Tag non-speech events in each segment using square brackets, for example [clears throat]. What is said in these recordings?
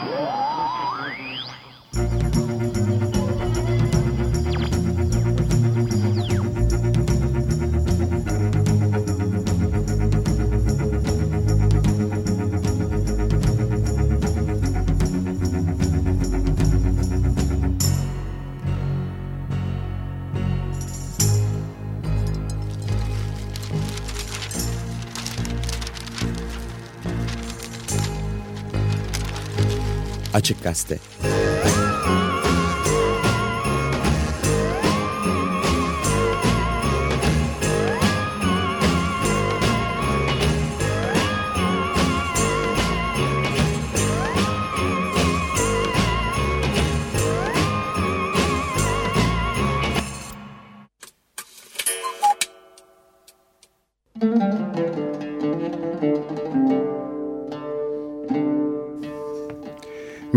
Oh! Açık Gazete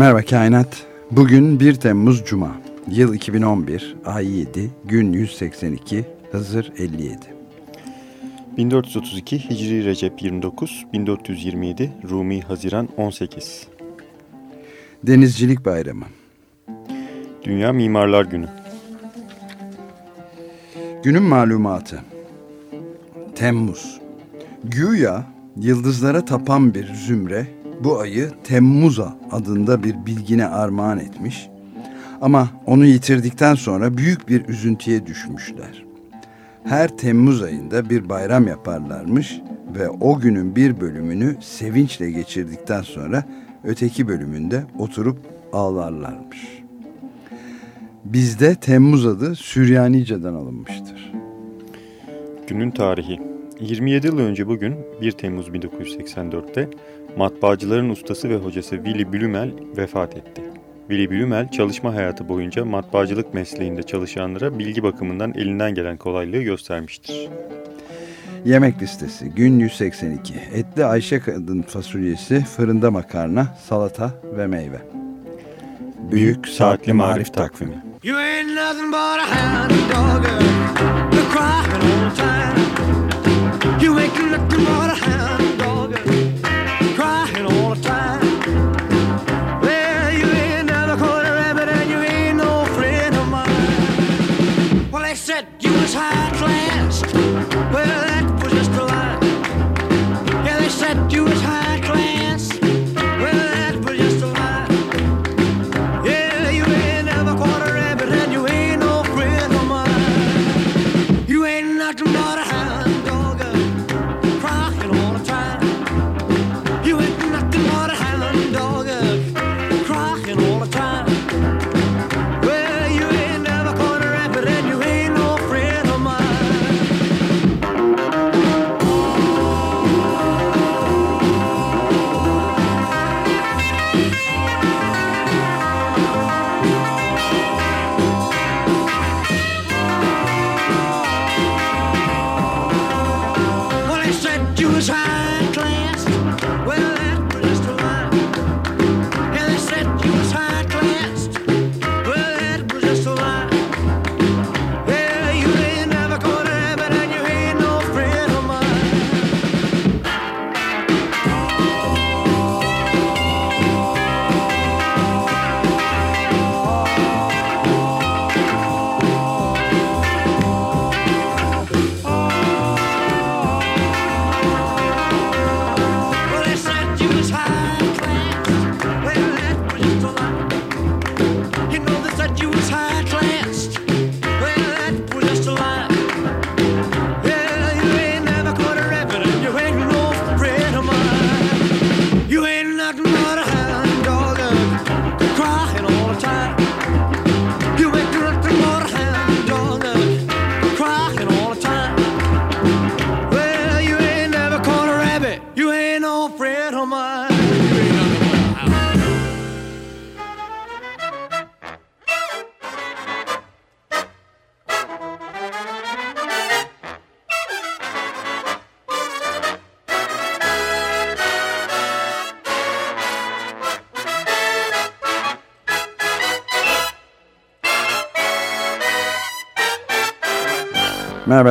Merhaba Kainat. Bugün 1 Temmuz Cuma. Yıl 2011, ay 7, gün 182, Hızır 57. 1432 Hicri Recep 29, 1427 Rumi Haziran 18. Denizcilik Bayramı. Dünya Mimarlar Günü. Günün malumatı. Temmuz. Güya yıldızlara tapan bir zümre bu ayı Temmuza adında bir bilgine armağan etmiş. Ama onu yitirdikten sonra büyük bir üzüntüye düşmüşler. Her Temmuz ayında bir bayram yaparlarmış ve o günün bir bölümünü sevinçle geçirdikten sonra öteki bölümünde oturup ağlarlarmış. Bizde Temmuz adı Süryanice'den alınmıştır. Günün tarihi 27 yıl önce bugün 1 Temmuz 1984'te matbaacıların ustası ve hocası Willy Blümel vefat etti. Willy Blümel çalışma hayatı boyunca matbaacılık mesleğinde çalışanlara bilgi bakımından elinden gelen kolaylığı göstermiştir. Yemek listesi gün 182. Etli Ayşe kadın fasulyesi, fırında makarna, salata ve meyve. Büyük Saatli Marif Takvimi. You ain't nothing but a hound dog, crying all the time. You ain't nothing but a hound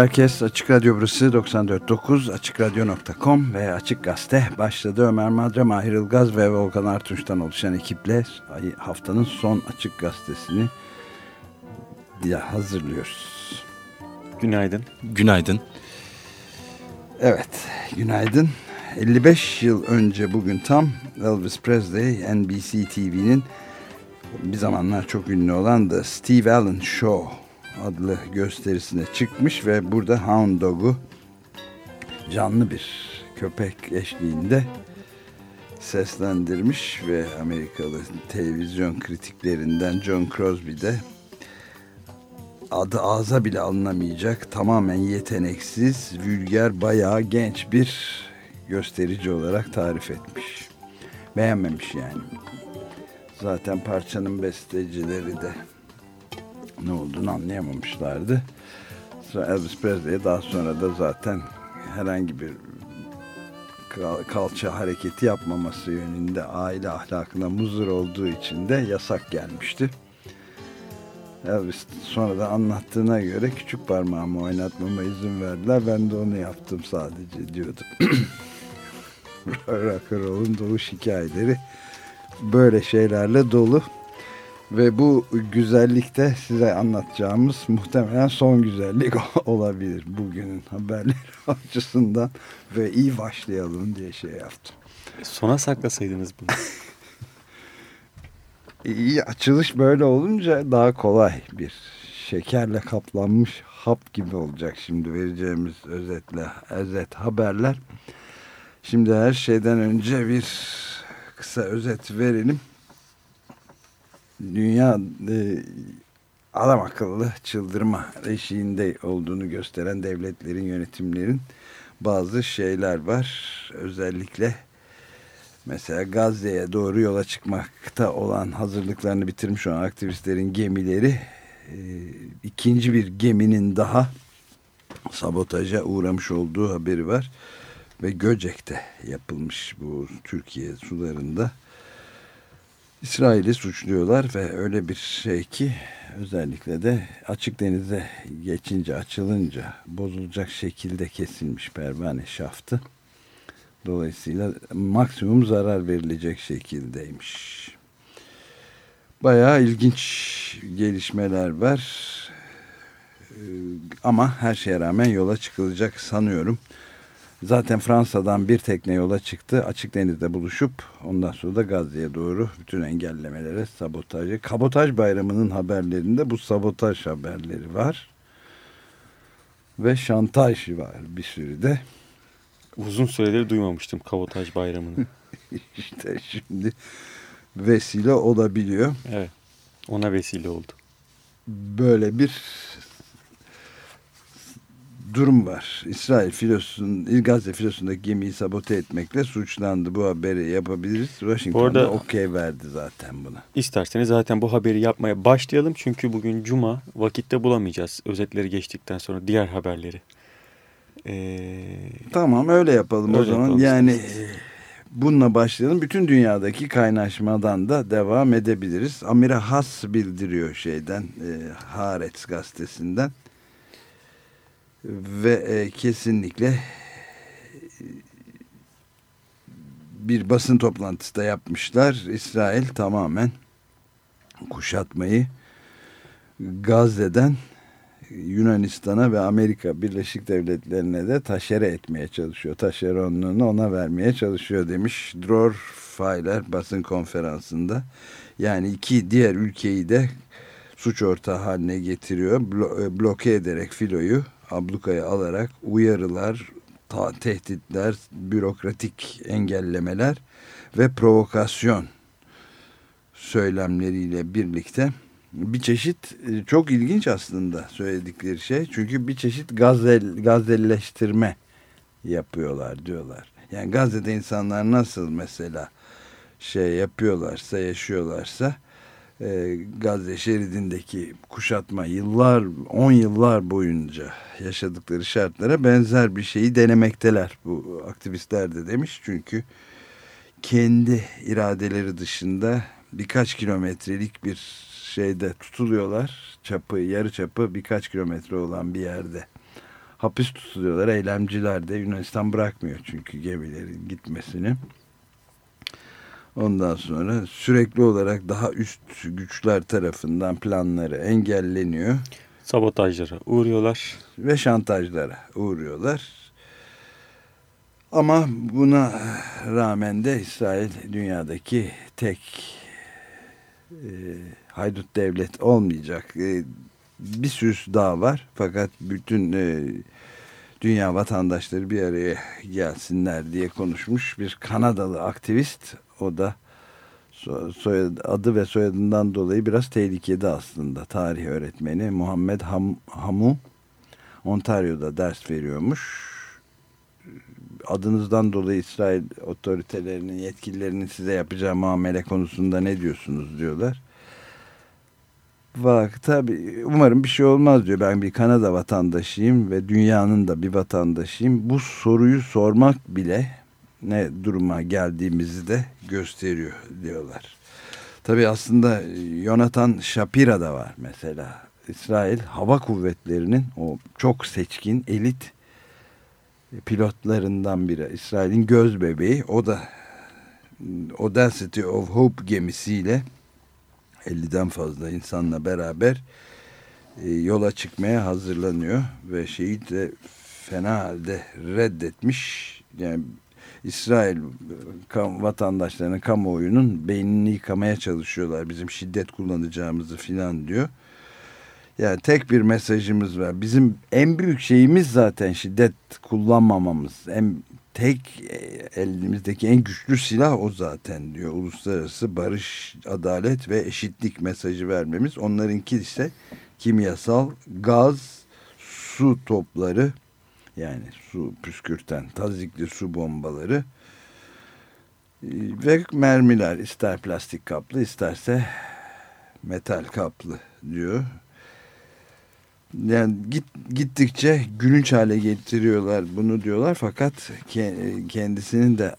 herkes. Açık Radyo burası 94.9 AçıkRadyo.com ve Açık Gazete başladı. Ömer Madre, Mahir Ilgaz ve Volkan Artunç'tan oluşan ekiple haftanın son Açık Gazetesini hazırlıyoruz. Günaydın. Günaydın. Evet, günaydın. 55 yıl önce bugün tam Elvis Presley NBC TV'nin bir zamanlar çok ünlü olan The Steve Allen Show adlı gösterisine çıkmış ve burada Hound Dog'u canlı bir köpek eşliğinde seslendirmiş ve Amerikalı televizyon kritiklerinden John Crosby de adı ağza bile alınamayacak tamamen yeteneksiz, vulgar, bayağı genç bir gösterici olarak tarif etmiş. Beğenmemiş yani. Zaten parçanın bestecileri de ne olduğunu anlayamamışlardı. Elvis Presley'e daha sonra da zaten herhangi bir kalça hareketi yapmaması yönünde aile ahlakına muzur olduğu için de yasak gelmişti. Elvis sonra da anlattığına göre küçük parmağımı oynatmama izin verdiler. Ben de onu yaptım sadece diyordu. [coughs] Rock'n'roll'un doğuş hikayeleri böyle şeylerle dolu. Ve bu güzellikte size anlatacağımız muhtemelen son güzellik [laughs] olabilir bugünün haberleri [laughs] açısından ve iyi başlayalım diye şey yaptım. Sona saklasaydınız bunu. [laughs] iyi açılış böyle olunca daha kolay bir şekerle kaplanmış hap gibi olacak şimdi vereceğimiz özetle özet haberler. Şimdi her şeyden önce bir kısa özet verelim dünya e, adam akıllı çıldırma eşiğinde olduğunu gösteren devletlerin, yönetimlerin bazı şeyler var. Özellikle mesela Gazze'ye doğru yola çıkmakta olan hazırlıklarını bitirmiş olan aktivistlerin gemileri e, ikinci bir geminin daha sabotaja uğramış olduğu haberi var. Ve Göcek'te yapılmış bu Türkiye sularında İsrail'i suçluyorlar ve öyle bir şey ki özellikle de açık denize geçince açılınca bozulacak şekilde kesilmiş pervane şaftı. Dolayısıyla maksimum zarar verilecek şekildeymiş. Bayağı ilginç gelişmeler var. Ee, ama her şeye rağmen yola çıkılacak sanıyorum. Zaten Fransa'dan bir tekne yola çıktı. Açık denizde buluşup ondan sonra da Gazze'ye doğru bütün engellemelere, sabotajı. Kabotaj bayramının haberlerinde bu sabotaj haberleri var. Ve şantaj var bir sürü de. Uzun süredir duymamıştım kabotaj bayramını. [laughs] İşte şimdi vesile olabiliyor. Evet. Ona vesile oldu. Böyle bir durum var. İsrail filosun, Gazze filosundaki gemiyi sabote etmekle suçlandı. Bu haberi yapabiliriz. Washington'da okey verdi zaten buna. İsterseniz zaten bu haberi yapmaya başlayalım. Çünkü bugün cuma vakitte bulamayacağız. Özetleri geçtikten sonra diğer haberleri. Ee, tamam öyle yapalım öyle o zaman. Yapalım. Yani bununla başlayalım. Bütün dünyadaki kaynaşmadan da devam edebiliriz. Amira Has bildiriyor şeyden, e, Haaretz gazetesinden ve e, kesinlikle e, bir basın toplantısı da yapmışlar. İsrail tamamen kuşatmayı Gazze'den Yunanistan'a ve Amerika Birleşik Devletleri'ne de taşere etmeye çalışıyor. Taşeronluğunu ona vermeye çalışıyor demiş Dror Feiler basın konferansında. Yani iki diğer ülkeyi de suç ortağı haline getiriyor. Blo e, bloke ederek filoyu ablukaya alarak uyarılar, ta tehditler, bürokratik engellemeler ve provokasyon söylemleriyle birlikte bir çeşit e, çok ilginç aslında söyledikleri şey. Çünkü bir çeşit gazel, gazelleştirme yapıyorlar diyorlar. Yani Gazze'de insanlar nasıl mesela şey yapıyorlarsa, yaşıyorlarsa e, Gazze şeridindeki kuşatma yıllar, on yıllar boyunca yaşadıkları şartlara benzer bir şeyi denemekteler bu aktivistler de demiş. Çünkü kendi iradeleri dışında birkaç kilometrelik bir şeyde tutuluyorlar. Çapı, yarı çapı birkaç kilometre olan bir yerde hapis tutuluyorlar. Eylemciler de Yunanistan bırakmıyor çünkü gemilerin gitmesini. Ondan sonra sürekli olarak daha üst güçler tarafından planları engelleniyor. Sabotajlara uğruyorlar. Ve şantajlara uğruyorlar. Ama buna rağmen de İsrail dünyadaki tek e, haydut devlet olmayacak. E, bir sürü daha var fakat bütün e, dünya vatandaşları bir araya gelsinler diye konuşmuş bir Kanadalı aktivist. O da soyad, adı ve soyadından dolayı biraz tehlikede aslında. Tarih öğretmeni Muhammed Ham, Hamu Ontario'da ders veriyormuş. Adınızdan dolayı İsrail otoritelerinin yetkililerinin size yapacağı muamele konusunda ne diyorsunuz diyorlar. Bak tabi umarım bir şey olmaz diyor. Ben bir Kanada vatandaşıyım ve dünyanın da bir vatandaşıyım. Bu soruyu sormak bile ne duruma geldiğimizi de gösteriyor diyorlar. Tabi aslında Jonathan Shapira da var mesela. İsrail Hava Kuvvetleri'nin o çok seçkin elit pilotlarından biri. İsrail'in göz bebeği. O da Audacity of Hope gemisiyle 50'den fazla insanla beraber e, yola çıkmaya hazırlanıyor ve şeyi de fena halde reddetmiş. Yani İsrail kam, vatandaşlarının kamuoyunun beynini yıkamaya çalışıyorlar. Bizim şiddet kullanacağımızı filan diyor. Yani tek bir mesajımız var. Bizim en büyük şeyimiz zaten şiddet kullanmamamız. En tek e, elimizdeki en güçlü silah o zaten diyor. Uluslararası barış, adalet ve eşitlik mesajı vermemiz. Onlarınki ise kimyasal, gaz, su topları yani su püskürten tazikli su bombaları e, ve mermiler ister plastik kaplı isterse metal kaplı diyor. Yani git, gittikçe gülünç hale getiriyorlar bunu diyorlar fakat kendisinin de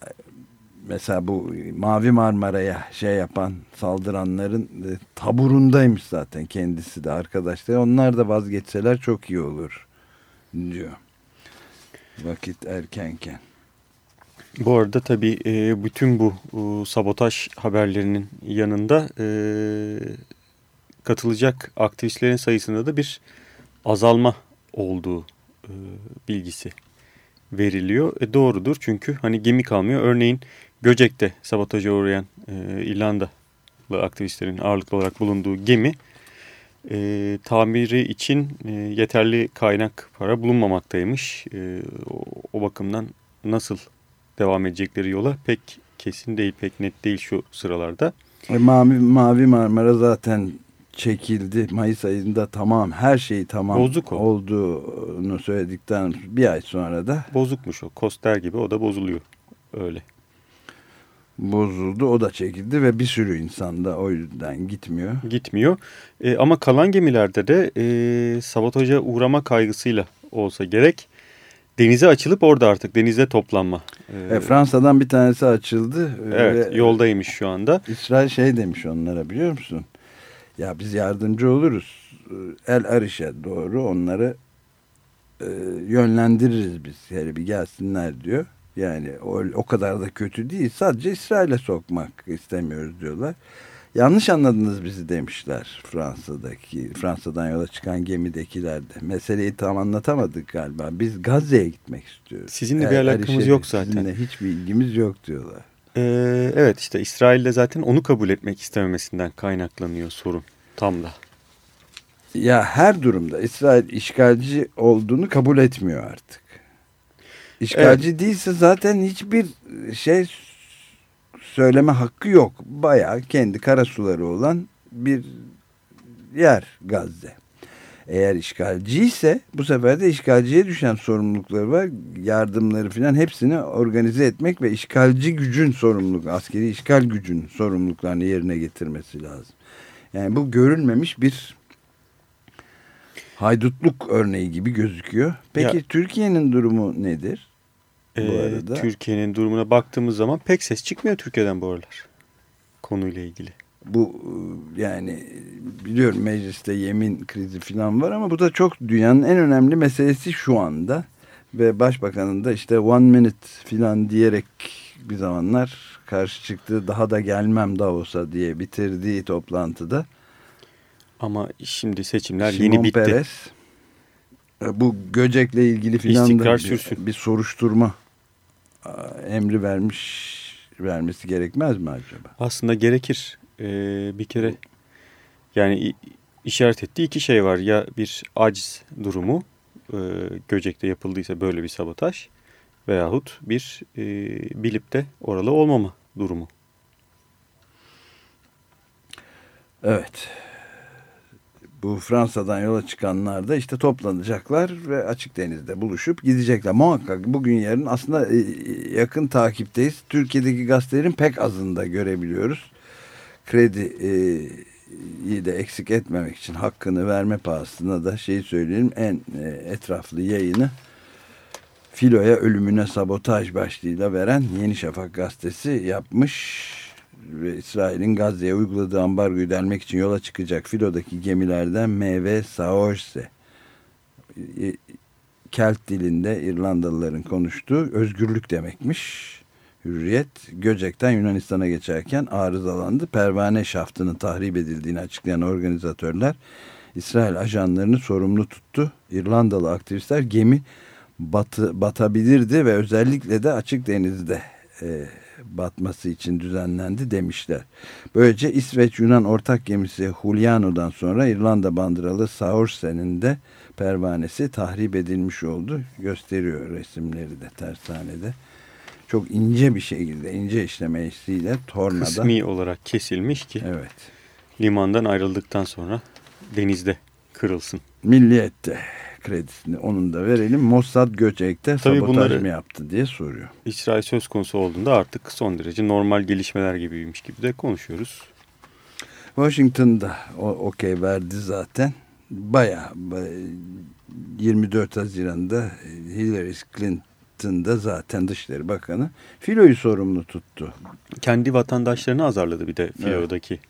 mesela bu Mavi Marmara'ya şey yapan saldıranların e, taburundaymış zaten kendisi de arkadaşlar. Onlar da vazgeçseler çok iyi olur diyor. Vakit erkenken. Bu arada tabii e, bütün bu sabotaj haberlerinin yanında e, katılacak aktivistlerin sayısında da bir azalma olduğu e, bilgisi veriliyor. E, doğrudur çünkü hani gemi kalmıyor. Örneğin Göcek'te sabotaja uğrayan e, İrlandalı aktivistlerin ağırlıklı olarak bulunduğu gemi e, tamiri için e, yeterli kaynak para bulunmamaktaymış. E, o, o bakımdan nasıl devam edecekleri yola pek kesin değil, pek net değil şu sıralarda. E, Mavi, Mavi Marmara zaten çekildi. Mayıs ayında tamam her şey tamam Bozuk o. olduğunu söyledikten bir ay sonra da. Bozukmuş o. Koster gibi o da bozuluyor. Öyle. Bozuldu o da çekildi ve bir sürü insan da o yüzden gitmiyor. Gitmiyor. E, ama kalan gemilerde de e, sabotaja uğrama kaygısıyla olsa gerek denize açılıp orada artık denize toplanma. E, e, Fransa'dan bir tanesi açıldı. Evet ve, yoldaymış şu anda. İsrail şey demiş onlara biliyor musun? Ya biz yardımcı oluruz. El Ariş'e doğru onları e, yönlendiririz biz. Hele bir gelsinler diyor. Yani o, o kadar da kötü değil. Sadece İsrail'e sokmak istemiyoruz diyorlar. Yanlış anladınız bizi demişler Fransa'daki Fransa'dan yola çıkan gemidekiler de. Meseleyi tam anlatamadık galiba. Biz Gazze'ye gitmek istiyoruz. Sizinle bir alakamız yok zaten. Sizinle hiçbir ilgimiz yok diyorlar. Ee, evet işte İsrail'de zaten onu kabul etmek istememesinden kaynaklanıyor sorun tam da. Ya her durumda İsrail işgalci olduğunu kabul etmiyor artık. İşgalci evet. değilse zaten hiçbir şey söyleme hakkı yok. Bayağı kendi karasuları olan bir yer Gazze. Eğer işgalci ise bu sefer de işgalciye düşen sorumlulukları var. Yardımları falan hepsini organize etmek ve işgalci gücün sorumluluk, askeri işgal gücün sorumluluklarını yerine getirmesi lazım. Yani bu görülmemiş bir haydutluk örneği gibi gözüküyor. Peki Türkiye'nin durumu nedir? Ee, Türkiye'nin durumuna baktığımız zaman pek ses çıkmıyor Türkiye'den bu aralar konuyla ilgili. bu yani biliyorum mecliste yemin krizi falan var ama bu da çok dünyanın en önemli meselesi şu anda. Ve başbakanın da işte one minute falan diyerek bir zamanlar karşı çıktı. Daha da gelmem Davos'a diye bitirdiği toplantıda. Ama şimdi seçimler Simon yeni bitti. Peres, e, bu Göcek'le ilgili filan da bir, bir soruşturma emri vermiş vermesi gerekmez mi acaba? Aslında gerekir. Ee, bir kere yani işaret ettiği iki şey var. Ya bir aciz durumu e, Göcek'te yapıldıysa böyle bir sabotaj veyahut bir e, bilip de oralı olmama durumu. Evet. Bu Fransa'dan yola çıkanlar da işte toplanacaklar ve açık denizde buluşup gidecekler. Muhakkak bugün yarın aslında e, yakın takipteyiz. Türkiye'deki gazetelerin pek azında görebiliyoruz. Kredi iyi de eksik etmemek için hakkını verme pahasına da şeyi söyleyelim en e, etraflı yayını Filo'ya ölümüne sabotaj başlığıyla veren Yeni Şafak gazetesi yapmış İsrail'in Gazze'ye uyguladığı ambargoyu delmek için yola çıkacak Filo'daki gemilerden MV Saorse e, Kelt dilinde İrlandalıların konuştuğu özgürlük demekmiş. Hürriyet Göcek'ten Yunanistan'a geçerken arızalandı. Pervane şaftının tahrip edildiğini açıklayan organizatörler İsrail ajanlarını sorumlu tuttu. İrlandalı aktivistler gemi batı, batabilirdi ve özellikle de açık denizde e, batması için düzenlendi demişler. Böylece İsveç-Yunan ortak gemisi Juliano'dan sonra İrlanda bandıralı Saursen'in de pervanesi tahrip edilmiş oldu. Gösteriyor resimleri de tersanede çok ince bir şekilde ince işlemesiyle tornada kısmi olarak kesilmiş ki evet. limandan ayrıldıktan sonra denizde kırılsın. Milliyette kredisini onun da verelim. Mossad Göçek'te Tabii sabotaj mı yaptı diye soruyor. İsrail söz konusu olduğunda artık son derece normal gelişmeler gibiymiş gibi de konuşuyoruz. Washington'da okey verdi zaten. Baya 24 Haziran'da Hillary Clinton yaptığında zaten Dışişleri Bakanı filoyu sorumlu tuttu. Kendi vatandaşlarını azarladı bir de filodaki. Evet.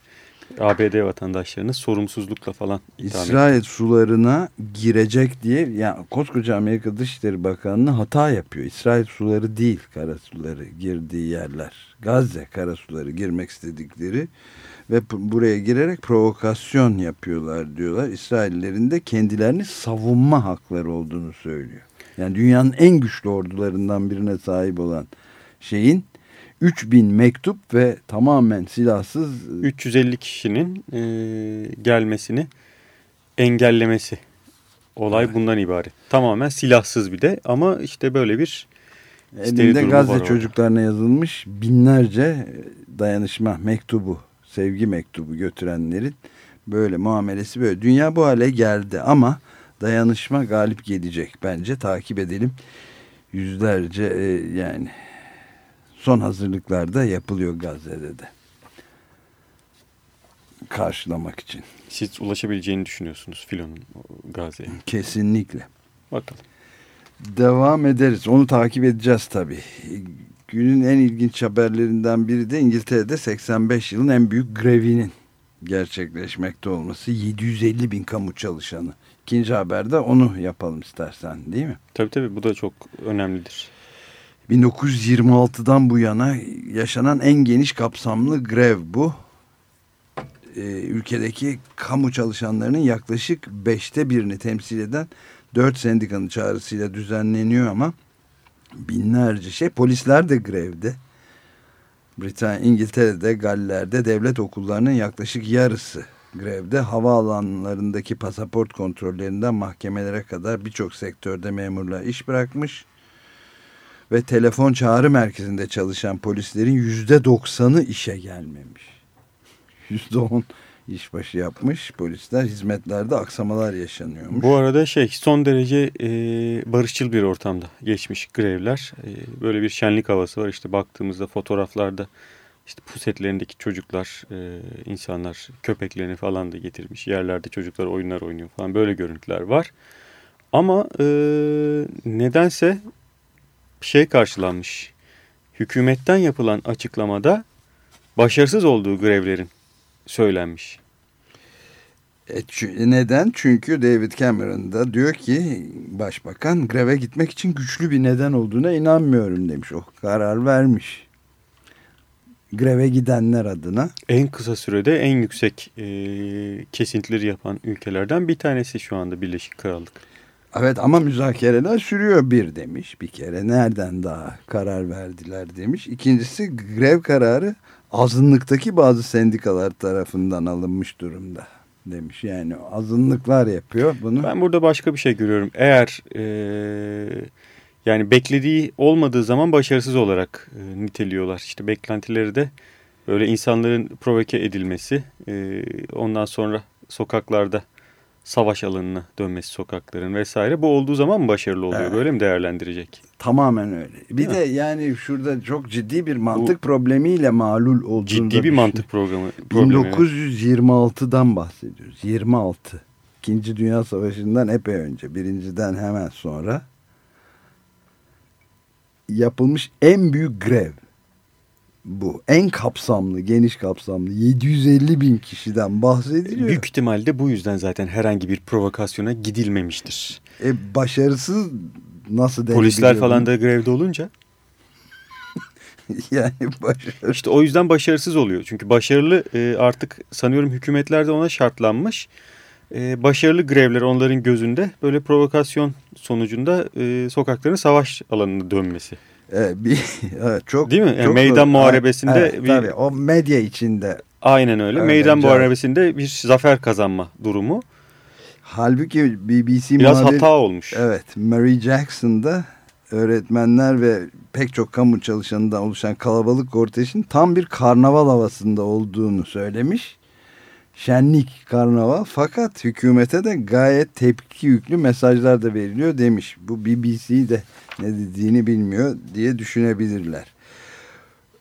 ABD vatandaşlarını sorumsuzlukla falan İsrail etti. sularına girecek diye yani koskoca Amerika Dışişleri Bakanlığı hata yapıyor. İsrail suları değil karasuları girdiği yerler. Gazze karasuları girmek istedikleri ve buraya girerek provokasyon yapıyorlar diyorlar. İsraillerin de kendilerini savunma hakları olduğunu söylüyor. Yani dünyanın en güçlü ordularından birine sahip olan şeyin 3000 mektup ve tamamen silahsız 350 kişinin e, gelmesini engellemesi. Olay evet. bundan ibaret. Tamamen silahsız bir de ama işte böyle bir elinde Gazze çocuklarına yazılmış binlerce dayanışma mektubu, sevgi mektubu götürenlerin böyle muamelesi böyle. Dünya bu hale geldi ama dayanışma galip gelecek bence takip edelim. Yüzlerce e, yani son hazırlıklarda yapılıyor Gazze'de de. Karşılamak için. Siz ulaşabileceğini düşünüyorsunuz filonun Gazze'ye. Kesinlikle. Bakalım. Devam ederiz. Onu takip edeceğiz tabii. Günün en ilginç haberlerinden biri de İngiltere'de 85 yılın en büyük grevinin gerçekleşmekte olması. 750 bin kamu çalışanı ikinci haberde onu yapalım istersen değil mi? Tabii tabii bu da çok önemlidir. 1926'dan bu yana yaşanan en geniş kapsamlı grev bu. Ee, ülkedeki kamu çalışanlarının yaklaşık beşte birini temsil eden dört sendikanın çağrısıyla düzenleniyor ama binlerce şey polisler de grevde. Britanya, İngiltere'de, Galler'de devlet okullarının yaklaşık yarısı grevde havaalanlarındaki pasaport kontrollerinden mahkemelere kadar birçok sektörde memurlar iş bırakmış ve telefon çağrı merkezinde çalışan polislerin yüzde doksanı işe gelmemiş. Yüzde on işbaşı yapmış polisler hizmetlerde aksamalar yaşanıyormuş. Bu arada şey son derece e, barışçıl bir ortamda geçmiş grevler. E, böyle bir şenlik havası var işte baktığımızda fotoğraflarda işte pusetlerindeki çocuklar, e, insanlar köpeklerini falan da getirmiş. Yerlerde çocuklar oyunlar oynuyor falan böyle görüntüler var. Ama e, nedense şey karşılanmış. Hükümetten yapılan açıklamada başarısız olduğu grevlerin söylenmiş. E, neden? Çünkü David Cameron da diyor ki başbakan greve gitmek için güçlü bir neden olduğuna inanmıyorum demiş. O karar vermiş. Greve gidenler adına. En kısa sürede en yüksek e, kesintileri yapan ülkelerden bir tanesi şu anda Birleşik Krallık. Evet ama müzakereler sürüyor bir demiş. Bir kere nereden daha karar verdiler demiş. İkincisi grev kararı azınlıktaki bazı sendikalar tarafından alınmış durumda demiş. Yani azınlıklar yapıyor bunu. Ben burada başka bir şey görüyorum. Eğer e, yani beklediği olmadığı zaman başarısız olarak e, niteliyorlar. İşte beklentileri de böyle insanların provoke edilmesi, e, ondan sonra sokaklarda savaş alanına dönmesi sokakların vesaire. Bu olduğu zaman mı başarılı oluyor? Evet. Böyle mi değerlendirecek? Tamamen öyle. Bir de yani şurada çok ciddi bir mantık Bu, problemiyle malul olduğunu Ciddi bir mantık programı. 1926'dan bahsediyoruz. 26. İkinci Dünya Savaşı'ndan epey önce. Birinciden hemen sonra yapılmış en büyük grev bu. En kapsamlı, geniş kapsamlı 750 bin kişiden bahsediliyor. Büyük ihtimalle bu yüzden zaten herhangi bir provokasyona gidilmemiştir. E, başarısız nasıl Polisler falan da grevde olunca. [laughs] yani başarısız. İşte o yüzden başarısız oluyor. Çünkü başarılı e, artık sanıyorum hükümetler de ona şartlanmış. E, başarılı grevler onların gözünde böyle provokasyon sonucunda e, sokakların savaş alanına dönmesi. [laughs] Evet, bir, çok, Değil mi? Yani çok meydan muharebesinde evet, bir, tabii, o medya içinde. Aynen öyle. öyle meydan muharebesinde bir zafer kazanma durumu. Halbuki BBC Biraz muhabir, hata olmuş. Evet. Mary Jackson'da öğretmenler ve pek çok kamu çalışanından oluşan kalabalık kortejin tam bir karnaval havasında olduğunu söylemiş. Şenlik karnaval fakat hükümete de gayet tepki yüklü mesajlar da veriliyor demiş. Bu BBC de ne dediğini bilmiyor diye düşünebilirler.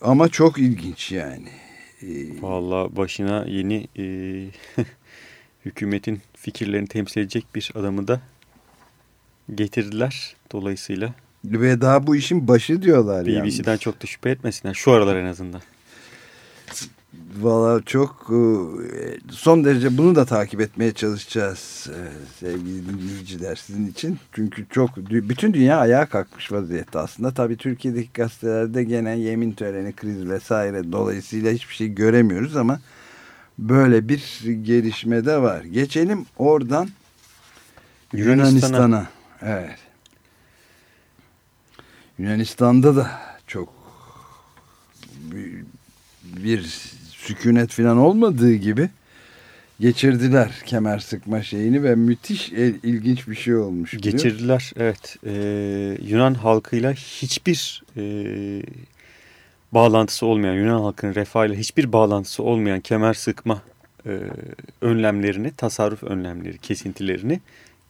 Ama çok ilginç yani. Ee, Valla başına yeni e, [laughs] hükümetin fikirlerini temsil edecek bir adamı da getirdiler dolayısıyla. Ve daha bu işin başı diyorlar BBC'den çok da şüphe etmesinler şu aralar en azından. Valla çok e, son derece bunu da takip etmeye çalışacağız e, sevgili dinleyiciler sizin için. Çünkü çok bütün dünya ayağa kalkmış vaziyette aslında. Tabii Türkiye'deki gazetelerde gene yemin töreni, kriz vesaire dolayısıyla hiçbir şey göremiyoruz ama böyle bir gelişme de var. Geçelim oradan Yunanistan'a. Yunanistan'a. Evet. Yunanistan'da da çok bir, bir sükunet falan olmadığı gibi geçirdiler kemer sıkma şeyini ve müthiş ilginç bir şey olmuş. Geçirdiler evet. Ee, Yunan halkıyla hiçbir e, bağlantısı olmayan Yunan halkının refahıyla hiçbir bağlantısı olmayan kemer sıkma e, önlemlerini, tasarruf önlemleri, kesintilerini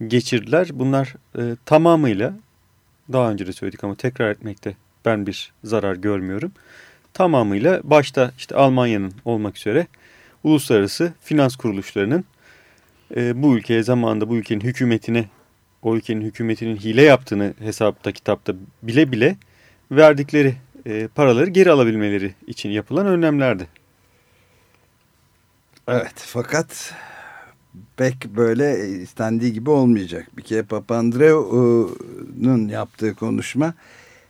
geçirdiler. Bunlar e, tamamıyla daha önce de söyledik ama tekrar etmekte ben bir zarar görmüyorum tamamıyla başta işte Almanya'nın olmak üzere uluslararası finans kuruluşlarının e, bu ülkeye zamanında bu ülkenin hükümetine o ülkenin hükümetinin hile yaptığını hesapta kitapta bile bile verdikleri e, paraları geri alabilmeleri için yapılan önlemlerdi. Evet fakat pek böyle istendiği gibi olmayacak. Bir kere Papandreou'nun yaptığı konuşma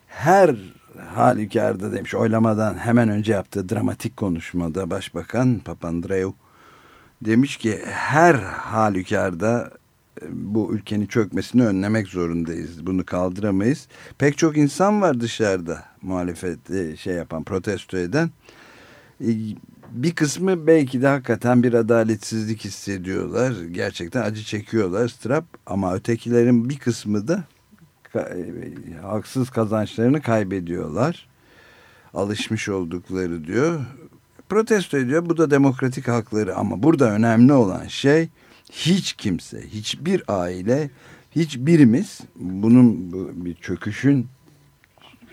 her halükarda demiş oylamadan hemen önce yaptığı dramatik konuşmada Başbakan Papandreou demiş ki her halükarda e, bu ülkenin çökmesini önlemek zorundayız. Bunu kaldıramayız. Pek çok insan var dışarıda muhalefet şey yapan, protesto eden. E, bir kısmı belki de hakikaten bir adaletsizlik hissediyorlar. Gerçekten acı çekiyorlar, strap. Ama ötekilerin bir kısmı da e, haksız kazançlarını kaybediyorlar. Alışmış oldukları diyor. Protesto ediyor. Bu da demokratik hakları ama burada önemli olan şey hiç kimse, hiçbir aile, hiçbirimiz bunun bir çöküşün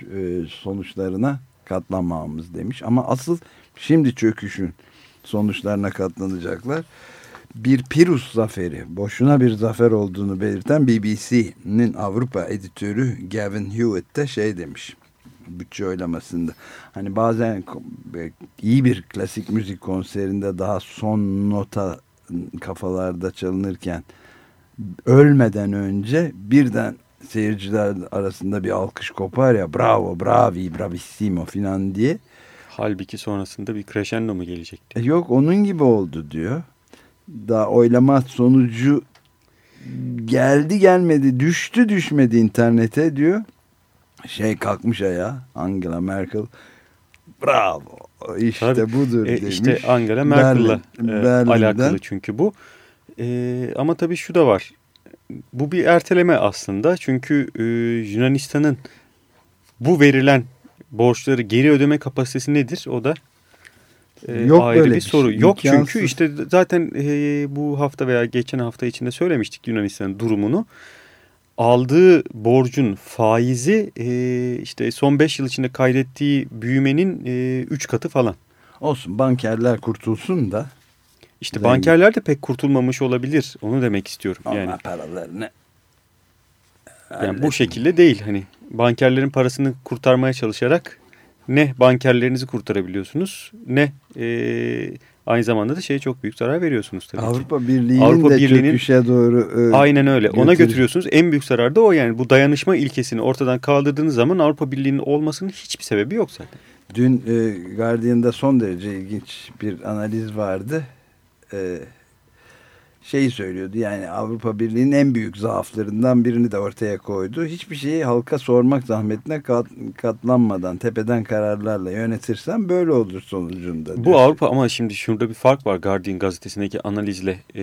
e, sonuçlarına katlanmamamız demiş. Ama asıl şimdi çöküşün sonuçlarına katlanacaklar bir Pirus zaferi, boşuna bir zafer olduğunu belirten BBC'nin Avrupa editörü Gavin Hewitt de şey demiş. bütçe oylamasında. Hani bazen iyi bir klasik müzik konserinde daha son nota kafalarda çalınırken ölmeden önce birden seyirciler arasında bir alkış kopar ya bravo bravi bravissimo filan diye. Halbuki sonrasında bir crescendo mu gelecekti? E yok onun gibi oldu diyor. Daha oylama sonucu geldi gelmedi düştü düşmedi internete diyor. Şey kalkmış ayağa Angela Merkel bravo işte Tabii, budur e, demiş. İşte Angela Merkel'la e, alakalı çünkü bu. E, ama tabii şu da var. Bu bir erteleme aslında çünkü e, Yunanistan'ın bu verilen borçları geri ödeme kapasitesi nedir? O da e, Yok ayrı bir, bir soru. Şey. Yok İmkansız. çünkü işte zaten e, bu hafta veya geçen hafta içinde söylemiştik Yunanistan'ın durumunu. Aldığı borcun faizi e, işte son 5 yıl içinde kaydettiği büyümenin 3 e, katı falan. Olsun bankerler kurtulsun da. İşte zengin. bankerler de pek kurtulmamış olabilir. Onu demek istiyorum. Ama yani. paralarını yani bu şekilde değil hani bankerlerin parasını kurtarmaya çalışarak ne bankerlerinizi kurtarabiliyorsunuz ne e, aynı zamanda da şeye çok büyük zarar veriyorsunuz tabii Avrupa Birliği'nin Avrupa de Birliği'nin, çöküşe doğru e, Aynen öyle. Götürür. Ona götürüyorsunuz. En büyük zarar da o yani. Bu dayanışma ilkesini ortadan kaldırdığınız zaman Avrupa Birliği'nin olmasının hiçbir sebebi yok zaten. Dün e, Guardian'da son derece ilginç bir analiz vardı. E, şeyi söylüyordu. Yani Avrupa Birliği'nin en büyük zaaflarından birini de ortaya koydu. Hiçbir şeyi halka sormak zahmetine kat, katlanmadan tepeden kararlarla yönetirsen böyle olur sonucunda. Bu Avrupa ama şimdi şurada bir fark var Guardian gazetesindeki analizle e,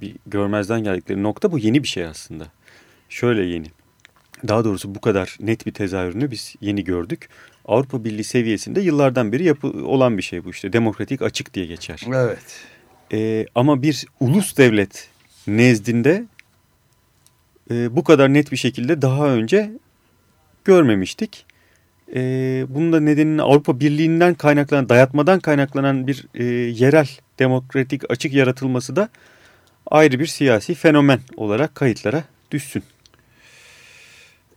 bir görmezden geldikleri nokta bu yeni bir şey aslında. Şöyle yeni. Daha doğrusu bu kadar net bir tezahürünü biz yeni gördük. Avrupa Birliği seviyesinde yıllardan beri yapı olan bir şey bu işte. Demokratik açık diye geçer. Evet. E, ama bir ulus devlet nezdinde e, bu kadar net bir şekilde daha önce görmemiştik. E, bunun da nedenini Avrupa Birliği'nden kaynaklanan, dayatmadan kaynaklanan bir e, yerel demokratik açık yaratılması da ayrı bir siyasi fenomen olarak kayıtlara düşsün.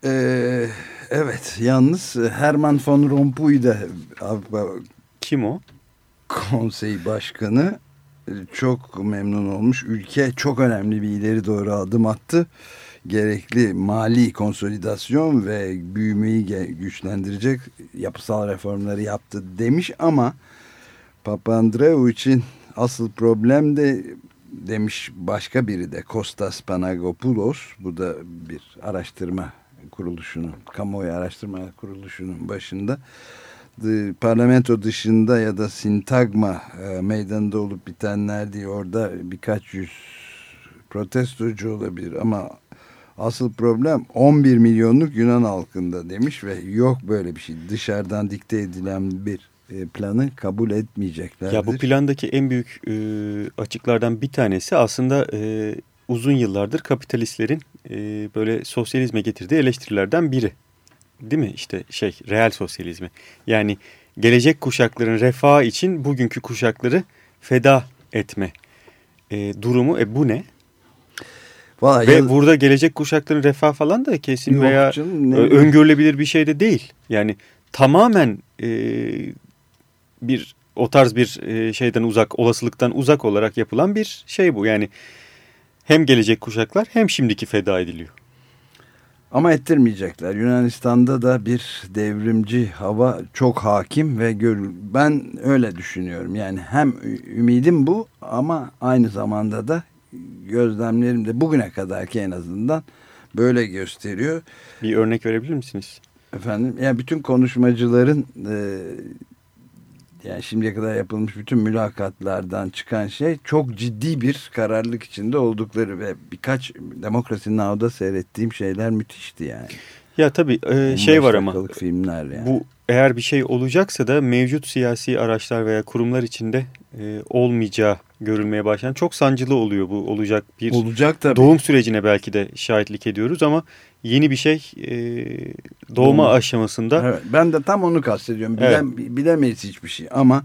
Ee, evet, yalnız Herman von Rompuy da Avrupa Kim o? Konsey Başkanı çok memnun olmuş. Ülke çok önemli bir ileri doğru adım attı. Gerekli mali konsolidasyon ve büyümeyi güçlendirecek yapısal reformları yaptı demiş ama Papandreou için asıl problem de demiş başka biri de Kostas Panagopoulos bu da bir araştırma kuruluşunun kamuoyu araştırma kuruluşunun başında parlamento dışında ya da sintagma e, meydanında olup bitenler diye orada birkaç yüz protestocu olabilir ama asıl problem 11 milyonluk Yunan halkında demiş ve yok böyle bir şey dışarıdan dikte edilen bir e, planı kabul etmeyeceklerdir. Ya bu plandaki en büyük e, açıklardan bir tanesi aslında e, uzun yıllardır kapitalistlerin e, böyle sosyalizme getirdiği eleştirilerden biri değil mi? İşte şey reel sosyalizmi. Yani gelecek kuşakların refahı için bugünkü kuşakları feda etme e, durumu. E bu ne? Vallahi Ve ya... burada gelecek kuşakların refah falan da kesin Yok veya canım, öngörülebilir bir şey de değil. Yani tamamen e, bir o tarz bir e, şeyden uzak, olasılıktan uzak olarak yapılan bir şey bu. Yani hem gelecek kuşaklar hem şimdiki feda ediliyor. Ama ettirmeyecekler. Yunanistan'da da bir devrimci hava çok hakim ve gör ben öyle düşünüyorum. Yani hem ümidim bu ama aynı zamanda da gözlemlerim de bugüne kadarki en azından böyle gösteriyor. Bir örnek verebilir misiniz? Efendim yani bütün konuşmacıların e, yani şimdiye kadar yapılmış bütün mülakatlardan çıkan şey çok ciddi bir kararlılık içinde oldukları ve birkaç demokrasinin ağda seyrettiğim şeyler müthişti yani. Ya tabii e, şey var ama filmler yani. bu eğer bir şey olacaksa da mevcut siyasi araçlar veya kurumlar içinde e, olmayacağı görülmeye başlayan çok sancılı oluyor bu olacak bir olacak tabii. doğum sürecine belki de şahitlik ediyoruz ama yeni bir şey e, doğma Doğum. aşamasında. Evet, ben de tam onu kastediyorum. Bilem, evet. Bilemeyiz hiçbir şey ama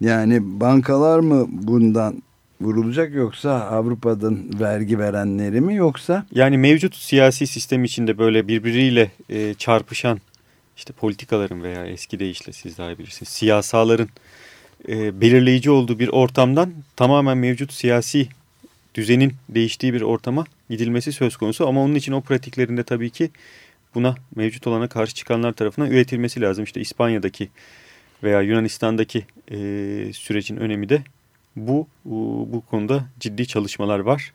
yani bankalar mı bundan vurulacak yoksa Avrupa'dan vergi verenleri mi yoksa? Yani mevcut siyasi sistem içinde böyle birbiriyle e, çarpışan işte politikaların veya eski deyişle siz daha bilirsiniz siyasaların e, belirleyici olduğu bir ortamdan tamamen mevcut siyasi düzenin değiştiği bir ortama gidilmesi söz konusu. Ama onun için o pratiklerinde tabii ki buna mevcut olana karşı çıkanlar tarafından üretilmesi lazım. İşte İspanya'daki veya Yunanistan'daki e, sürecin önemi de bu, bu, konuda ciddi çalışmalar var.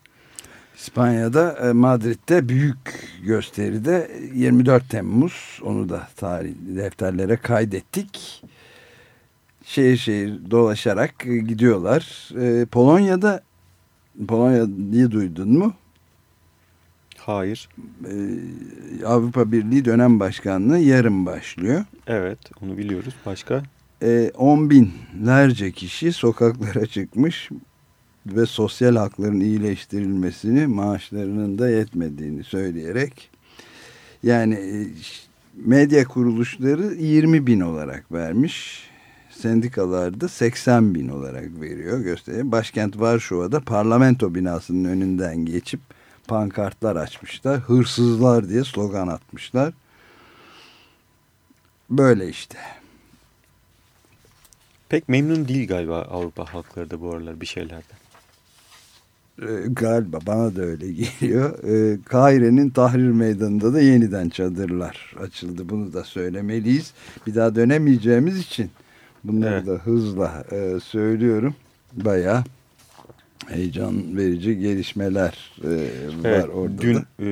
İspanya'da e, Madrid'de büyük gösteride 24 Temmuz onu da tarih defterlere kaydettik. Şehir şehir dolaşarak e, gidiyorlar. E, Polonya'da Polonya'yı duydun mu? Hayır. Avrupa Birliği dönem başkanlığı yarın başlıyor. Evet onu biliyoruz. Başka? On binlerce kişi sokaklara çıkmış ve sosyal hakların iyileştirilmesini maaşlarının da yetmediğini söyleyerek yani e, medya kuruluşları 20 bin olarak vermiş sendikalarda 80 bin olarak veriyor gösteriyor. Başkent Varşova'da parlamento binasının önünden geçip pankartlar açmışlar. Hırsızlar diye slogan atmışlar. Böyle işte. Pek memnun değil galiba Avrupa halkları da bu aralar bir şeylerden. Ee, galiba bana da öyle geliyor. Ee, Kahire'nin Tahrir Meydanı'nda da yeniden çadırlar açıldı. Bunu da söylemeliyiz. Bir daha dönemeyeceğimiz için bunları evet. da hızla e, söylüyorum. Bayağı heyecan verici gelişmeler e, var evet, orada dün, da. E,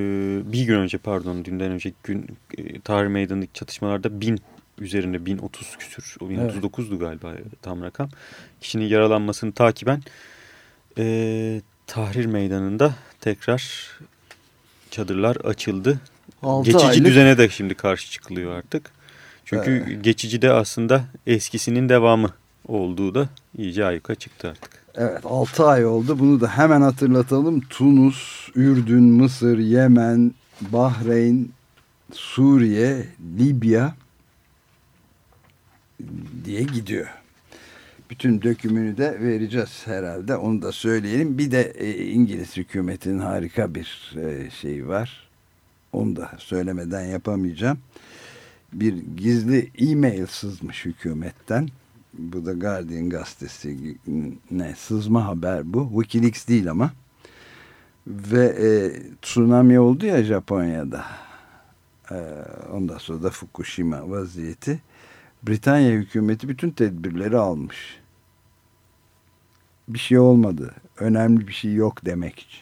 bir gün önce pardon dünden önceki gün e, Tahrir Meydanı'ndaki çatışmalarda bin üzerinde 1030 küsür, 1039'du evet. galiba tam rakam. Kişinin yaralanmasını takiben e, Tahrir Meydanı'nda tekrar çadırlar açıldı. Geçici aylık... düzene de şimdi karşı çıkılıyor artık. Çünkü evet. geçici de aslında eskisinin devamı olduğu da iyice ayyuka çıktı artık. Evet 6 ay oldu. Bunu da hemen hatırlatalım. Tunus, Ürdün, Mısır, Yemen, Bahreyn, Suriye, Libya diye gidiyor bütün dökümünü de vereceğiz herhalde. Onu da söyleyelim. Bir de e, İngiliz hükümetinin harika bir e, şeyi var. Onu da söylemeden yapamayacağım. Bir gizli e-mail sızmış hükümetten. Bu da Guardian gazetesi ne sızma haber bu. Wikileaks değil ama. Ve e, tsunami oldu ya Japonya'da. E, ondan sonra da Fukushima vaziyeti. Britanya hükümeti bütün tedbirleri almış bir şey olmadı. Önemli bir şey yok demek için.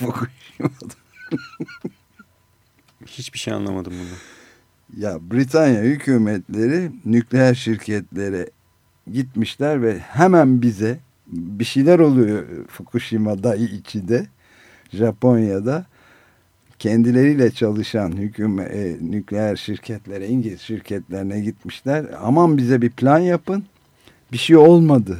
[laughs] [laughs] Hiçbir şey anlamadım bunu. Ya Britanya hükümetleri nükleer şirketlere gitmişler ve hemen bize bir şeyler oluyor Fukushima'da içinde Japonya'da kendileriyle çalışan hükümet e, nükleer şirketlere İngiliz şirketlerine gitmişler aman bize bir plan yapın bir şey olmadı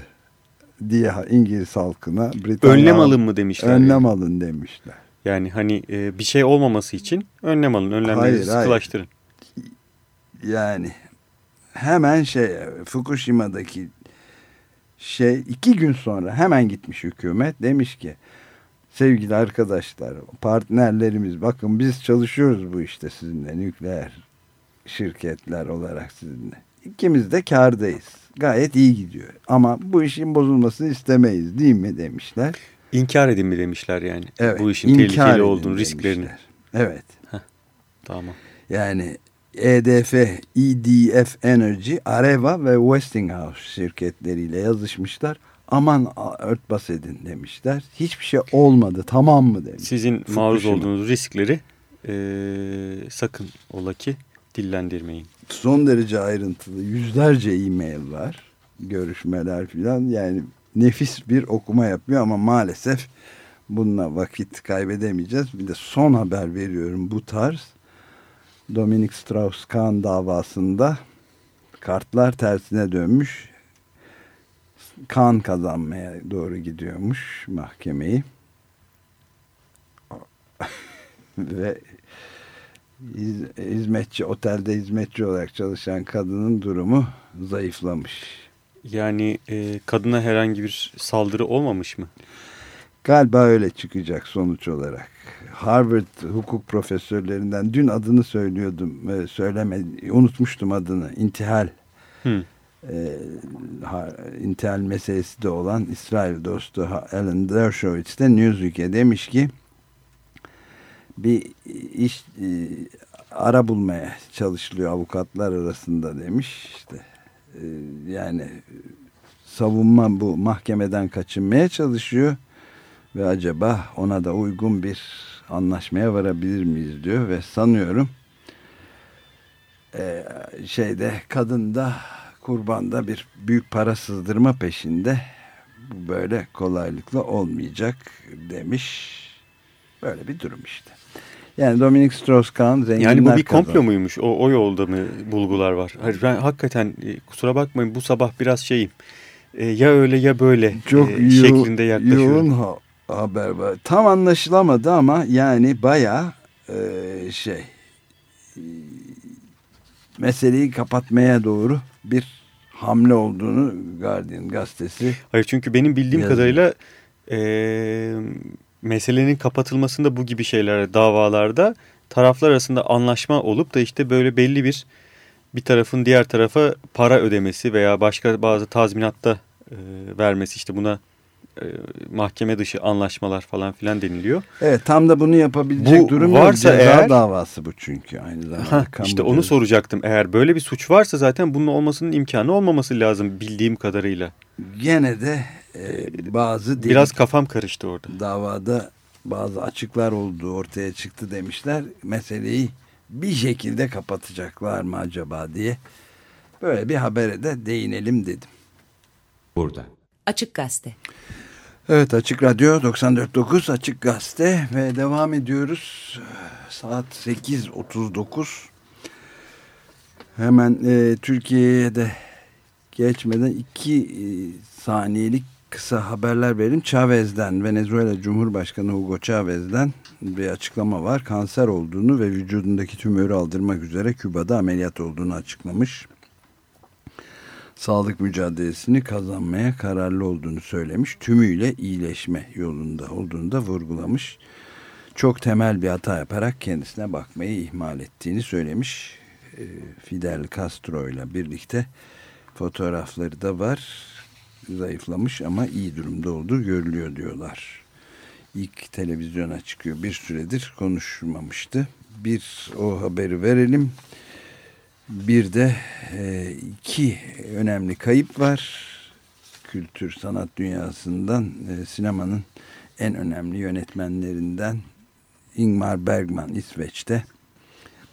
diye İngiliz halkına Britanya önlem alın mı demişler. Önlem yani. alın demişler. Yani hani e, bir şey olmaması için önlem alın, önlemleri sıkılaştırın. Yani hemen şey Fukushima'daki şey iki gün sonra hemen gitmiş hükümet demiş ki sevgili arkadaşlar partnerlerimiz bakın biz çalışıyoruz bu işte sizinle nükleer şirketler olarak sizinle. İkimiz de kardayız gayet iyi gidiyor. Ama bu işin bozulmasını istemeyiz değil mi demişler. İnkar edin mi demişler yani. Evet, bu işin tehlikeli olduğunu, risklerini. Evet. Heh, tamam. Yani EDF, EDF Energy, Areva ve Westinghouse şirketleriyle yazışmışlar. Aman örtbas edin demişler. Hiçbir şey olmadı tamam mı demiş. Sizin Fukushima. maruz olduğunuz riskleri e, sakın ola ki dillendirmeyin son derece ayrıntılı yüzlerce e-mail var. Görüşmeler filan yani nefis bir okuma yapıyor ama maalesef bununla vakit kaybedemeyeceğiz. Bir de son haber veriyorum bu tarz. Dominic Strauss-Kahn davasında kartlar tersine dönmüş. Kan kazanmaya doğru gidiyormuş mahkemeyi. [laughs] Ve hizmetçi otelde hizmetçi olarak çalışan kadının durumu zayıflamış. Yani e, kadına herhangi bir saldırı olmamış mı? Galiba öyle çıkacak sonuç olarak. Harvard hukuk profesörlerinden dün adını söylüyordum ve söyleme unutmuştum adını intihal Hı. e, intihal meselesi de olan İsrail dostu Alan Dershowitz de Newsweek'e demiş ki bir iş e, ara bulmaya çalışılıyor avukatlar arasında demiş işte e, yani savunma bu mahkemeden kaçınmaya çalışıyor ve acaba ona da uygun bir anlaşmaya varabilir miyiz diyor ve sanıyorum e, şeyde kadın da kurban da bir büyük para sızdırma peşinde bu böyle kolaylıkla olmayacak demiş böyle bir durum işte. Yani Dominic Strauss-Kahn zenginler Yani bu bir kazandı. komplo muymuş? O, o yolda mı bulgular var? Hayır, ben hakikaten e, kusura bakmayın bu sabah biraz şeyim. E, ya öyle ya böyle Çok e, şeklinde yaklaşıyorum. yoğun ha haber var. Tam anlaşılamadı ama yani bayağı e, şey e, meseleyi kapatmaya doğru bir hamle olduğunu Guardian gazetesi Hayır çünkü benim bildiğim Yazıyor. kadarıyla e, meselenin kapatılmasında bu gibi şeylere davalarda taraflar arasında anlaşma olup da işte böyle belli bir bir tarafın diğer tarafa para ödemesi veya başka bazı tazminatta e, vermesi işte buna e, mahkeme dışı anlaşmalar falan filan deniliyor. Evet tam da bunu yapabilecek Bu durum yok. varsa Ceza eğer- davası bu çünkü aynı zamanda. Kamu işte onu soracaktım. Eğer böyle bir suç varsa zaten bunun olmasının imkanı olmaması lazım bildiğim kadarıyla. Gene de e, bazı delik Biraz kafam karıştı orada. davada bazı açıklar olduğu ortaya çıktı demişler. Meseleyi bir şekilde kapatacaklar mı acaba diye. Böyle bir habere de değinelim dedim. Burada. Açık Gazete. Evet Açık Radyo 94.9 Açık Gazete ve devam ediyoruz. Saat 8.39. Hemen e, Türkiye'ye de geçmeden iki e, saniyelik kısa haberler verelim. Chavez'den, Venezuela Cumhurbaşkanı Hugo Chavez'den bir açıklama var. Kanser olduğunu ve vücudundaki tümörü aldırmak üzere Küba'da ameliyat olduğunu açıklamış. Sağlık mücadelesini kazanmaya kararlı olduğunu söylemiş. Tümüyle iyileşme yolunda olduğunu da vurgulamış. Çok temel bir hata yaparak kendisine bakmayı ihmal ettiğini söylemiş. E, Fidel Castro ile birlikte fotoğrafları da var. Zayıflamış ama iyi durumda olduğu görülüyor diyorlar. İlk televizyona çıkıyor. Bir süredir konuşmamıştı. Bir o haberi verelim. Bir de e, iki önemli kayıp var. Kültür sanat dünyasından e, sinemanın en önemli yönetmenlerinden Ingmar Bergman İsveç'te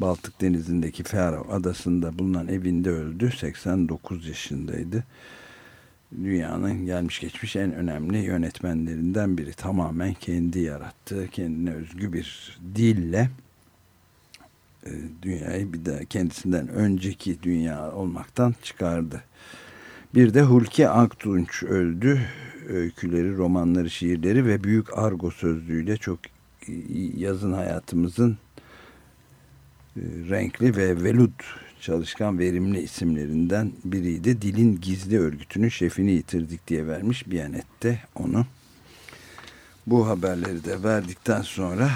Baltık Denizi'ndeki Faro adasında bulunan evinde öldü. 89 yaşındaydı. Dünyanın gelmiş geçmiş en önemli yönetmenlerinden biri. Tamamen kendi yarattığı, kendine özgü bir dille e, dünyayı bir de kendisinden önceki dünya olmaktan çıkardı. Bir de Hulki Aktunç öldü. Öyküleri, romanları, şiirleri ve Büyük Argo sözlüğüyle çok yazın hayatımızın e, renkli ve velut çalışkan verimli isimlerinden biriydi. Dilin Gizli Örgütü'nün şefini yitirdik diye vermiş Biyanet'te onu. Bu haberleri de verdikten sonra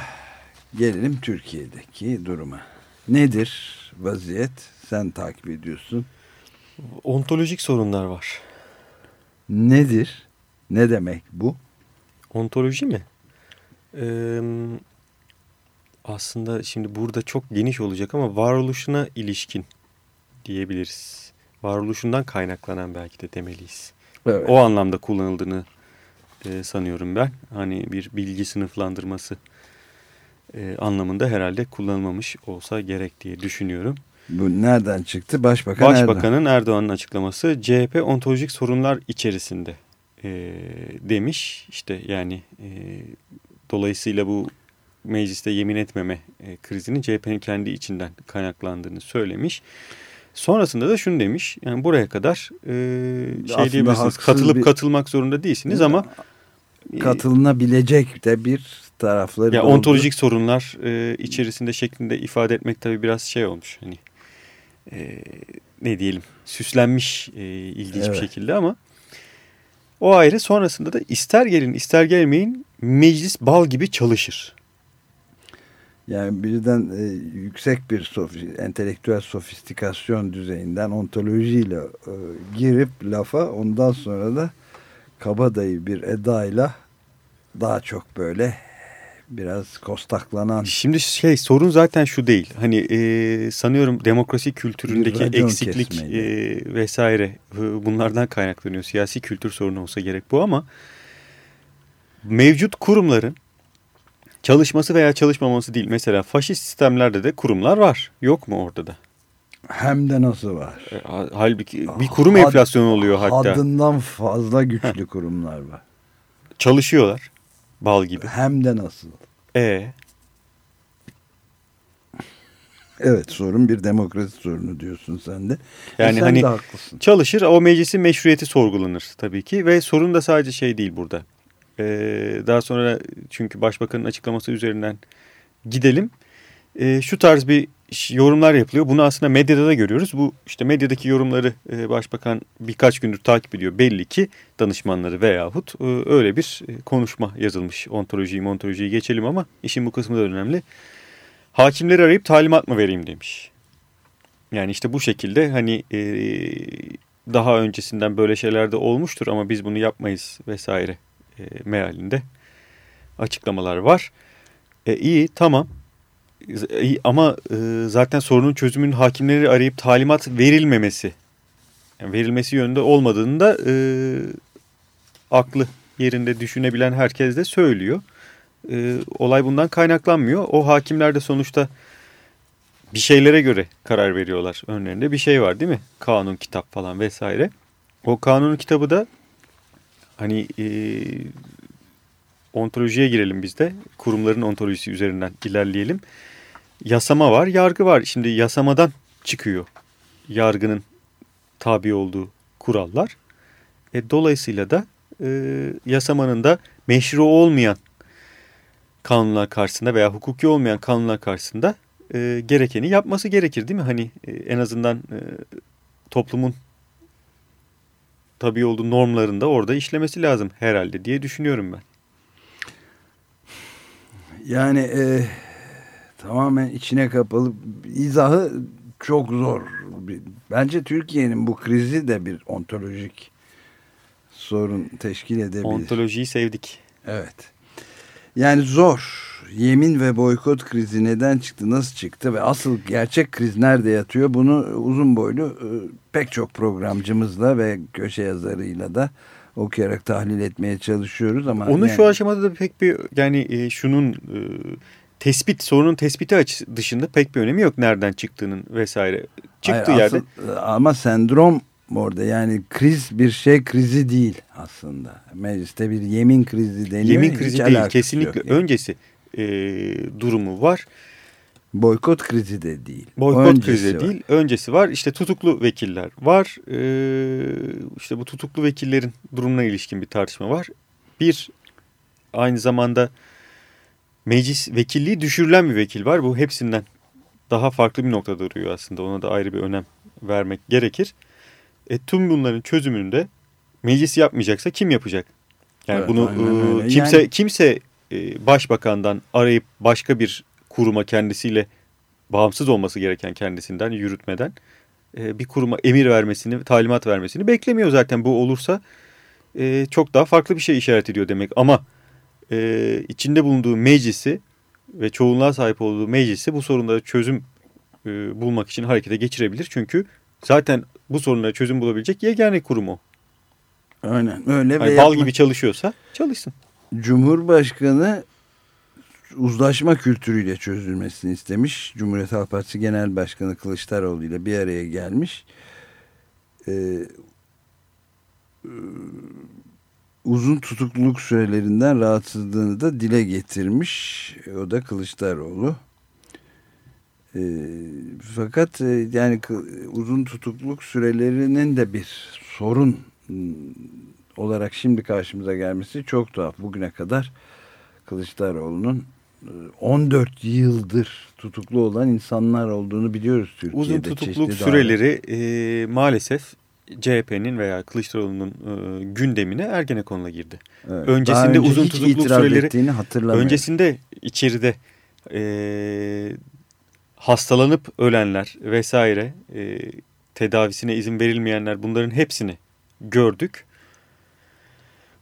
gelelim Türkiye'deki duruma. Nedir vaziyet? Sen takip ediyorsun. Ontolojik sorunlar var. Nedir? Ne demek bu? Ontoloji mi? Ee, aslında şimdi burada çok geniş olacak ama varoluşuna ilişkin diyebiliriz. Varoluşundan kaynaklanan belki de demeliyiz. Evet. O anlamda kullanıldığını e, sanıyorum ben. Hani bir bilgi sınıflandırması e, anlamında herhalde kullanılmamış olsa gerek diye düşünüyorum. Bu nereden çıktı? Başbakan Erdoğan. Başbakanın Erdoğan'ın açıklaması CHP ontolojik sorunlar içerisinde e, demiş. İşte yani e, dolayısıyla bu mecliste yemin etmeme e, krizinin CHP'nin kendi içinden kaynaklandığını söylemiş. Sonrasında da şunu demiş. Yani buraya kadar e, şey diyebilirsiniz. Katılıp bir- katılmak zorunda değilsiniz ama Katılınabilecek de bir tarafları ya oldu. ontolojik sorunlar e, içerisinde şeklinde ifade etmek tabii biraz şey olmuş. Hani e, ne diyelim süslenmiş e, ilginç Evet. bir şekilde ama o ayrı sonrasında da ister gelin ister gelmeyin meclis bal gibi çalışır Yani birden e, yüksek bir sofi, entelektüel sofistikasyon düzeyinden ontolojiyle e, girip lafa ondan sonra da kabadayı bir edayla daha çok böyle biraz kostaklanan. Şimdi şey sorun zaten şu değil. Hani e, sanıyorum demokrasi kültüründeki eksiklik e, vesaire e, bunlardan kaynaklanıyor. Siyasi kültür sorunu olsa gerek bu ama mevcut kurumların çalışması veya çalışmaması değil. Mesela faşist sistemlerde de kurumlar var. Yok mu orada da? Hem de nasıl var? E, halbuki bir kurum Had, enflasyonu oluyor hatta. Haddından fazla güçlü kurumlar var. Çalışıyorlar. Bal gibi. Hem de nasıl? E Evet sorun bir demokrasi sorunu diyorsun sen de. E, yani e sen hani de haklısın. çalışır o meclisin meşruiyeti sorgulanır tabii ki ve sorun da sadece şey değil burada. Ee, daha sonra çünkü başbakanın açıklaması üzerinden gidelim. Ee, şu tarz bir yorumlar yapılıyor. Bunu aslında medyada da görüyoruz. Bu işte medyadaki yorumları e, başbakan birkaç gündür takip ediyor. Belli ki danışmanları veyahut e, öyle bir e, konuşma yazılmış. Ontolojiyi ontolojiyi geçelim ama işin bu kısmı da önemli. Hakimleri arayıp talimat mı vereyim demiş. Yani işte bu şekilde hani e, daha öncesinden böyle şeyler de olmuştur ama biz bunu yapmayız vesaire e, mealinde açıklamalar var. E, iyi tamam iyi, ama e, zaten sorunun çözümünün hakimleri arayıp talimat verilmemesi yani verilmesi yönünde olmadığını da e, aklı yerinde düşünebilen herkes de söylüyor. E, olay bundan kaynaklanmıyor. O hakimler de sonuçta bir şeylere göre karar veriyorlar. Önlerinde bir şey var değil mi? Kanun, kitap falan vesaire. O kanun kitabı da hani e, ontolojiye girelim biz de. Kurumların ontolojisi üzerinden ilerleyelim. Yasama var, yargı var. Şimdi yasamadan çıkıyor yargının tabi olduğu kurallar. E, dolayısıyla da e, yasamanın da meşru olmayan kanunlar karşısında veya hukuki olmayan kanunlar karşısında e, gerekeni yapması gerekir değil mi? Hani e, en azından e, toplumun tabii olduğu normlarında orada işlemesi lazım herhalde diye düşünüyorum ben. Yani e, tamamen içine kapalı izahı çok zor. Bence Türkiye'nin bu krizi de bir ontolojik sorun teşkil edebilir. Ontolojiyi sevdik. Evet. Yani zor. Yemin ve boykot krizi neden çıktı, nasıl çıktı ve asıl gerçek kriz nerede yatıyor? Bunu uzun boylu e, pek çok programcımızla ve köşe yazarıyla da okuyarak tahlil etmeye çalışıyoruz ama onun yani... şu aşamada da pek bir yani e, şunun e, tespit sorunun tespiti açı dışında pek bir önemi yok nereden çıktığının vesaire. Çıktığı Hayır, yerde asıl, ama sendrom orada. Yani kriz bir şey krizi değil aslında. Mecliste bir yemin krizi deniyor. Yemin krizi değil kesinlikle yani. öncesi e, durumu var Boykot krizi de değil. Boykot Öncesi krizi de değil. Öncesi var. İşte tutuklu vekiller var. Ee, işte bu tutuklu vekillerin durumuna ilişkin bir tartışma var. Bir aynı zamanda meclis vekilliği düşürülen bir vekil var. Bu hepsinden daha farklı bir noktada duruyor aslında. Ona da ayrı bir önem vermek gerekir. E, tüm bunların çözümünde meclis yapmayacaksa kim yapacak? Yani evet, bunu e, kimse yani... kimse e, başbakandan arayıp başka bir kuruma kendisiyle bağımsız olması gereken kendisinden yürütmeden e, bir kuruma emir vermesini, talimat vermesini beklemiyor zaten. Bu olursa e, çok daha farklı bir şey işaret ediyor demek. Ama e, içinde bulunduğu meclisi ve çoğunluğa sahip olduğu meclisi bu sorunlara çözüm e, bulmak için harekete geçirebilir. Çünkü zaten bu sorunlara çözüm bulabilecek yegane kurum o. Aynen öyle. Yani bal yapma... gibi çalışıyorsa çalışsın. Cumhurbaşkanı uzlaşma kültürüyle çözülmesini istemiş. Cumhuriyet Halk Partisi Genel Başkanı Kılıçdaroğlu ile bir araya gelmiş. Ee, uzun tutukluluk sürelerinden rahatsızlığını da dile getirmiş. O da Kılıçdaroğlu. E, fakat e, yani uzun tutukluluk sürelerinin de bir sorun olarak şimdi karşımıza gelmesi çok tuhaf. Bugüne kadar Kılıçdaroğlu'nun 14 yıldır tutuklu olan insanlar olduğunu biliyoruz Türkiye'de. Uzun tutukluk süreleri e, maalesef CHP'nin veya Kılıçdaroğlu'nun e, gündemine Ergenekon'la girdi. Evet, öncesinde uzun tutukluk süreleri öncesinde içeride e, hastalanıp ölenler vesaire e, tedavisine izin verilmeyenler bunların hepsini gördük.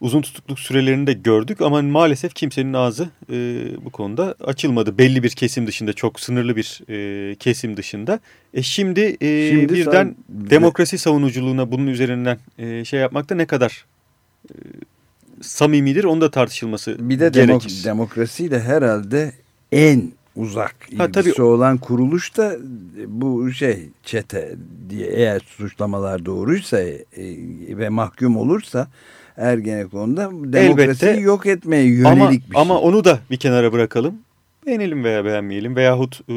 Uzun tutukluk sürelerini de gördük ama maalesef kimsenin ağzı e, bu konuda açılmadı. Belli bir kesim dışında çok sınırlı bir e, kesim dışında. E şimdi, e, şimdi birden demokrasi savunuculuğuna bunun üzerinden e, şey yapmakta ne kadar e, samimidir onu da tartışılması bir de gerekir. Demok demokrasiyle herhalde en uzak ilgisi ha, tabii. olan kuruluş da bu şey çete diye eğer suçlamalar doğruysa e, ve mahkum olursa Ergenekon'da demokrasiyi Elbette, yok etmeye yönelik ama, bir şey. Ama onu da bir kenara bırakalım. Beğenelim veya beğenmeyelim veyahut e,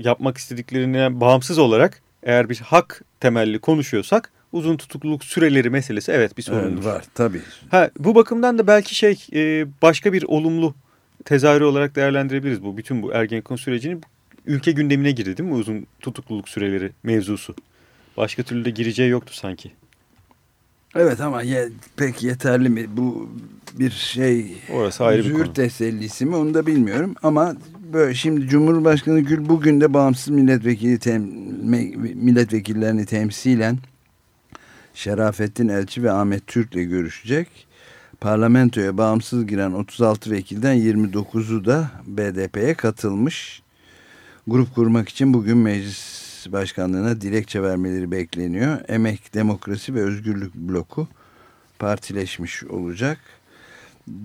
yapmak istediklerinden bağımsız olarak eğer bir hak temelli konuşuyorsak uzun tutukluluk süreleri meselesi evet bir sorundur. Evet, var tabii. Ha, bu bakımdan da belki şey e, başka bir olumlu tezahürü olarak değerlendirebiliriz bu. Bütün bu Ergenekon sürecinin ülke gündemine girdi değil mi uzun tutukluluk süreleri mevzusu? Başka türlü de gireceği yoktu sanki. Evet ama ye, pek yeterli mi? Bu bir şey Orası ayrı bir konu. tesellisi mi onu da bilmiyorum ama böyle şimdi Cumhurbaşkanı Gül bugün de bağımsız milletvekili tem, milletvekillerini temsilen Şerafettin Elçi ve Ahmet Türk'le görüşecek. Parlamentoya bağımsız giren 36 vekilden 29'u da BDP'ye katılmış. Grup kurmak için bugün meclis başkanlığına dilekçe vermeleri bekleniyor. Emek, Demokrasi ve Özgürlük bloku partileşmiş olacak.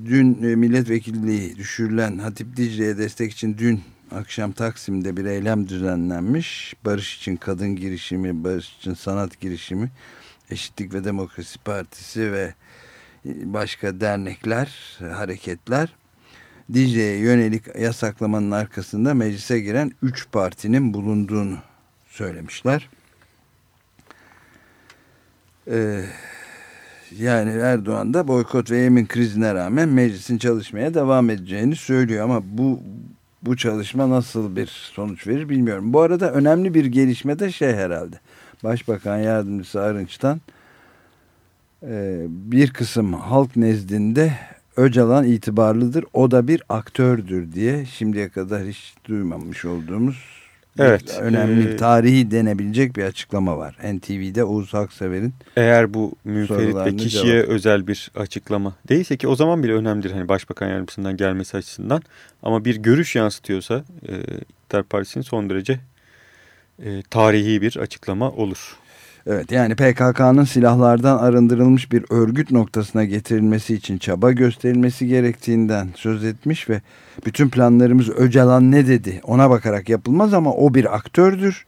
Dün e, milletvekilliği düşürülen Hatip Dicle'ye destek için dün akşam Taksim'de bir eylem düzenlenmiş. Barış için kadın girişimi, barış için sanat girişimi, Eşitlik ve Demokrasi Partisi ve başka dernekler, hareketler Dicle'ye yönelik yasaklamanın arkasında meclise giren 3 partinin bulunduğunu söylemişler. Ee, yani Erdoğan da boykot ve yemin krizine rağmen meclisin çalışmaya devam edeceğini söylüyor ama bu bu çalışma nasıl bir sonuç verir bilmiyorum. Bu arada önemli bir gelişme de şey herhalde. Başbakan Yardımcısı Arınç'tan e, bir kısım halk nezdinde Öcalan itibarlıdır. O da bir aktördür diye şimdiye kadar hiç duymamış olduğumuz Evet. Önemli e, tarihi denebilecek bir açıklama var. NTV'de Oğuz Haksever'in Eğer bu münferit ve kişiye cevap. özel bir açıklama değilse ki o zaman bile önemlidir. Hani başbakan yardımcısından gelmesi açısından. Ama bir görüş yansıtıyorsa e, İktidar Partisi'nin son derece e, tarihi bir açıklama olur. Evet yani PKK'nın silahlardan arındırılmış bir örgüt noktasına getirilmesi için çaba gösterilmesi gerektiğinden söz etmiş ve bütün planlarımız Öcalan ne dedi ona bakarak yapılmaz ama o bir aktördür.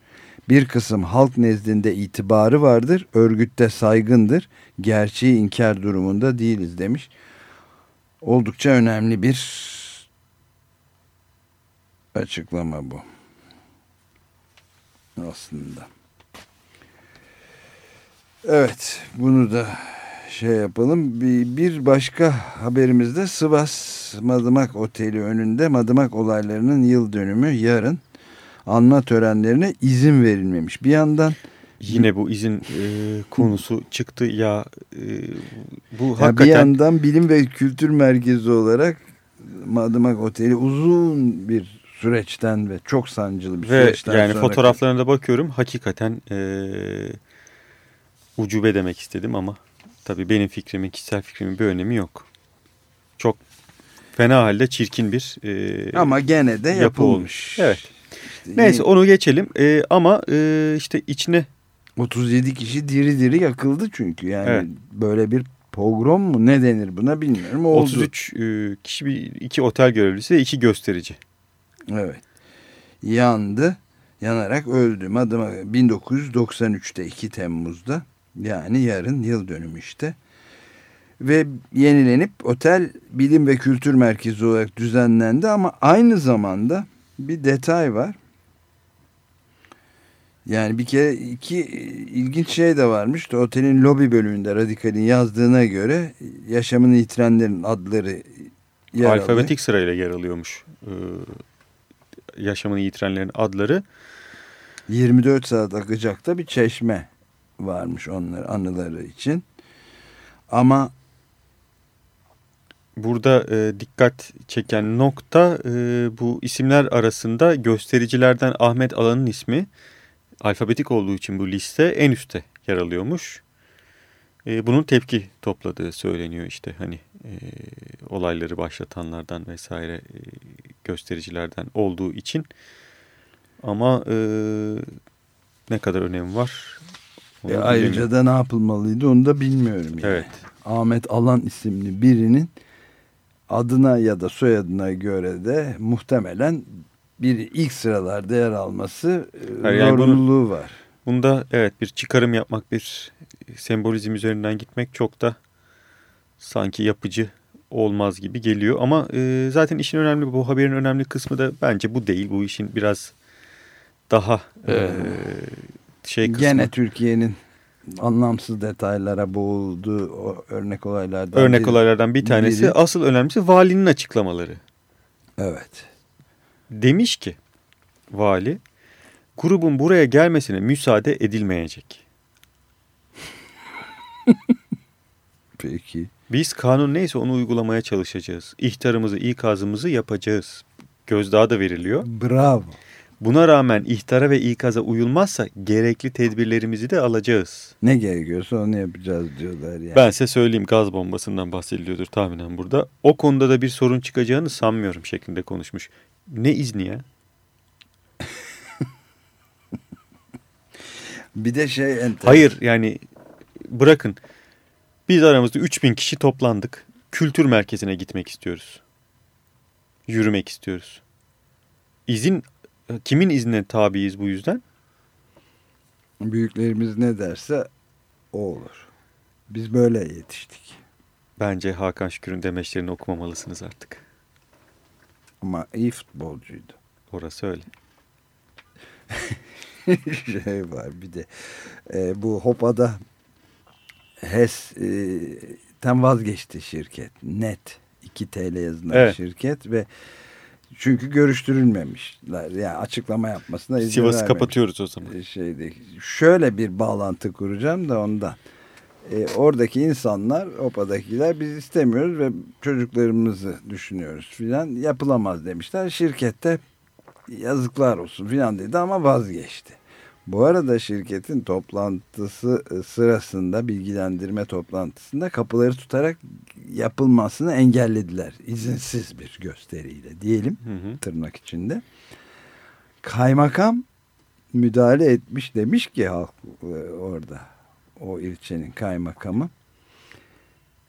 Bir kısım halk nezdinde itibarı vardır, örgütte saygındır, gerçeği inkar durumunda değiliz demiş. Oldukça önemli bir açıklama bu. Aslında. Evet bunu da şey yapalım. Bir, bir başka haberimizde Sivas Madımak Oteli önünde Madımak olaylarının yıl dönümü yarın anma törenlerine izin verilmemiş. Bir yandan yine bu izin e, konusu çıktı ya e, bu ya hakikaten. Bir yandan bilim ve kültür merkezi olarak Madımak Oteli uzun bir süreçten ve çok sancılı bir ve süreçten yani sonra... fotoğraflarına da bakıyorum hakikaten e, ucube demek istedim ama tabii benim fikrimin, kişisel fikrimin bir önemi yok. Çok fena halde çirkin bir e, ama gene de yapılmış. Evet. İşte Neyse onu geçelim e, ama e, işte içine 37 kişi diri diri yakıldı çünkü yani evet. böyle bir pogrom mu ne denir buna bilmiyorum. Oldu. 33 e, kişi bir iki otel görevlisi ve iki gösterici. Evet. Yandı. Yanarak öldü. Adıma 1993'te 2 Temmuz'da yani yarın yıl dönümü işte. Ve yenilenip otel bilim ve kültür merkezi olarak düzenlendi ama aynı zamanda bir detay var. Yani bir kere iki ilginç şey de varmış. Otelin lobi bölümünde Radikal'in yazdığına göre yaşamını yitirenlerin adları yer Alfabetik alıyor. sırayla yer alıyormuş. Ee, yaşamını yitirenlerin adları. 24 saat akacak da bir çeşme varmış onlar anıları için. Ama burada e, dikkat çeken nokta e, bu isimler arasında göstericilerden Ahmet Alan'ın ismi alfabetik olduğu için bu liste en üstte yer alıyormuş. E, bunun tepki topladığı söyleniyor işte hani e, olayları başlatanlardan vesaire e, göstericilerden olduğu için. Ama e, ne kadar önemi var? E, ayrıca da ne yapılmalıydı onu da bilmiyorum. Yani. Evet. Ahmet Alan isimli birinin adına ya da soyadına göre de muhtemelen bir ilk sıralarda yer alması e, Hayır, zorunluluğu yani bunu, var. Bunda evet bir çıkarım yapmak, bir sembolizm üzerinden gitmek çok da sanki yapıcı olmaz gibi geliyor. Ama e, zaten işin önemli, bu haberin önemli kısmı da bence bu değil. Bu işin biraz daha e, şey kısmı. Gene Türkiye'nin anlamsız detaylara boğulduğu örnek olaylardan örnek bir, olaylardan bir tanesi biri. asıl önemlisi valinin açıklamaları. Evet. Demiş ki vali grubun buraya gelmesine müsaade edilmeyecek. [laughs] Peki. Biz kanun neyse onu uygulamaya çalışacağız. İhtarımızı, ikazımızı yapacağız. Gözdağı da veriliyor. Bravo. Buna rağmen ihtara ve ikaza uyulmazsa gerekli tedbirlerimizi de alacağız. Ne gerekiyorsa onu yapacağız diyorlar yani. Ben size söyleyeyim gaz bombasından bahsediliyordur tahminen burada. O konuda da bir sorun çıkacağını sanmıyorum şeklinde konuşmuş. Ne izni ya? [laughs] bir de şey enter. Hayır yani bırakın. Biz aramızda 3000 kişi toplandık. Kültür merkezine gitmek istiyoruz. Yürümek istiyoruz. İzin kimin iznine tabiiz bu yüzden? Büyüklerimiz ne derse o olur. Biz böyle yetiştik. Bence Hakan Şükür'ün demeçlerini okumamalısınız artık. Ama iyi futbolcuydu. Orası öyle. [laughs] şey var bir de e, bu Hopa'da HES e, tam vazgeçti şirket. Net 2 TL yazılan evet. şirket ve çünkü görüştürülmemişler. Yani açıklama yapmasına izin Sivas'ı kapatıyoruz o zaman. E, şeyde, şöyle bir bağlantı kuracağım da ondan. E, oradaki insanlar, OPA'dakiler biz istemiyoruz ve çocuklarımızı düşünüyoruz filan yapılamaz demişler. Şirkette yazıklar olsun filan dedi ama vazgeçti. Bu arada şirketin toplantısı e, sırasında bilgilendirme toplantısında kapıları tutarak yapılmasını engellediler. İzinsiz bir gösteriyle diyelim hı hı. tırnak içinde. Kaymakam müdahale etmiş demiş ki halk e, orada o ilçenin kaymakamı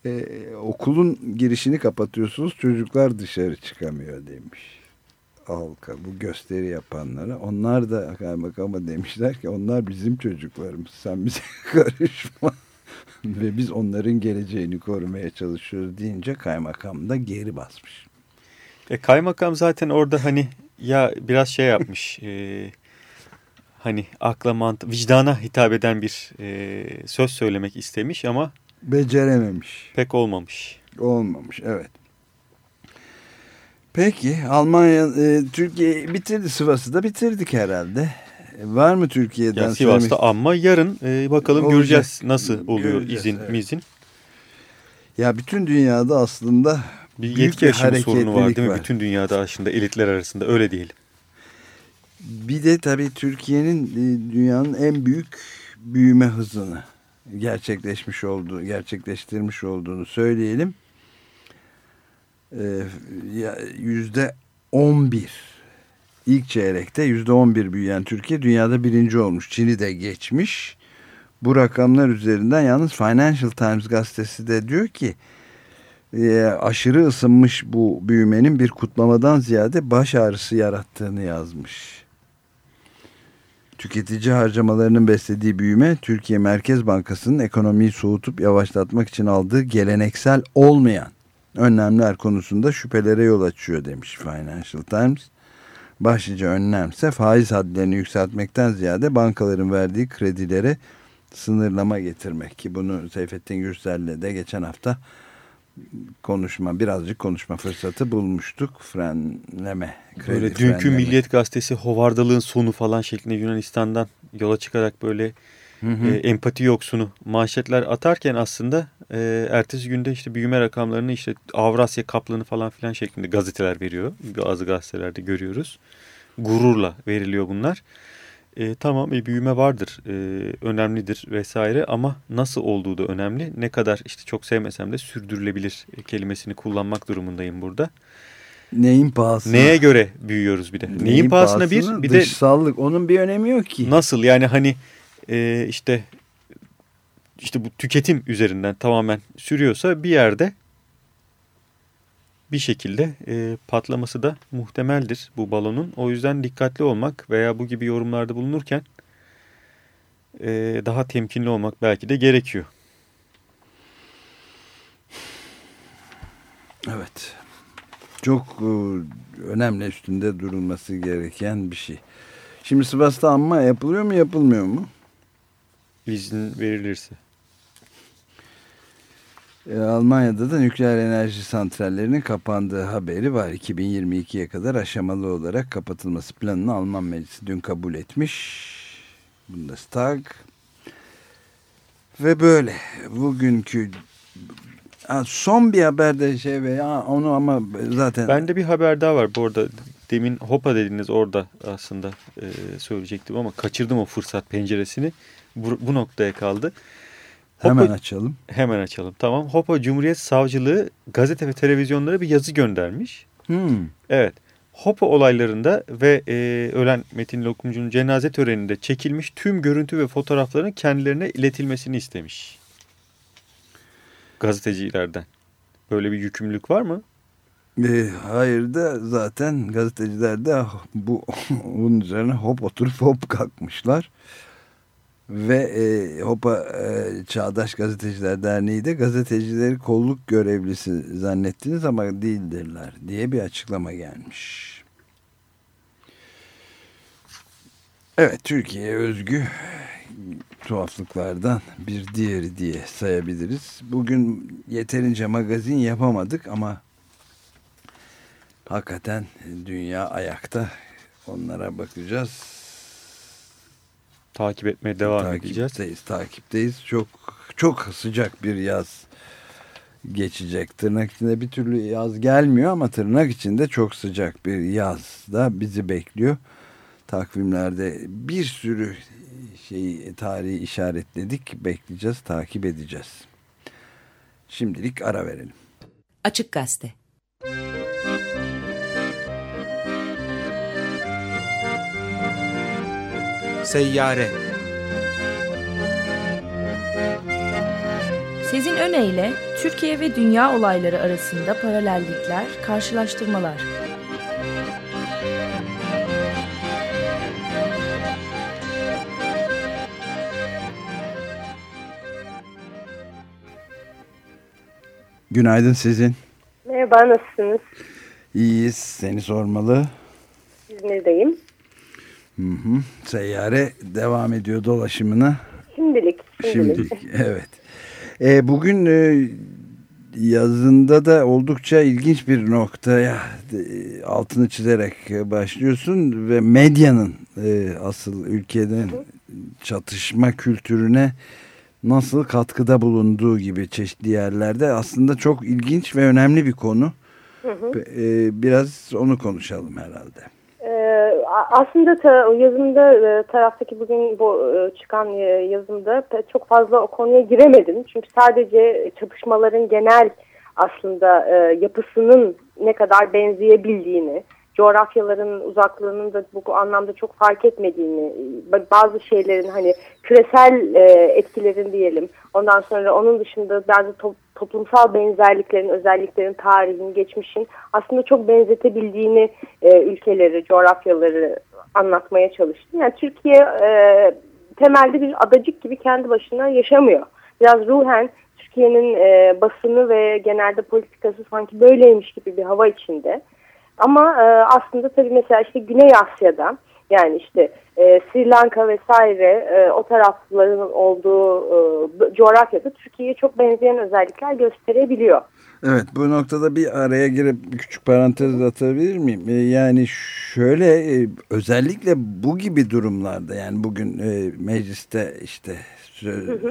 ee, okulun girişini kapatıyorsunuz çocuklar dışarı çıkamıyor demiş halka bu gösteri yapanlara onlar da kaymakama demişler ki onlar bizim çocuklarımız sen bize [laughs] karışma [laughs] ve biz onların geleceğini korumaya çalışıyoruz deyince kaymakam da geri basmış. E, kaymakam zaten orada hani ya biraz şey yapmış [laughs] e, hani akla mantı vicdana hitap eden bir e, söz söylemek istemiş ama becerememiş. Pek olmamış. Olmamış evet. Peki Almanya, e, Türkiye bitirdi Sivas'ı da bitirdik herhalde. E, var mı Türkiye'den? Ya Sivas'ta söylemek... ama yarın e, bakalım Olacak. göreceğiz nasıl oluyor göreceğiz, izin evet. mizin. Ya bütün dünyada aslında bir yetki aşımı sorunu var değil mi? Var. Bütün dünyada aslında elitler arasında öyle değil. Bir de tabii Türkiye'nin e, dünyanın en büyük büyüme hızını gerçekleşmiş olduğu, gerçekleştirmiş olduğunu söyleyelim. Ee, yüzde on bir ilk çeyrekte yüzde on bir büyüyen Türkiye dünyada birinci olmuş. Çin'i de geçmiş. Bu rakamlar üzerinden yalnız Financial Times gazetesi de diyor ki e, aşırı ısınmış bu büyümenin bir kutlamadan ziyade baş ağrısı yarattığını yazmış. Tüketici harcamalarının beslediği büyüme Türkiye Merkez Bankası'nın ekonomiyi soğutup yavaşlatmak için aldığı geleneksel olmayan önlemler konusunda şüphelere yol açıyor demiş Financial Times. Başlıca önlemse faiz hadlerini yükseltmekten ziyade bankaların verdiği kredilere sınırlama getirmek ki bunu Seyfettin Gürsel'le de geçen hafta konuşma birazcık konuşma fırsatı bulmuştuk frenleme kredi böyle dünkü frenleme. Milliyet Gazetesi hovardalığın sonu falan şeklinde Yunanistan'dan yola çıkarak böyle hı hı. E, empati yoksunu manşetler atarken aslında e, ertesi günde işte büyüme rakamlarını işte Avrasya kaplanı falan filan şeklinde gazeteler veriyor. Bazı gazetelerde görüyoruz. Gururla veriliyor bunlar. E, tamam e, büyüme vardır, e, önemlidir vesaire ama nasıl olduğu da önemli. Ne kadar işte çok sevmesem de sürdürülebilir kelimesini kullanmak durumundayım burada. Neyin pahasına? Neye göre büyüyoruz bir de? Neyin, Neyin pahasına, pahasına bir, bir de dışsallık. Onun bir önemi yok ki. Nasıl yani hani e, işte işte bu tüketim üzerinden tamamen sürüyorsa bir yerde bir şekilde e, patlaması da muhtemeldir bu balonun. O yüzden dikkatli olmak veya bu gibi yorumlarda bulunurken e, daha temkinli olmak belki de gerekiyor. Evet. Çok e, önemli üstünde durulması gereken bir şey. Şimdi Sivas'ta anma yapılıyor mu yapılmıyor mu? İzin verilirse. E, Almanya'da da nükleer enerji santrallerinin kapandığı haberi var. 2022'ye kadar aşamalı olarak kapatılması planını Alman meclisi dün kabul etmiş. Bundestag. Ve böyle bugünkü son bir haber de şey ve onu ama zaten... Bende bir haber daha var bu arada. Demin Hopa dediniz orada aslında e, söyleyecektim ama kaçırdım o fırsat penceresini. Bu, bu noktaya kaldı. Hemen açalım. Hemen açalım. Tamam. Hopa Cumhuriyet Savcılığı gazete ve televizyonlara bir yazı göndermiş. Hmm. Evet. Hopa olaylarında ve e, ölen Metin Lokumcu'nun cenaze töreninde çekilmiş tüm görüntü ve fotoğrafların kendilerine iletilmesini istemiş. Gazetecilerden. Böyle bir yükümlülük var mı? E, hayır da zaten gazeteciler de bu [laughs] bunun üzerine hop oturup hop kalkmışlar. Ve e, HOPA e, Çağdaş Gazeteciler Derneği de gazetecileri kolluk görevlisi zannettiniz ama değildirler diye bir açıklama gelmiş. Evet Türkiye özgü tuhaflıklardan bir diğeri diye sayabiliriz. Bugün yeterince magazin yapamadık ama hakikaten dünya ayakta onlara bakacağız takip etmeye devam takipteyiz, edeceğiz. Takipteyiz. Çok çok sıcak bir yaz geçecek. Tırnak içinde bir türlü yaz gelmiyor ama tırnak içinde çok sıcak bir yaz da bizi bekliyor. Takvimlerde bir sürü şey tarihi işaretledik. Bekleyeceğiz, takip edeceğiz. Şimdilik ara verelim. Açık Gazete Seyyare Sezin Öne Türkiye ve dünya olayları arasında paralellikler, karşılaştırmalar. Günaydın sizin. Merhaba, nasılsınız? İyiyiz, seni sormalı. İzmir'deyim. Hı hı. Seyyare devam ediyor dolaşımına. Şimdilik. Şimdilik, şimdilik evet. E, bugün e, yazında da oldukça ilginç bir noktaya e, altını çizerek başlıyorsun ve medyanın e, asıl ülkeden çatışma kültürüne nasıl katkıda bulunduğu gibi çeşitli yerlerde aslında çok ilginç ve önemli bir konu. Hı hı. E, biraz onu konuşalım herhalde. Ee, aslında ta, yazımda e, taraftaki bugün bu e, çıkan e, yazımda çok fazla o konuya giremedim. Çünkü sadece çatışmaların genel aslında yapısının ne kadar benzeyebildiğini, coğrafyaların uzaklığının da bu anlamda çok fark etmediğini, bazı şeylerin hani küresel etkilerin diyelim, ondan sonra onun dışında bazı to toplumsal benzerliklerin, özelliklerin, tarihin, geçmişin aslında çok benzetebildiğini e, ülkeleri, coğrafyaları anlatmaya çalıştım. Yani Türkiye e, temelde bir adacık gibi kendi başına yaşamıyor. Biraz ruhen Türkiye'nin e, basını ve genelde politikası sanki böyleymiş gibi bir hava içinde. Ama e, aslında tabii mesela işte Güney Asya'da yani işte e, Sri Lanka vesaire e, o tarafların olduğu e, coğrafyada Türkiye'ye çok benzeyen özellikler gösterebiliyor. Evet bu noktada bir araya girip küçük parantez atabilir miyim? E, yani şöyle e, özellikle bu gibi durumlarda yani bugün e, mecliste işte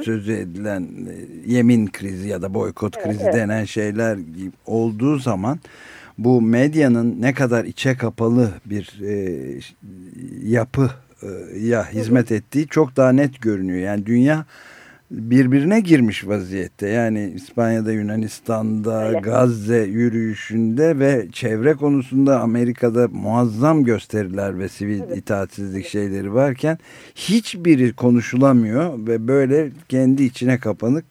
sözü edilen yemin krizi ya da boykot evet, krizi evet. denen şeyler gibi olduğu zaman bu medyanın ne kadar içe kapalı bir yapı ya hizmet ettiği çok daha net görünüyor. Yani dünya birbirine girmiş vaziyette. Yani İspanya'da, Yunanistan'da, Öyle. Gazze yürüyüşünde ve çevre konusunda Amerika'da muazzam gösteriler ve sivil evet. itaatsizlik şeyleri varken hiçbiri konuşulamıyor ve böyle kendi içine kapanık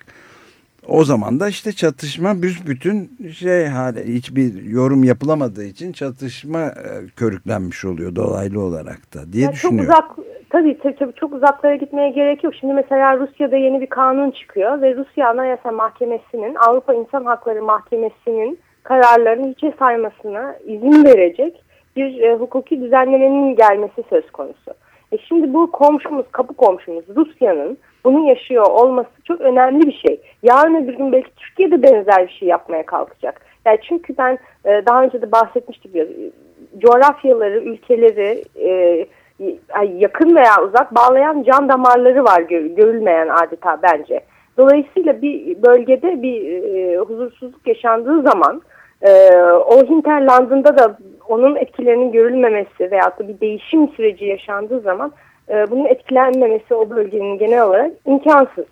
o zaman da işte çatışma büsbütün şey hale hiçbir yorum yapılamadığı için çatışma e, körüklenmiş oluyor dolaylı olarak da diye yani düşünüyorum. Çok uzak tabii, tabii çok uzaklara gitmeye gerek yok. Şimdi mesela Rusya'da yeni bir kanun çıkıyor ve Rusya Anayasa Mahkemesi'nin Avrupa İnsan Hakları Mahkemesi'nin kararlarını hiçe saymasına izin verecek bir e, hukuki düzenlemenin gelmesi söz konusu. E şimdi bu komşumuz, kapı komşumuz Rusya'nın bunu yaşıyor olması çok önemli bir şey. Yarın öbür gün belki Türkiye'de benzer bir şey yapmaya kalkacak. Yani çünkü ben e, daha önce de bahsetmiştim ya, coğrafyaları, ülkeleri e, yakın veya uzak bağlayan can damarları var görülmeyen adeta bence. Dolayısıyla bir bölgede bir e, huzursuzluk yaşandığı zaman e, o hinterlandında da onun etkilerinin görülmemesi veya da bir değişim süreci yaşandığı zaman e, bunun etkilenmemesi o bölgenin genel olarak imkansız.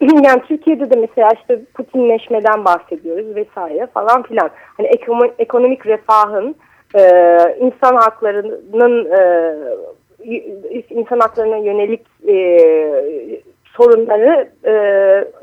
[clears throat] yani Türkiye'de de mesela işte Putinleşmeden bahsediyoruz vesaire falan filan. Hani ekonomik refahın, e, insan haklarının e, insan haklarına yönelik e, sorunları e,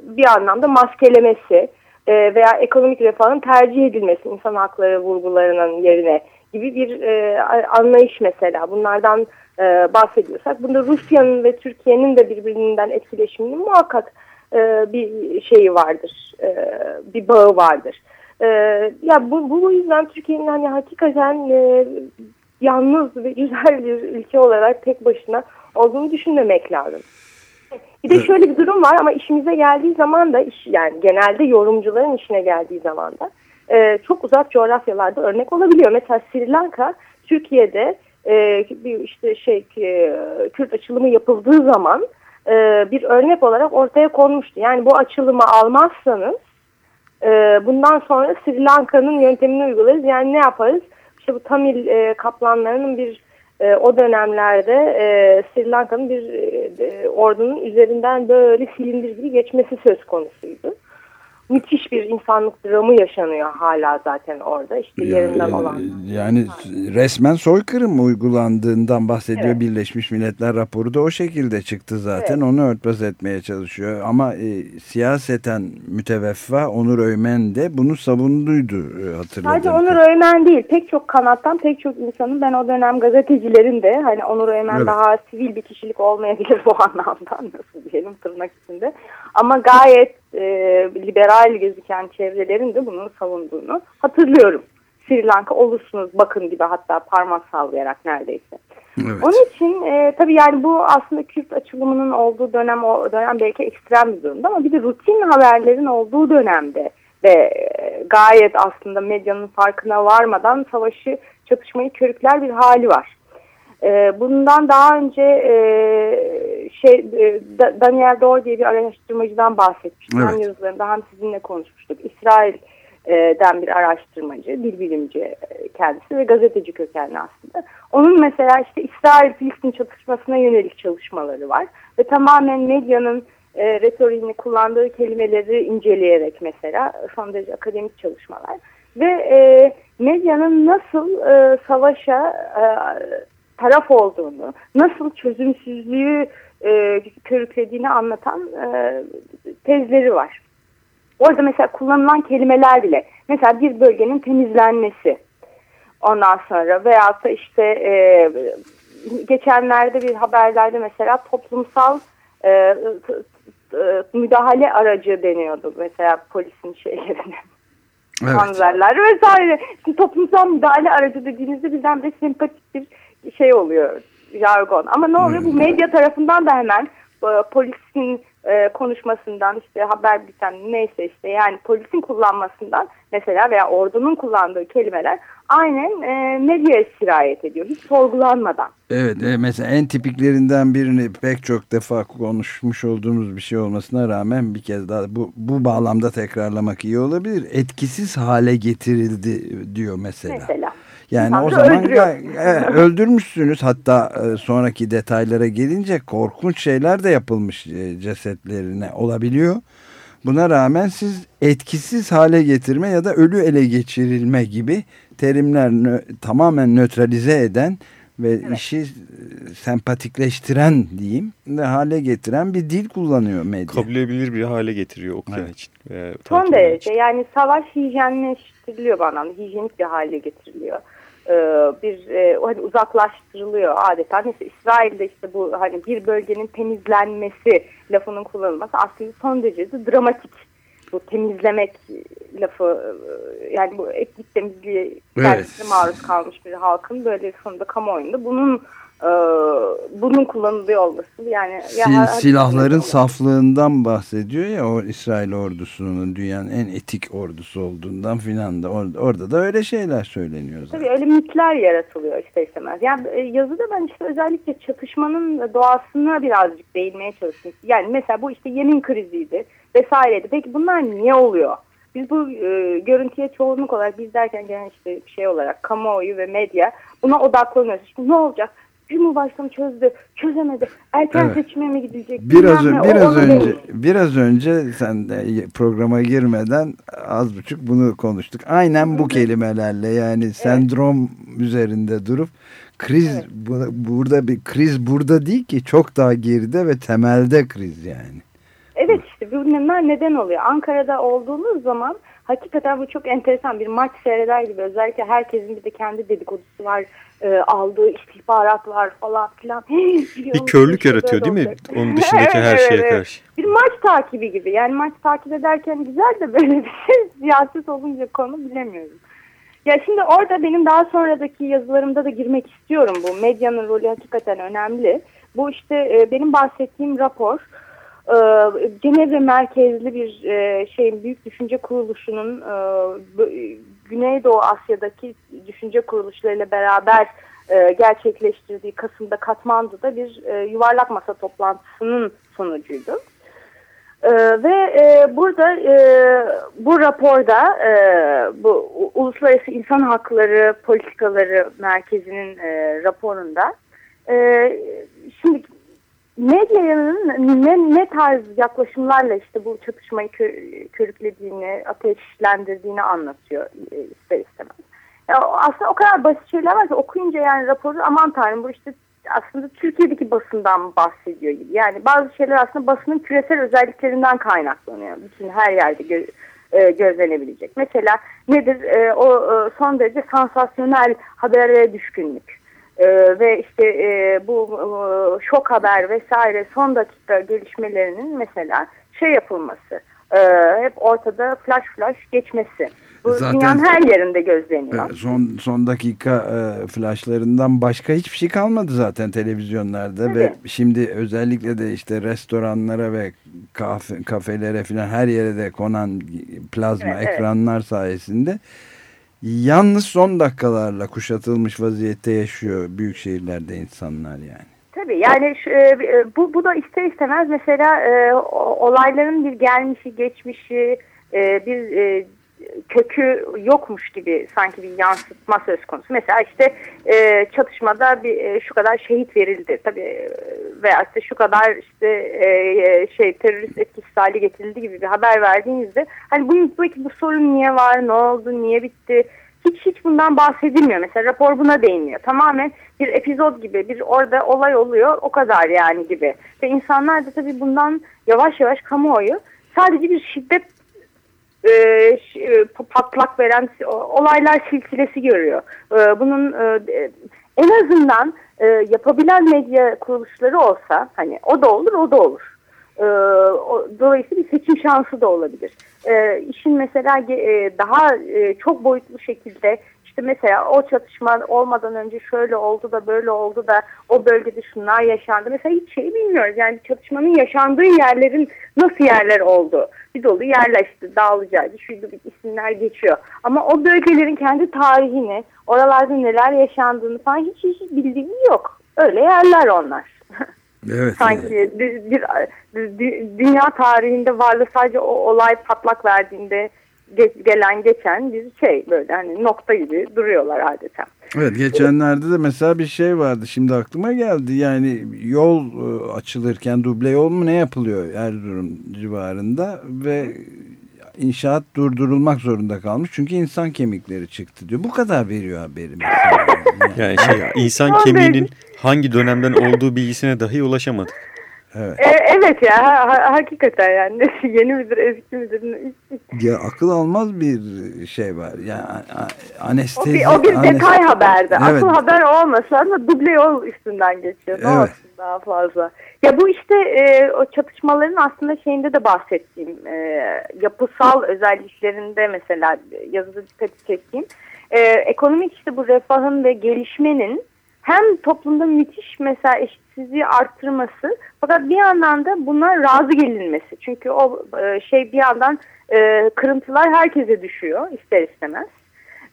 bir anlamda maskelemesi e, veya ekonomik refahın tercih edilmesi insan hakları vurgularının yerine gibi bir e, anlayış mesela. Bunlardan e, bahsediyorsak bunda Rusya'nın ve Türkiye'nin de birbirinden etkileşiminin muhakkak e, bir şeyi vardır, e, bir bağı vardır. E, ya bu, bu yüzden Türkiye'nin hani hakikaten e, yalnız ve güzel bir ülke olarak tek başına olduğunu düşünmemek lazım. Bir de şöyle bir durum var ama işimize geldiği zaman da iş, yani genelde yorumcuların işine geldiği zaman da e, çok uzak coğrafyalarda örnek olabiliyor. Mesela Sri Lanka Türkiye'de e, bir işte şey e, Kürt açılımı yapıldığı zaman e, bir örnek olarak ortaya konmuştu. Yani bu açılımı almazsanız e, bundan sonra Sri Lanka'nın yöntemini uygularız. Yani ne yaparız? İşte bu Tamil e, kaplanlarının bir e, o dönemlerde e, Sri Lanka'nın bir e, ordunun üzerinden böyle silindir gibi geçmesi söz konusuydu müthiş bir insanlık dramı yaşanıyor hala zaten orada işte yerinden olan. Yani resmen soykırım uygulandığından bahsediyor evet. Birleşmiş Milletler raporu da o şekilde çıktı zaten evet. onu örtbas etmeye çalışıyor ama e, siyaseten müteveffa Onur Öymen de bunu savunduydu e, hatırladım. Sadece Onur Öymen değil pek çok kanattan pek çok insanın ben o dönem gazetecilerin de hani Onur Öymen evet. daha sivil bir kişilik olmayabilir [laughs] bu anlamda nasıl diyelim tırnak içinde ama gayet e, liberal gözüken çevrelerin de bunu savunduğunu hatırlıyorum. Sri Lanka olursunuz bakın gibi hatta parmak sallayarak neredeyse. Evet. Onun için e, tabii yani bu aslında Kürt açılımının olduğu dönem o dönem belki ekstrem bir durumda ama bir de rutin haberlerin olduğu dönemde ve e, gayet aslında medyanın farkına varmadan savaşı çatışmayı körükler bir hali var. E, bundan daha önce e, şey e, Daniel Dor diye bir araştırmacıdan bahsetmiştim. Evet. Hem yazılarında hem sizinle konuşmuştuk. İsrail'den bir araştırmacı, bir bilimci e, kendisi ve gazeteci kökenli aslında. Onun mesela işte İsrail-Filistin çatışmasına yönelik çalışmaları var. Ve tamamen medyanın e, retoriğini kullandığı kelimeleri inceleyerek mesela son derece akademik çalışmalar. Ve e, medyanın nasıl e, savaşa e, taraf olduğunu, nasıl çözümsüzlüğü e, körüklediğini anlatan e, tezleri var. Orada mesela kullanılan kelimeler bile, mesela bir bölgenin temizlenmesi, ondan sonra veyahut da işte e, geçenlerde bir haberlerde mesela toplumsal e, müdahale aracı deniyordu mesela polisin şeylerine. Evet. Panzerler vesaire. Şimdi toplumsal müdahale aracı dediğinizde birdenbire sempatik bir şey oluyor jargon. Ama ne oluyor? Bu hmm. medya tarafından da hemen polisin e, konuşmasından işte haber biten neyse işte yani polisin kullanmasından mesela veya ordunun kullandığı kelimeler aynen e, medyaya sirayet ediyor hiç sorgulanmadan. Evet e, mesela en tipiklerinden birini pek çok defa konuşmuş olduğumuz bir şey olmasına rağmen bir kez daha bu, bu bağlamda tekrarlamak iyi olabilir. Etkisiz hale getirildi diyor mesela. Mesela. Yani o zaman evet, [laughs] öldürmüşsünüz hatta e, sonraki detaylara gelince korkunç şeyler de yapılmış e, cesetlerine olabiliyor. Buna rağmen siz etkisiz hale getirme ya da ölü ele geçirilme gibi terimler nö tamamen nötralize eden ve evet. işi e, sempatikleştiren diyeyim de hale getiren bir dil kullanıyor medya. Kabul edilebilir bir hale getiriyor okuyan evet. için. E, Son derece yani savaş hijyenleştiriliyor bana hijyenik bir hale getiriliyor. E, bir e, hani uzaklaştırılıyor adeta. Mesela İsrail'de işte bu hani bir bölgenin temizlenmesi lafının kullanılması aslında son derece de dramatik. Bu temizlemek lafı e, yani bu etnik temizliğe evet. maruz kalmış bir halkın böyle sonunda kamuoyunda bunun bunun kullanılıyor olması yani Sil, ya, silahların saflığından bahsediyor ya o İsrail ordusunun dünyanın en etik ordusu olduğundan filan da orada, orada da öyle şeyler söyleniyor zaten. Tabii öyle mitler yaratılıyor ister istemez. Yani e, yazıda ben işte özellikle çatışmanın doğasına birazcık değinmeye çalıştım. Yani mesela bu işte yemin kriziydi vesaireydi. Peki bunlar niye oluyor? Biz bu e, görüntüye çoğunluk olarak biz derken gelen işte şey olarak kamuoyu ve medya buna odaklanıyoruz. İşte ne olacak? Cumhurbaşkanı çözdü, çözemedi. Erken evet. seçime mi gidecek? Biraz, Bilmem biraz önce değil. biraz önce sen de programa girmeden az buçuk bunu konuştuk. Aynen bu kelimelerle yani evet. sendrom üzerinde durup kriz evet. bu, burada bir kriz burada değil ki çok daha geride ve temelde kriz yani. Evet işte bunlar neden oluyor? Ankara'da olduğumuz zaman hakikaten bu çok enteresan bir maç seyreder gibi özellikle herkesin bir de kendi dedikodusu var e, aldığı istihbarat var falan filan. [gasps] bir körlük yaratıyor değil mi? Onun [laughs] dışındaki her şeye evet, karşı. Bir maç takibi gibi yani maç takip ederken güzel de böyle [laughs] bir şey siyaset olunca konu bilemiyorum. Ya şimdi orada benim daha sonradaki yazılarımda da girmek istiyorum bu medyanın rolü hakikaten önemli. Bu işte e, benim bahsettiğim rapor Cenevre merkezli bir e, şeyin büyük düşünce kuruluşunun e, Güneydoğu Asya'daki düşünce kuruluşlarıyla beraber e, gerçekleştirdiği Kasım'da Katmandu'da bir e, yuvarlak masa toplantısının sonucuydu. E, ve e, burada e, bu raporda e, bu Uluslararası İnsan Hakları Politikaları Merkezi'nin e, raporunda e, şimdi medyanın ne, ne tarz yaklaşımlarla işte bu çatışmayı kö, körüklediğini, ateşlendirdiğini anlatıyor e, ister istemez. Ya aslında o kadar basit şeyler var ki okuyunca yani raporu aman tanrım bu işte aslında Türkiye'deki basından bahsediyor gibi. Yani bazı şeyler aslında basının küresel özelliklerinden kaynaklanıyor. Bütün her yerde gö e, gözlenebilecek. Mesela nedir? E, o e, son derece sansasyonel habere düşkünlük. Ee, ve işte e, bu e, şok haber vesaire son dakika gelişmelerinin mesela şey yapılması e, hep ortada flash flash geçmesi. Bu Zaten, dünyanın her yerinde gözleniyor. Son, son dakika e, flashlarından başka hiçbir şey kalmadı zaten televizyonlarda Tabii. ve şimdi özellikle de işte restoranlara ve kafe, kafelere falan her yere de konan plazma evet, ekranlar evet. sayesinde yalnız son dakikalarla kuşatılmış vaziyette yaşıyor büyük şehirlerde insanlar yani. Tabii yani şu, e, e, bu, bu da ister istemez mesela e, olayların bir gelmişi geçmişi bir kökü yokmuş gibi sanki bir yansıtma söz konusu. Mesela işte e, çatışmada bir e, şu kadar şehit verildi tabii e, veya işte şu kadar işte e, e, şey terörist etkisiz hale getirildi gibi bir haber verdiğinizde hani bu, peki bu sorun niye var, ne oldu, niye bitti? Hiç hiç bundan bahsedilmiyor. Mesela rapor buna değinmiyor. Tamamen bir epizod gibi bir orada olay oluyor o kadar yani gibi. Ve insanlar da tabii bundan yavaş yavaş kamuoyu sadece bir şiddet e, e, patlak veren olaylar silsilesi görüyor. E, bunun e, en azından e, yapabilen medya kuruluşları olsa hani o da olur o da olur. E, o, dolayısıyla bir seçim şansı da olabilir. E, işin mesela e, daha e, çok boyutlu şekilde işte mesela o çatışma olmadan önce şöyle oldu da böyle oldu da o bölgede şunlar yaşandı. Mesela hiç şey bilmiyoruz. Yani çatışmanın yaşandığı yerlerin nasıl yerler oldu? Bir dolu yerler işte Dağlıca'ydı, şuydu bir isimler geçiyor. Ama o bölgelerin kendi tarihini, oralarda neler yaşandığını falan hiç, hiç bildiğimiz yok. Öyle yerler onlar. Evet. [laughs] Sanki. Bir, bir, bir, dünya tarihinde varlığı sadece o olay patlak verdiğinde gelen geçen bir şey böyle hani nokta gibi duruyorlar adeta. Evet geçenlerde de mesela bir şey vardı şimdi aklıma geldi yani yol e, açılırken duble yol mu ne yapılıyor Erzurum civarında ve inşaat durdurulmak zorunda kalmış çünkü insan kemikleri çıktı diyor. Bu kadar veriyor haberi mesela. [laughs] Yani, yani şey insan kemiğinin hangi dönemden olduğu bilgisine dahi ulaşamadık. Evet. E, evet ya ha, hakikaten yani [laughs] yeni midir eski midir? Ya akıl almaz bir şey var. Yani anestezi. O bir, o bir detay haberdi. Evet. Asıl haber olmasa ama duble yol üstünden geçiyor. Ne evet. daha fazla. Ya bu işte e, o çatışmaların aslında şeyinde de bahsettiğim e, yapısal özelliklerinde mesela yazıda dikkat çektiğim e, ekonomik işte bu refahın ve gelişmenin hem toplumda müthiş mesela eşitsizliği arttırması fakat bir yandan da buna razı gelinmesi. Çünkü o e, şey bir yandan e, kırıntılar herkese düşüyor ister istemez.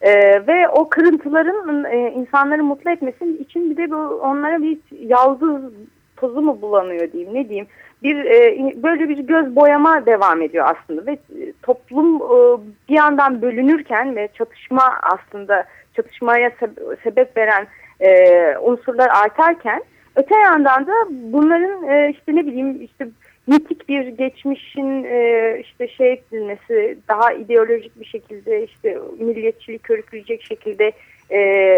E, ve o kırıntıların e, insanları mutlu etmesi için bir de bu, onlara bir yaldız tozu mu bulanıyor diyeyim ne diyeyim. Bir e, böyle bir göz boyama devam ediyor aslında ve e, toplum e, bir yandan bölünürken ve çatışma aslında çatışmaya sebep veren e, unsurlar artarken öte yandan da bunların e, işte ne bileyim işte mitik bir geçmişin e, işte şey edilmesi daha ideolojik bir şekilde işte milliyetçiliği körükleyecek şekilde e,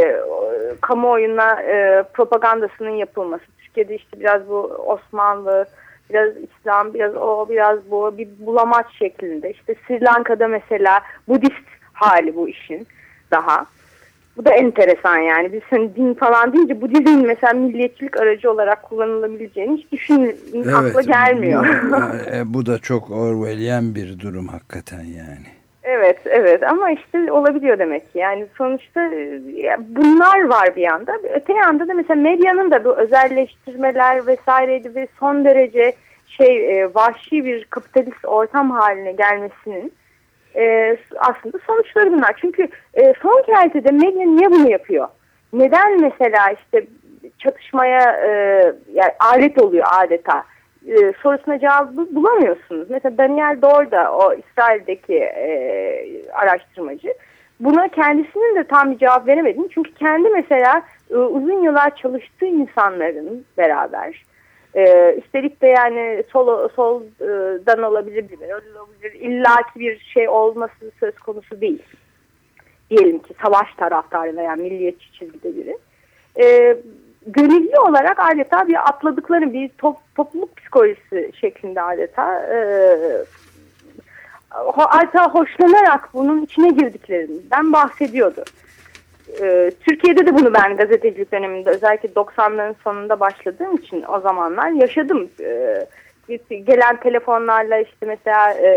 kamuoyuna e, propagandasının yapılması. Türkiye'de işte biraz bu Osmanlı, biraz İslam, biraz o, biraz bu bir bulamaç şeklinde. İşte Sri Lanka'da mesela Budist hali bu işin daha. Bu da enteresan yani. Biz hani din falan deyince bu dizinin mesela milliyetçilik aracı olarak kullanılabileceğini hiç düşün evet, akla gelmiyor. Bu, [laughs] e, bu da çok Orwellian bir durum hakikaten yani. Evet, evet ama işte olabiliyor demek ki. Yani sonuçta bunlar var bir yanda. Öte yanda da mesela medyanın da bu özelleştirmeler vesaireydi ve son derece şey e, vahşi bir kapitalist ortam haline gelmesinin e, aslında sonuçları bunlar. Çünkü e, son kertede medya niye bunu yapıyor? Neden mesela işte çatışmaya e, yani alet oluyor adeta? E, sorusuna cevabı bulamıyorsunuz. Mesela Daniel Dorda o İsrail'deki e, araştırmacı buna kendisinin de tam bir cevap veremedi. Çünkü kendi mesela e, uzun yıllar çalıştığı insanların beraber ee, üstelik de yani sol, soldan olabilir, liberal olabilir. illaki bir şey olması söz konusu değil. Diyelim ki savaş taraftarı veya milliyetçi çizgide biri. Ee, gönüllü olarak adeta bir atladıkları bir top, topluluk psikolojisi şeklinde adeta e, adeta hoşlanarak bunun içine girdiklerinden bahsediyordu. Ee, Türkiye'de de bunu ben gazetecilik döneminde özellikle 90'ların sonunda başladığım için o zamanlar yaşadım. Ee, gelen telefonlarla işte mesela e,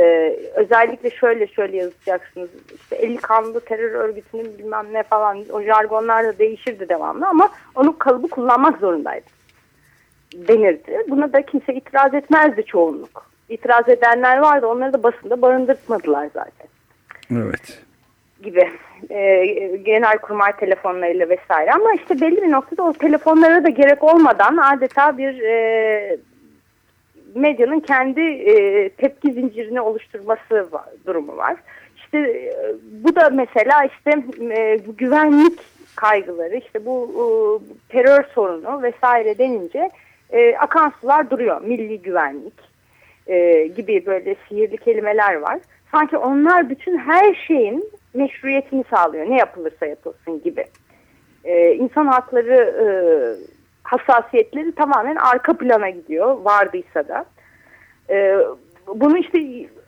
özellikle şöyle şöyle yazacaksınız işte 50 kanlı terör örgütünün bilmem ne falan o jargonlar da değişirdi devamlı ama onun kalıbı kullanmak zorundaydı denirdi. Buna da kimse itiraz etmezdi çoğunluk. İtiraz edenler vardı onları da basında barındırtmadılar zaten. Evet gibi e, genel kurmay telefonlarıyla vesaire ama işte belli bir noktada o telefonlara da gerek olmadan adeta bir e, medyanın kendi e, tepki zincirini oluşturması var, durumu var. İşte e, bu da mesela işte e, güvenlik kaygıları işte bu e, terör sorunu vesaire denince e, akan sular duruyor. Milli güvenlik e, gibi böyle sihirli kelimeler var. Sanki onlar bütün her şeyin meşruiyetini sağlıyor. Ne yapılırsa yapılsın gibi. Ee, insan hakları e, hassasiyetleri tamamen arka plana gidiyor. Vardıysa da. Ee, bunu işte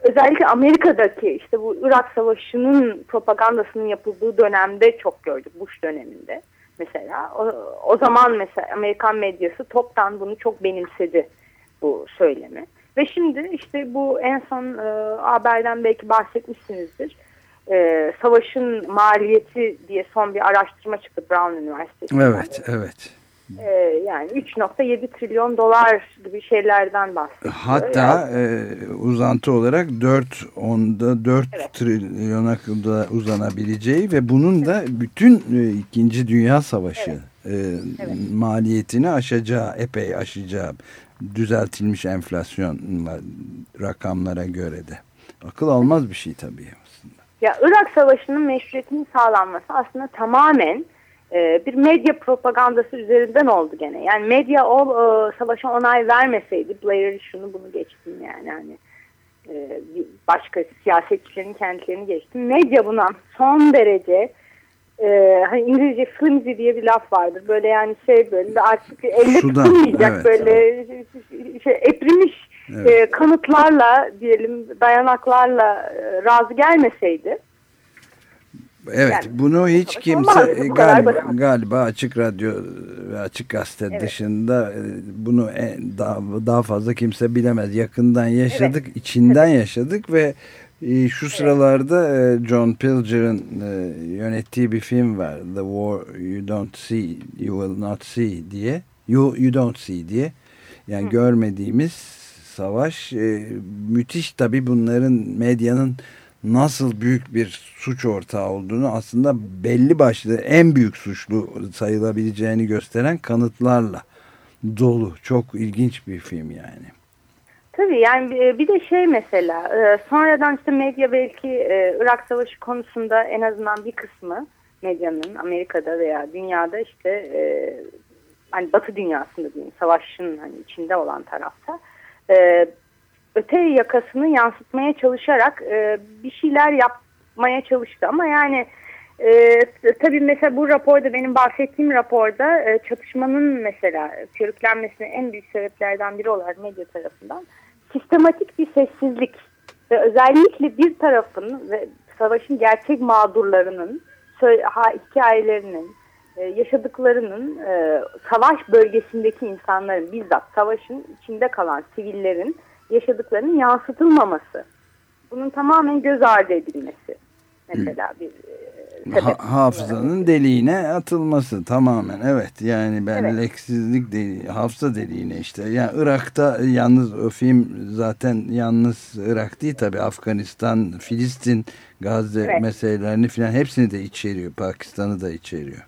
özellikle Amerika'daki işte bu Irak Savaşı'nın propagandasının yapıldığı dönemde çok gördük. Bush döneminde mesela. O, o zaman mesela Amerikan medyası toptan bunu çok benimsedi bu söylemi. Ve şimdi işte bu en son e, haberden belki bahsetmişsinizdir. E, savaşın maliyeti diye son bir araştırma çıktı Brown Üniversitesi. Evet, evet. E, yani 3.7 trilyon dolar gibi şeylerden bahsediyor. Hatta yani, e, uzantı olarak 4 onda 4 Evet. trilyona da uzanabileceği ve bunun da bütün e, İkinci Dünya Savaşı e, maliyetini aşacağı, epey aşacağı düzeltilmiş enflasyon rakamlara göre de. Akıl almaz bir şey tabii. Ya Irak Savaşı'nın meşruiyetinin sağlanması aslında tamamen e, bir medya propagandası üzerinden oldu gene. Yani medya o e, savaşa onay vermeseydi Blair'i şunu bunu geçtim yani hani e, başka siyasetçilerin kendilerini geçtim. Medya buna son derece e, hani İngilizce flimsy diye bir laf vardır. Böyle yani şey böyle artık elle Sudan, tutulmayacak evet, böyle şey, eprimiş Evet. e, kanıtlarla diyelim dayanaklarla e, razı gelmeseydi Evet Yani, bunu hiç kimse galiba, galiba açık radyo ve açık gazete Evet. dışında e, bunu en- daha, daha fazla kimse bilemez. Yakından yaşadık, içinden yaşadık ve e, şu sıralarda e, John Pilger'ın e, yönettiği bir film var. The War You Don't See, You Will Not See diye. You, you Don't See diye. Yani görmediğimiz savaş e, müthiş tabii bunların medyanın nasıl büyük bir suç ortağı olduğunu aslında belli başlı en büyük suçlu sayılabileceğini gösteren kanıtlarla dolu. Çok ilginç bir film yani. Tabii yani bir- bir de şey mesela e, sonradan işte medya belki e, Irak Savaşı konusunda en azından bir kısmı medyanın Amerika'da veya dünyada işte e, hani Batı dünyasında diyeyim savaşın hani içinde olan tarafta e, öte yakasını yansıtmaya çalışarak e, bir şeyler yapmaya çalıştı. Ama yani e, tabii mesela bu raporda benim bahsettiğim raporda e, çatışmanın mesela körüklenmesinin en büyük sebeplerden biri olarak medya tarafından sistematik bir sessizlik ve özellikle bir tarafın ve savaşın gerçek mağdurlarının hikayelerinin e, yaşadıklarının e, savaş bölgesindeki insanların bizzat savaşın içinde kalan sivillerin yaşadıklarının yansıtılmaması. Bunun tamamen göz ardı edilmesi. Mesela bir e, sebep. Ha- hafızanın deliğine atılması tamamen evet yani belleksizlik deliği, hafıza deliğine işte yani Irak'ta yalnız o film zaten yalnız Irak değil tabi Afganistan, Filistin, Gazze Evet. meselelerini filan hepsini de içeriyor Pakistan'ı da içeriyor.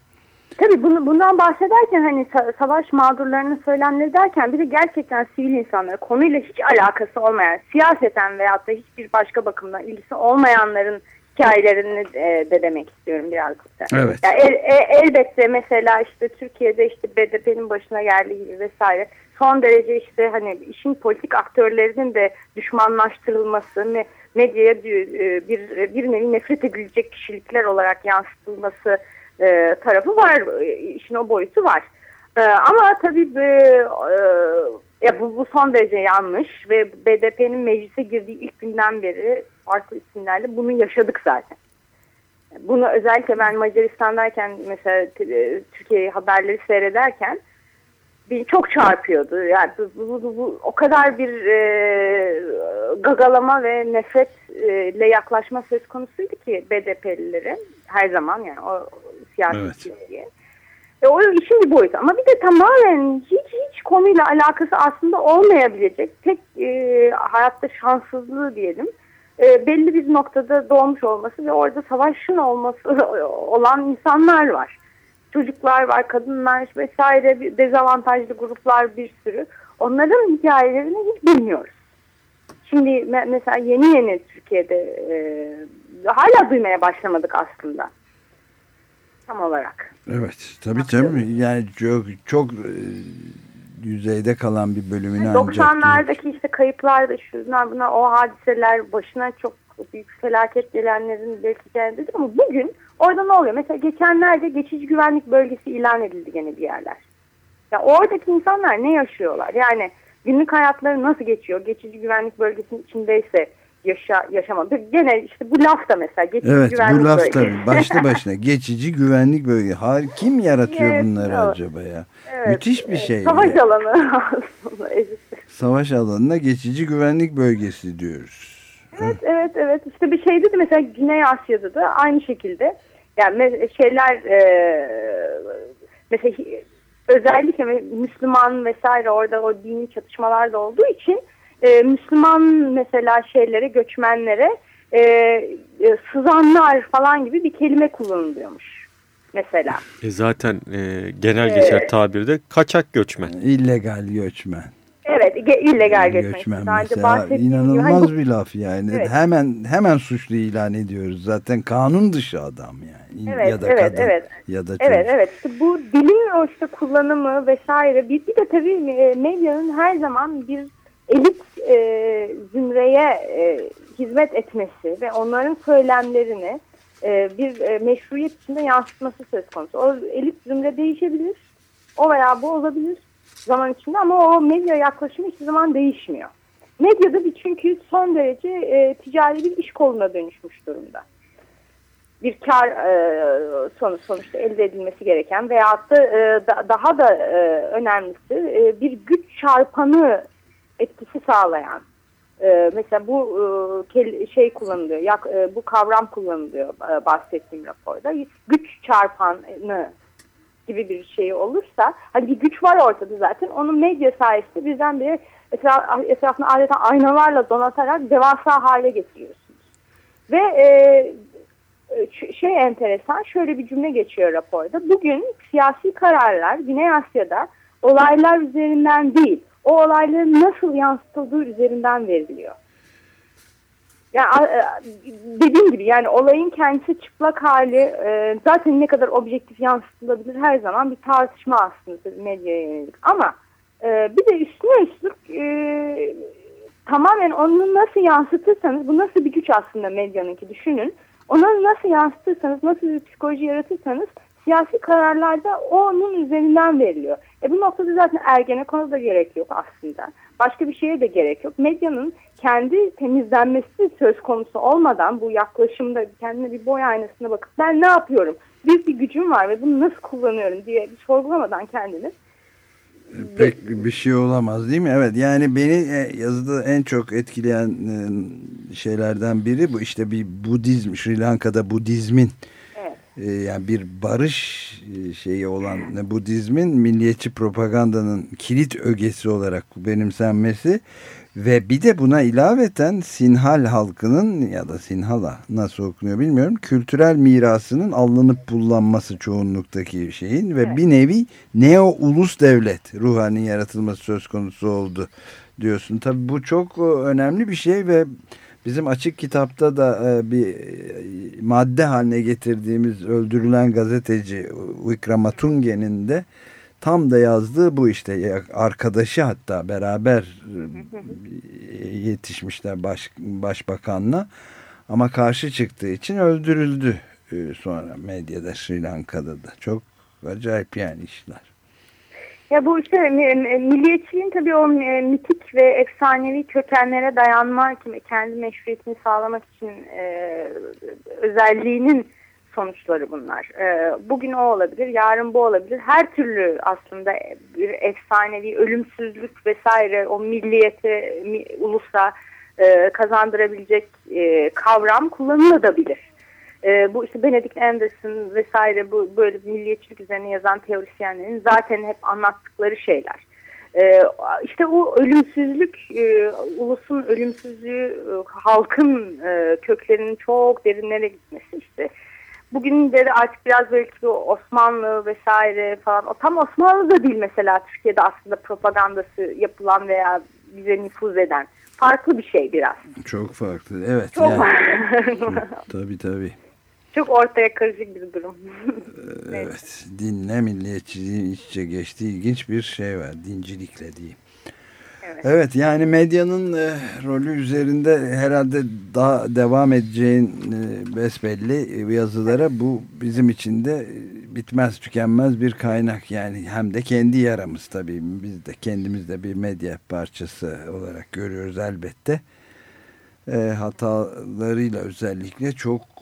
Tabii bunu, bundan bahsederken hani sa- savaş mağdurlarının söylemleri derken bir de gerçekten sivil insanlara konuyla hiç alakası olmayan, siyaseten veyahut da hiçbir başka bakımdan ilgisi olmayanların hikayelerini e, de demek istiyorum birazcık da. Evet. Ya el- e- elbette mesela işte Türkiye'de işte BDP'nin başına geldiği gibi vesaire son derece işte hani işin politik aktörlerinin de düşmanlaştırılması, me- medyaya bir, e, bir, bir nevi nefret edilecek kişilikler olarak yansıtılması e, tarafı var. E, işin o boyutu var. E, ama tabii e, ya bu, bu son derece yanlış ve BDP'nin meclise girdiği ilk günden beri farklı isimlerle bunu yaşadık zaten. Bunu özellikle ben Macaristan'dayken mesela e, Türkiye haberleri seyrederken beni çok çarpıyordu. Yani bu, bu, bu- bu o kadar bir e, gagalama ve nefretle yaklaşma söz konusuydu ki BDP'lilerin her zaman yani o siyasi Evet. çizgiye. E, o işin bir boyutu ama bir de tamamen hiç hiç konuyla alakası aslında olmayabilecek tek e, hayatta şanssızlığı diyelim e, belli bir noktada doğmuş olması ve orada savaşın olması [laughs] olan insanlar var. Çocuklar var, kadınlar vesaire dezavantajlı gruplar bir sürü. Onların hikayelerini hiç bilmiyoruz. Şimdi me- mesela yeni yeni Türkiye'de e, hala duymaya başlamadık aslında. Tam olarak. Evet tabii tabii yani çok çok e, yüzeyde kalan bir bölümünü ancak 90'lardaki işte kayıplar da şunlar bunlar o hadiseler başına çok büyük felaket gelenlerin belki hikayeleri ama bugün orada ne oluyor? Mesela geçenlerde geçici güvenlik bölgesi ilan edildi gene bir yerler. Ya oradaki insanlar ne yaşıyorlar? Yani günlük hayatları nasıl geçiyor? Geçici güvenlik bölgesinin içindeyse yaşa, yaşama. Bir- Gene işte bu laf da mesela geçici Evet güvenlik bu laf bölgesi. tabii [laughs] başlı başına geçici güvenlik bölge. Har kim yaratıyor Evet, bunları evet. acaba ya? Evet, Müthiş bir şey. Savaş ya. alanı [laughs] aslında. savaş alanına geçici güvenlik bölgesi diyoruz. Evet, evet, evet. İşte bir şeyde de mesela Güney Asya'da da aynı şekilde. Yani şeyler e, mesela özellikle Müslüman vesaire orada o dini çatışmalar da olduğu için e, Müslüman mesela şeylere, göçmenlere e, e, sızanlar falan gibi bir kelime kullanılıyormuş mesela. E zaten e, genel geçer evet. tabirde kaçak göçmen. illegal göçmen. Evet, illegal göçmen. göçmen mesela inanılmaz gibi. bir laf yani. Evet. Hemen hemen suçlu ilan ediyoruz. Zaten kanun dışı adam yani. Evet, ya da evet, kadın evet. ya da çocuk. Evet, evet. İşte bu dilin o işte kullanımı vesaire. Bir, bir de tabii medyanın her zaman bir elit e, zümreye e, hizmet etmesi ve onların söylemlerini e, bir e, meşruiyet içinde yansıtması söz konusu. O elit zümre değişebilir. O veya bu olabilir zaman içinde ama o medya yaklaşımı hiçbir zaman değişmiyor. Medyada bir çünkü son derece e, ticari bir iş koluna dönüşmüş durumda. Bir kar e, sonuç sonuçta elde edilmesi gereken veyahut da, e, da daha da e, önemlisi e, bir güç çarpanı etkisi sağlayan e, mesela bu e, şey kullanılıyor yak, e, bu kavram kullanılıyor e, bahsettiğim raporda güç çarpanı gibi bir şey olursa hani bir güç var ortada zaten onun medya sayesinde birdenbire etraf, etrafını adeta aynalarla donatarak devasa hale getiriyorsunuz. Ve şey enteresan şöyle bir cümle geçiyor raporda. Bugün siyasi kararlar Güney Asya'da olaylar üzerinden değil o olayların nasıl yansıtıldığı üzerinden veriliyor. Yani e, dediğim gibi yani olayın kendisi çıplak hali e, zaten ne kadar objektif yansıtılabilir her zaman bir tartışma aslında medyaya yönelik. Ama e, bir de üstüne üstlük tamamen onu nasıl yansıtırsanız bu nasıl bir güç aslında medyanınki düşünün. Onu nasıl yansıtırsanız nasıl bir psikoloji yaratırsanız siyasi kararlarda onun üzerinden veriliyor. E bu noktada zaten Ergenekon'a da gerek yok aslında. Başka bir şeye de gerek yok. Medyanın kendi temizlenmesi söz konusu olmadan bu yaklaşımda kendine bir boy aynasına bakıp ben ne yapıyorum? Büyük bir gücüm var ve bunu nasıl kullanıyorum diye bir sorgulamadan kendini pek bir şey olamaz değil mi? Evet yani beni e, yazıda en çok etkileyen e, şeylerden biri bu işte bir Budizm Sri Lanka'da Budizmin yani bir barış şeyi olan Budizmin milliyetçi propagandanın kilit ögesi olarak benimsenmesi ve bir de buna ilaveten Sinhal halkının ya da Sinhala nasıl okunuyor bilmiyorum. Kültürel mirasının alınıp kullanması çoğunluktaki şeyin ve evet. bir nevi neo ulus devlet ruhani yaratılması söz konusu oldu diyorsun. Tabii bu çok önemli bir şey ve bizim açık kitapta da e, bir e, madde haline getirdiğimiz öldürülen gazeteci Vikramatunge'nin de tam da yazdığı bu işte. Arkadaşı hatta beraber e, [laughs] yetişmişler baş, başbakanla. Ama karşı çıktığı için öldürüldü sonra medyada Sri Lanka'da da. Çok acayip yani işler. Ya bu işte milliyetçiliğin tabii o mitik ve efsanevi kökenlere dayanma, kendi meşruiyetini sağlamak için e, özelliğinin sonuçları bunlar. E, bugün o olabilir, yarın bu olabilir. Her türlü aslında bir efsanevi ölümsüzlük vesaire o milliyete, mi, ulusa e, kazandırabilecek e, kavram kullanılabilir. E, bu işte Benedict Anderson vesaire bu böyle milliyetçilik üzerine yazan teorisyenlerin zaten hep anlattıkları şeyler. Ee, işte o ölümsüzlük, e, ulusun ölümsüzlüğü, e, halkın e, köklerinin çok derinlere gitmesi işte bugün de artık biraz belki Osmanlı vesaire falan. O tam Osmanlı da değil mesela Türkiye'de aslında propagandası yapılan veya bize nüfuz eden. Farklı bir şey biraz. Çok farklı. Evet. Çok yani. farklı. tabii tabii. Çok ortaya karışık bir durum. evet. Dinle milliyetçiliğin iç içe geçtiği ilginç bir şey var. Dincilikle diyeyim. Evet. evet yani medyanın e, rolü üzerinde herhalde daha devam edeceğin e, besbelli e, yazılara bu bizim için de e, bitmez tükenmez bir kaynak yani hem de kendi yaramız tabii biz de kendimiz de bir medya parçası olarak görüyoruz elbette e, hatalarıyla özellikle çok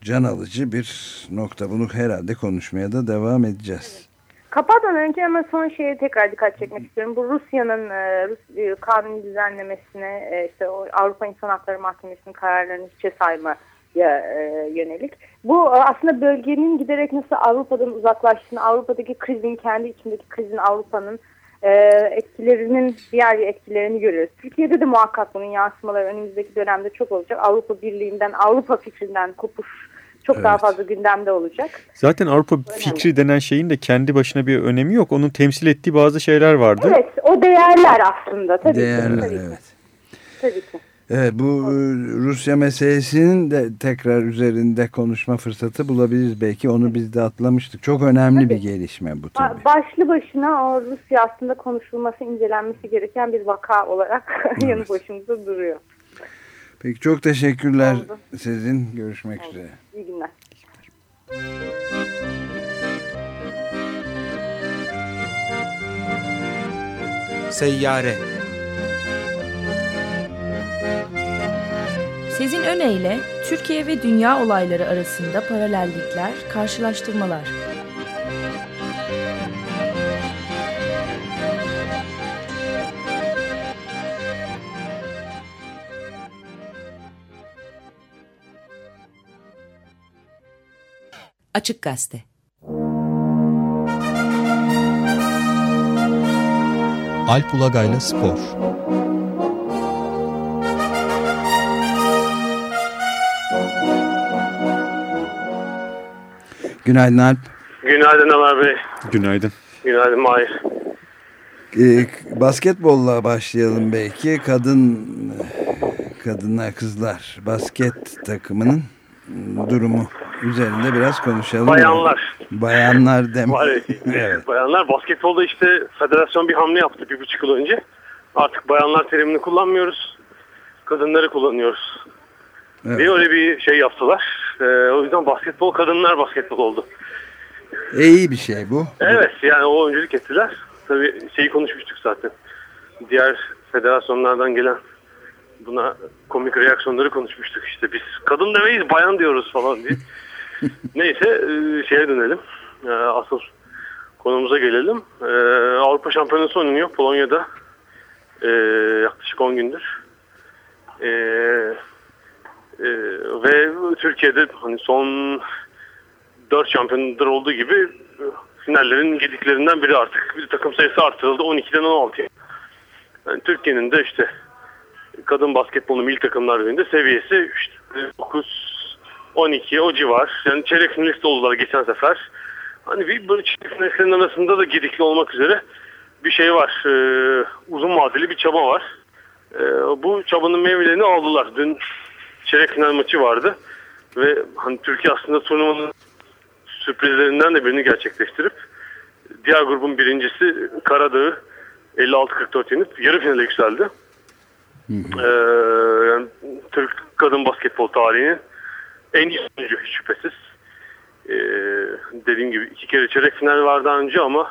can alıcı bir nokta bunu herhalde konuşmaya da devam edeceğiz. Kapatmadan önce ama son şeye tekrar dikkat çekmek istiyorum. Bu Rusya'nın e, Rus, e, kanun düzenlemesine e, işte o Avrupa İnsan Hakları Mahkemesi'nin kararlarını hiçe sayma ya yönelik. Bu aslında bölgenin giderek nasıl Avrupa'dan uzaklaştığını, Avrupa'daki krizin, kendi içindeki krizin Avrupa'nın e, etkilerinin, diğer etkilerini görüyoruz. Türkiye'de de muhakkak bunun yansımaları önümüzdeki dönemde çok olacak. Avrupa Birliği'nden, Avrupa fikrinden kopuş çok Evet. daha fazla gündemde olacak. Zaten Avrupa fikri denen şeyin de kendi başına bir önemi yok. Onun temsil ettiği bazı şeyler vardı. Evet, o değerler aslında tabii Değerler ki. Tabii ki. evet. Tabii ki. Evet bu e, Rusya meselesinin de tekrar üzerinde konuşma fırsatı bulabiliriz belki. Onu biz de atlamıştık. Çok önemli bir gelişme bu tabii. Başlı başına o Rusya aslında konuşulması, incelenmesi gereken bir vaka olarak [laughs] yanı başımızda duruyor. Peki çok teşekkürler Oldu. sizin. Görüşmek üzere. İyi günler. Seyyare Sezin Öne Türkiye ve dünya olayları arasında paralellikler, karşılaştırmalar. Açık Gazete Alp Ulagay'la Spor Günaydın Alp. Günaydın Ömer Bey. Günaydın. Günaydın Mahir. Ee, basketbolla başlayalım belki. Kadın kadınlar kızlar basket takımının durumu üzerinde biraz konuşalım. Bayanlar. Bayanlar dem. Var ya, [laughs] evet. Bayanlar basketbolda işte federasyon bir hamle yaptı bir buçuk yıl önce. Artık bayanlar terimini kullanmıyoruz. Kadınları kullanıyoruz. Evet. diye öyle bir şey yaptılar. Ee, o yüzden basketbol kadınlar basketbol oldu. E, iyi bir şey bu. Evet yani o öncülük ettiler. Tabii şeyi konuşmuştuk zaten. Diğer federasyonlardan gelen buna komik reaksiyonları konuşmuştuk. İşte biz kadın demeyiz bayan diyoruz falan diye. [laughs] Neyse e, şeye dönelim. E, Asıl konumuza gelelim. E, Avrupa Şampiyonası oynanıyor Polonya'da. E, yaklaşık 10 gündür. E, e, ve Türkiye'de hani son 4 şampiyonlar olduğu gibi e, finallerin gediklerinden biri artık. Bir takım sayısı artırıldı 12'den 16'ya. Yani Türkiye'nin de işte kadın basketbolu milli takımlar birinde seviyesi işte 9 12 o civar. Yani çeyrek finalist oldular geçen sefer. Hani bir böyle çeyrek finalistlerin arasında da gedikli olmak üzere bir şey var. Ee, uzun vadeli bir çaba var. Ee, bu çabanın meyvelerini aldılar. Dün çeyrek final maçı vardı. Ve hani Türkiye aslında turnuvanın sürprizlerinden de birini gerçekleştirip diğer grubun birincisi Karadağ'ı 56-44 yenip yarı finale yükseldi. Ee, yani Türk kadın basketbol tarihinin en iyi sonucu hiç şüphesiz. Ee, dediğim gibi iki kere çeyrek final var daha önce ama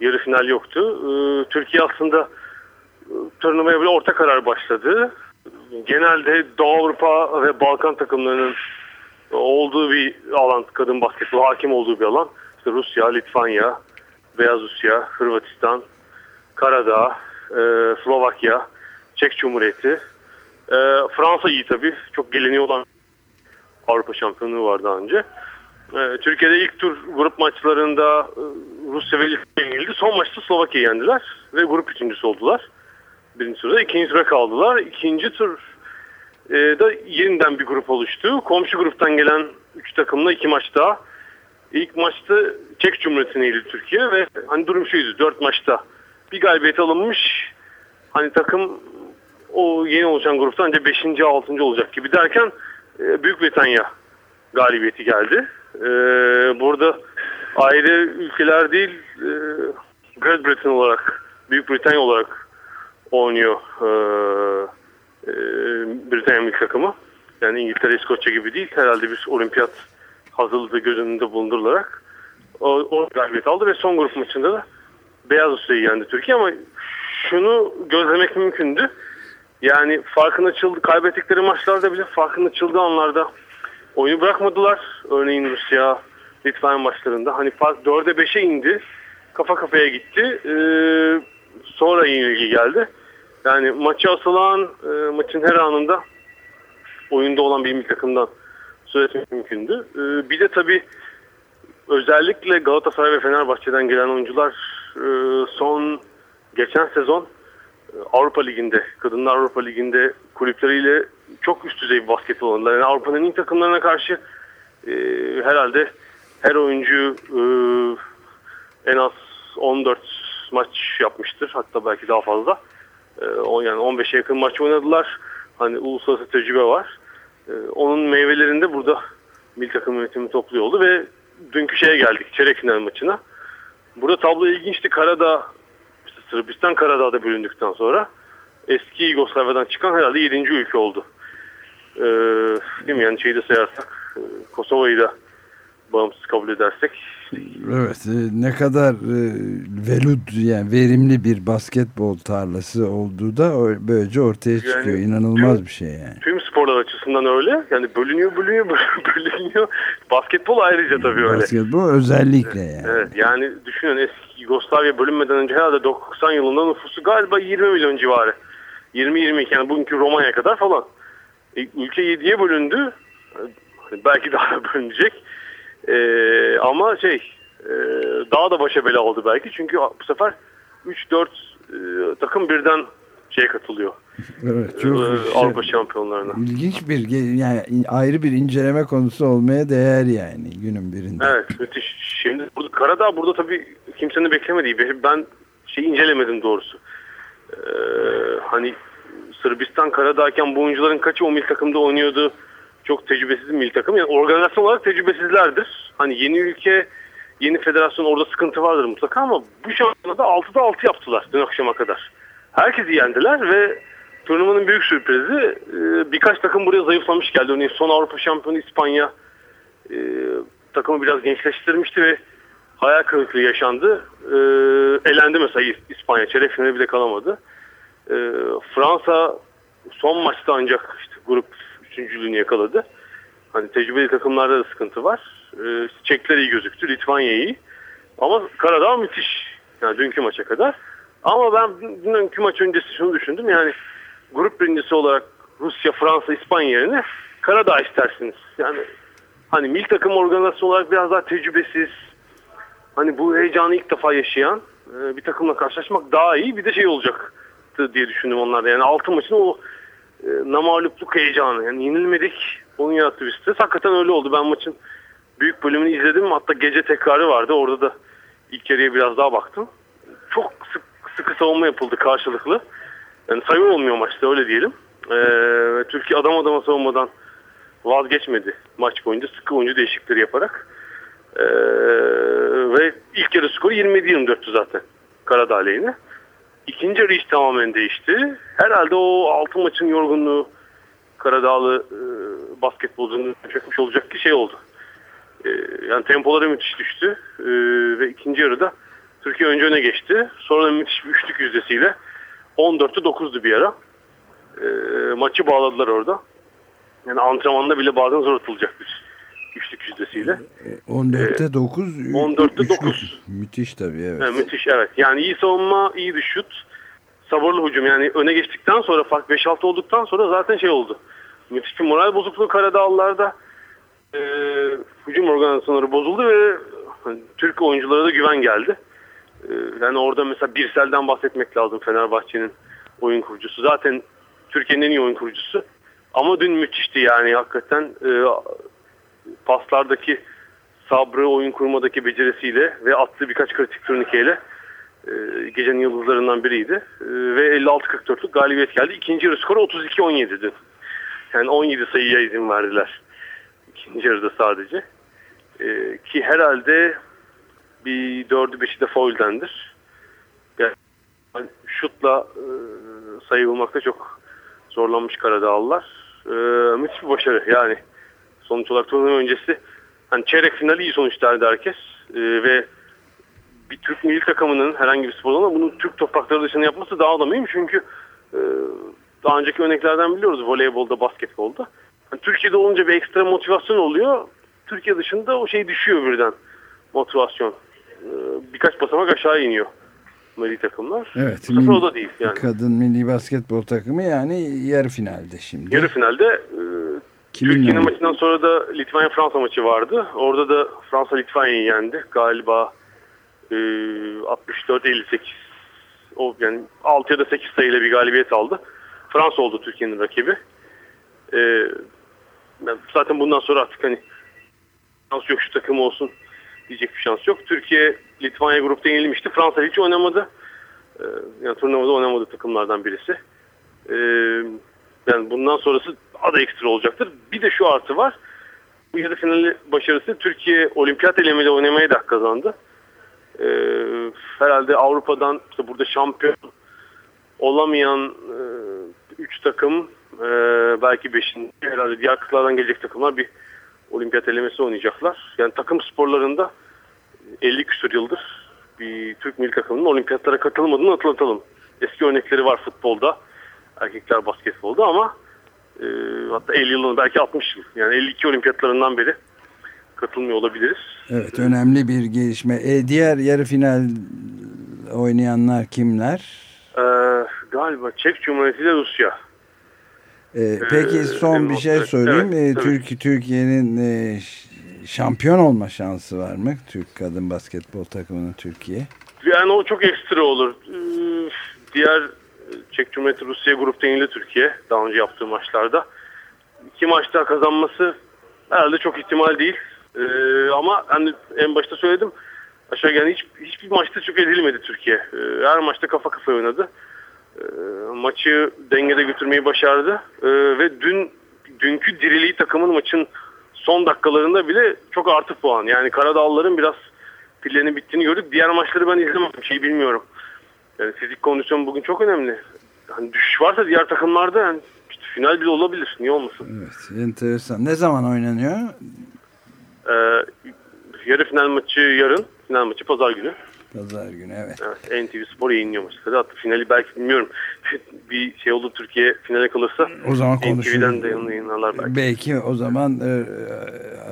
yarı final yoktu. Ee, Türkiye aslında e, turnuvaya böyle orta karar başladı. Genelde Doğu Avrupa ve Balkan takımlarının olduğu bir alan, kadın basketbol hakim olduğu bir alan. İşte Rusya, Litvanya, Beyaz Rusya, Hırvatistan, Karadağ, e, Slovakya, Çek Cumhuriyeti. E, Fransa iyi tabii. Çok geleneği olan Avrupa şampiyonluğu var daha önce. E, Türkiye'de ilk tur grup maçlarında e, Rusya ve Litvanya yenildi. Son maçta Slovakya yendiler ve grup üçüncüsü oldular. Birinci turda. ikinci tura kaldılar. İkinci tur e, da yeniden bir grup oluştu. Komşu gruptan gelen 3 takımla iki maç daha. İlk maçta Çek Cumhuriyeti'ne yenildi Türkiye ve hani durum şuydu. 4 maçta bir galibiyet alınmış. Hani takım o yeni oluşan grupta ancak 5. 6. olacak gibi derken e, Büyük Britanya galibiyeti geldi. E, burada ayrı ülkeler değil e, Great Britain olarak Büyük Britanya olarak oynuyor e, e, Britanya milli takımı. Yani İngiltere, İskoçya gibi değil. Herhalde bir olimpiyat hazırlığı göz önünde bulundurularak o, o galibiyet aldı ve son grup maçında da Beyaz Rusya'yı yendi Türkiye ama şunu gözlemek mümkündü. Yani farkın açıldı, kaybettikleri maçlarda bile farkın açıldığı anlarda oyunu bırakmadılar. Örneğin Rusya, Litvanya maçlarında. Hani fark 4'e 5'e indi. kafa kafaya gitti. E, sonra yenilgi geldi. Yani maçı asılan e, maçın her anında oyunda olan bir takımdan söz etmek mümkündü. E, bir de tabii özellikle Galatasaray ve Fenerbahçe'den gelen oyuncular e, son geçen sezon e, Avrupa Ligi'nde, Kadınlar Avrupa Ligi'nde kulüpleriyle çok üst düzey bir basketbol oynadılar. Yani Avrupa'nın ilk takımlarına karşı e, herhalde her oyuncu e, en az 14 maç yapmıştır. Hatta belki daha fazla. E, yani 15'e yakın maç oynadılar. Hani uluslararası tecrübe var. E, onun meyvelerini de burada milli takım yönetimi topluyor oldu ve dünkü şeye geldik. Çeyrek final maçına. Burada tablo ilginçti. Karadağ, işte Sırbistan Karadağ'da bölündükten sonra eski Yugoslavya'dan çıkan herhalde 7. ülke oldu. Ee, değil mi? Yani şeyi de sayarsak Kosova'yı da bağımsız kabul edersek. Evet ne kadar e, velud yani verimli bir basketbol tarlası olduğu da böylece ortaya çıkıyor. Yani, İnanılmaz tüm, bir şey yani. Tüm sporlar açısından öyle. Yani bölünüyor bölünüyor [laughs] bölünüyor. Basketbol ayrıca tabii öyle. Basketbol özellikle yani. Evet yani düşünün eski Yugoslavya bölünmeden önce herhalde 90 yılında nüfusu galiba 20 milyon civarı. 20-22 yani bugünkü Roma'ya kadar falan. E, ülke 7'ye bölündü. Hani belki daha [laughs] bölünecek. Ee, ama şey e, daha da başa bela oldu belki. Çünkü bu sefer 3-4 e, takım birden şeye katılıyor. Evet, çok ee, Avrupa şampiyonlarına. İlginç bir yani ayrı bir inceleme konusu olmaya değer yani günün birinde. Evet müthiş. Şimdi burada Karadağ burada tabii kimsenin beklemediği ben şey incelemedim doğrusu. Ee, hani Sırbistan Karadağ'ken bu oyuncuların kaçı o mil takımda oynuyordu? Çok tecrübesiz milli takım. Yani organizasyon olarak tecrübesizlerdir. Hani yeni ülke, yeni federasyon orada sıkıntı vardır mutlaka ama bu şampiyonada 6'da 6 yaptılar dün akşama kadar. Herkesi yendiler ve turnuvanın büyük sürprizi e, birkaç takım buraya zayıflamış geldi. Örneğin son Avrupa şampiyonu İspanya e, takımı biraz gençleştirmişti ve hayal kırıklığı yaşandı. E, elendi mesela İspanya. Çeyrek finale bile kalamadı. Fransa son maçta ancak işte grup üçüncülüğünü yakaladı. Hani tecrübeli takımlarda da sıkıntı var. Ee, Çekler iyi gözüktü, Litvanya iyi. Ama Karadağ müthiş. Yani dünkü maça kadar. Ama ben dünkü maç öncesi şunu düşündüm. Yani grup birincisi olarak Rusya, Fransa, İspanya yerine Karadağ istersiniz. Yani hani mil takım organizasyon olarak biraz daha tecrübesiz. Hani bu heyecanı ilk defa yaşayan e, bir takımla karşılaşmak daha iyi. Bir de şey olacak diye düşündüm onlarda. Yani altı maçın o e, namalupluk heyecanı. Yani yenilmedik. Onun yarattığı bir stres. Hakikaten öyle oldu. Ben maçın büyük bölümünü izledim. Hatta gece tekrarı vardı. Orada da ilk yarıya biraz daha baktım. Çok sık, sıkı savunma yapıldı karşılıklı. Yani sayı olmuyor maçta öyle diyelim. Ee, Türkiye adam adama savunmadan vazgeçmedi maç boyunca sıkı oyuncu değişiklikleri yaparak. Ee, ve ilk yarı skoru 27-24'tü zaten Karadağ lehine. İkinci yarı iş tamamen değişti. Herhalde o altı maçın yorgunluğu Karadağlı e, basketbolcunun çekmiş olacak ki şey oldu. E, yani tempoları müthiş düştü. E, ve ikinci yarıda Türkiye önce öne geçti. Sonra da müthiş bir üçlük yüzdesiyle 14'te 9'du bir ara. E, maçı bağladılar orada. Yani antrenmanda bile bazen zor atılacak bir üçlük yüzdesiyle. 14'te 9. 14'te 9. Müthiş tabii evet. evet. Müthiş evet. Yani iyi savunma, iyi bir şut. Sabırlı hücum yani öne geçtikten sonra fark 5-6 olduktan sonra zaten şey oldu. Müthiş bir moral bozukluğu Karadağlılar'da. E, hücum organizasyonları bozuldu ve hani, Türk oyunculara da güven geldi. E, yani orada mesela Birsel'den bahsetmek lazım Fenerbahçe'nin oyun kurucusu. Zaten Türkiye'nin en iyi oyun kurucusu. Ama dün müthişti yani hakikaten e, paslardaki sabrı, oyun kurmadaki becerisiyle ve attığı birkaç kritik turnikeyle e, gecenin yıldızlarından biriydi. E, ve 56-44'lük galibiyet geldi. İkinci yarı skoru 32-17 dün. Yani 17 sayıya izin verdiler. İkinci yarıda sadece. E, ki herhalde bir dördü beşi de fouldendir. Yani şutla e, sayı bulmakta çok zorlanmış Karadağlılar. E, müthiş bir başarı yani sonuç olarak turnuva öncesi hani çeyrek finali iyi sonuçlardı herkes e, ve bir Türk milli takımının herhangi bir spordan bunu Türk toprakları dışında yapması daha da mühim çünkü e, daha önceki örneklerden biliyoruz voleybolda, basketbolda. Yani Türkiye'de olunca bir ekstra motivasyon oluyor. Türkiye dışında o şey düşüyor birden motivasyon. e, birkaç basamak aşağı iniyor milli takımlar. Evet. Bu sefer o da değil yani. Kadın milli basketbol takımı yani yarı finalde şimdi. Yarı finalde e, Kiminle Türkiye'nin maçından sonra da Litvanya-Fransa maçı vardı. Orada da Fransa Litvanya'yı yendi. Galiba e, 64-58 o yani 6 ya da 8 sayıyla bir galibiyet aldı. Fransa oldu Türkiye'nin rakibi. E, ben zaten bundan sonra artık hani şans yok şu takım olsun diyecek bir şans yok. Türkiye Litvanya grupta yenilmişti. Fransa hiç oynamadı. E, yani turnuvada oynamadı takımlardan birisi. E, yani bundan sonrası da ekstra olacaktır. Bir de şu artı var. Bu yarı finali başarısı Türkiye olimpiyat elemeli oynamaya da kazandı. Ee, herhalde Avrupa'dan işte burada şampiyon olamayan 3 takım e, belki 5. herhalde diğer kıtalardan gelecek takımlar bir olimpiyat elemesi oynayacaklar. Yani takım sporlarında 50 küsur yıldır bir Türk milli takımının olimpiyatlara katılmadığını hatırlatalım. Eski örnekleri var futbolda, erkekler basketbolda ama e, hatta 50 yılın belki 60 yıl yani 52 olimpiyatlarından beri katılmıyor olabiliriz. Evet önemli bir gelişme. E, diğer yarı final oynayanlar kimler? Ee, galiba Çek Cumhuriyeti ile Rusya. E, peki son bir evet, şey söyleyeyim. evet, E. Türk Türkiye'nin e, şampiyon olma şansı var mı? Türk kadın basketbol takımının Türkiye. Yani o çok ekstra olur. Ee, diğer e, Çek Cumhuriyeti Rusya grupta yenildi Türkiye daha önce yaptığı maçlarda. İki maçta kazanması herhalde çok ihtimal değil. Ee, ama hani en başta söyledim aşağı yani hiç, hiçbir maçta çok edilmedi Türkiye. Ee, her maçta kafa kafa oynadı. Ee, maçı dengede götürmeyi başardı. Ee, ve dün dünkü diriliği takımın maçın son dakikalarında bile çok artı puan. Yani Karadağlıların biraz pillerinin bittiğini gördük. Diğer maçları ben izlemedim. Şey bilmiyorum. Yani fizik kondisyon bugün çok önemli. Hani düşüş varsa diğer takımlarda yani işte final bile olabilir. Niye olmasın? Evet enteresan. Ne zaman oynanıyor? Ee, yarı final maçı yarın. Final maçı pazar günü. Pazar günü evet. Evet, NTV Spor yayınlıyor maçı. Hatta finali belki bilmiyorum. [laughs] bir şey olur Türkiye finale kalırsa O zaman konuşuruz. NTV'den de yayınlarlar belki. Belki o zaman e,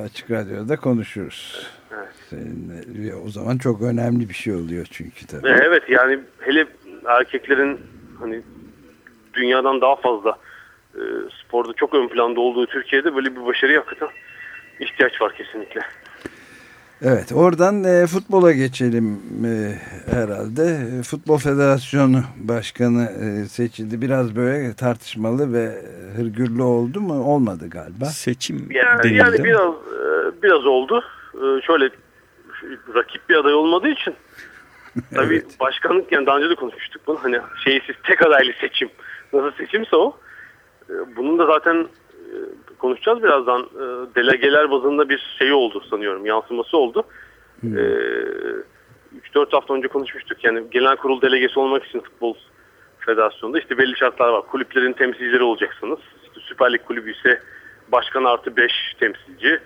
açık radyoda konuşuruz. Evet. Seninle. O zaman çok önemli bir şey oluyor çünkü tabii. Ve Evet yani hele erkeklerin hani dünyadan daha fazla e, sporda çok ön planda olduğu Türkiye'de böyle bir başarıya hakikaten ihtiyaç var kesinlikle. Evet oradan e, futbola geçelim e, herhalde. Futbol Federasyonu Başkanı e, seçildi. Biraz böyle tartışmalı ve hırgürlü oldu mu? Olmadı galiba. Seçim Yani, denildi. yani biraz e, biraz oldu. E, Şöyle rakip bir aday olmadığı için [laughs] tabii Evet. başkanlık yani daha önce de konuşmuştuk bunu hani şeysiz tek adaylı seçim nasıl seçimse o E, bunun da zaten e, konuşacağız birazdan E, delegeler bazında bir şey oldu sanıyorum yansıması oldu. E, 3-4 hafta önce konuşmuştuk yani genel kurul delegesi olmak için futbol federasyonda işte belli şartlar var. Kulüplerin temsilcileri olacaksınız. İşte Süper Lig kulübü ise başkan artı 5 temsilci.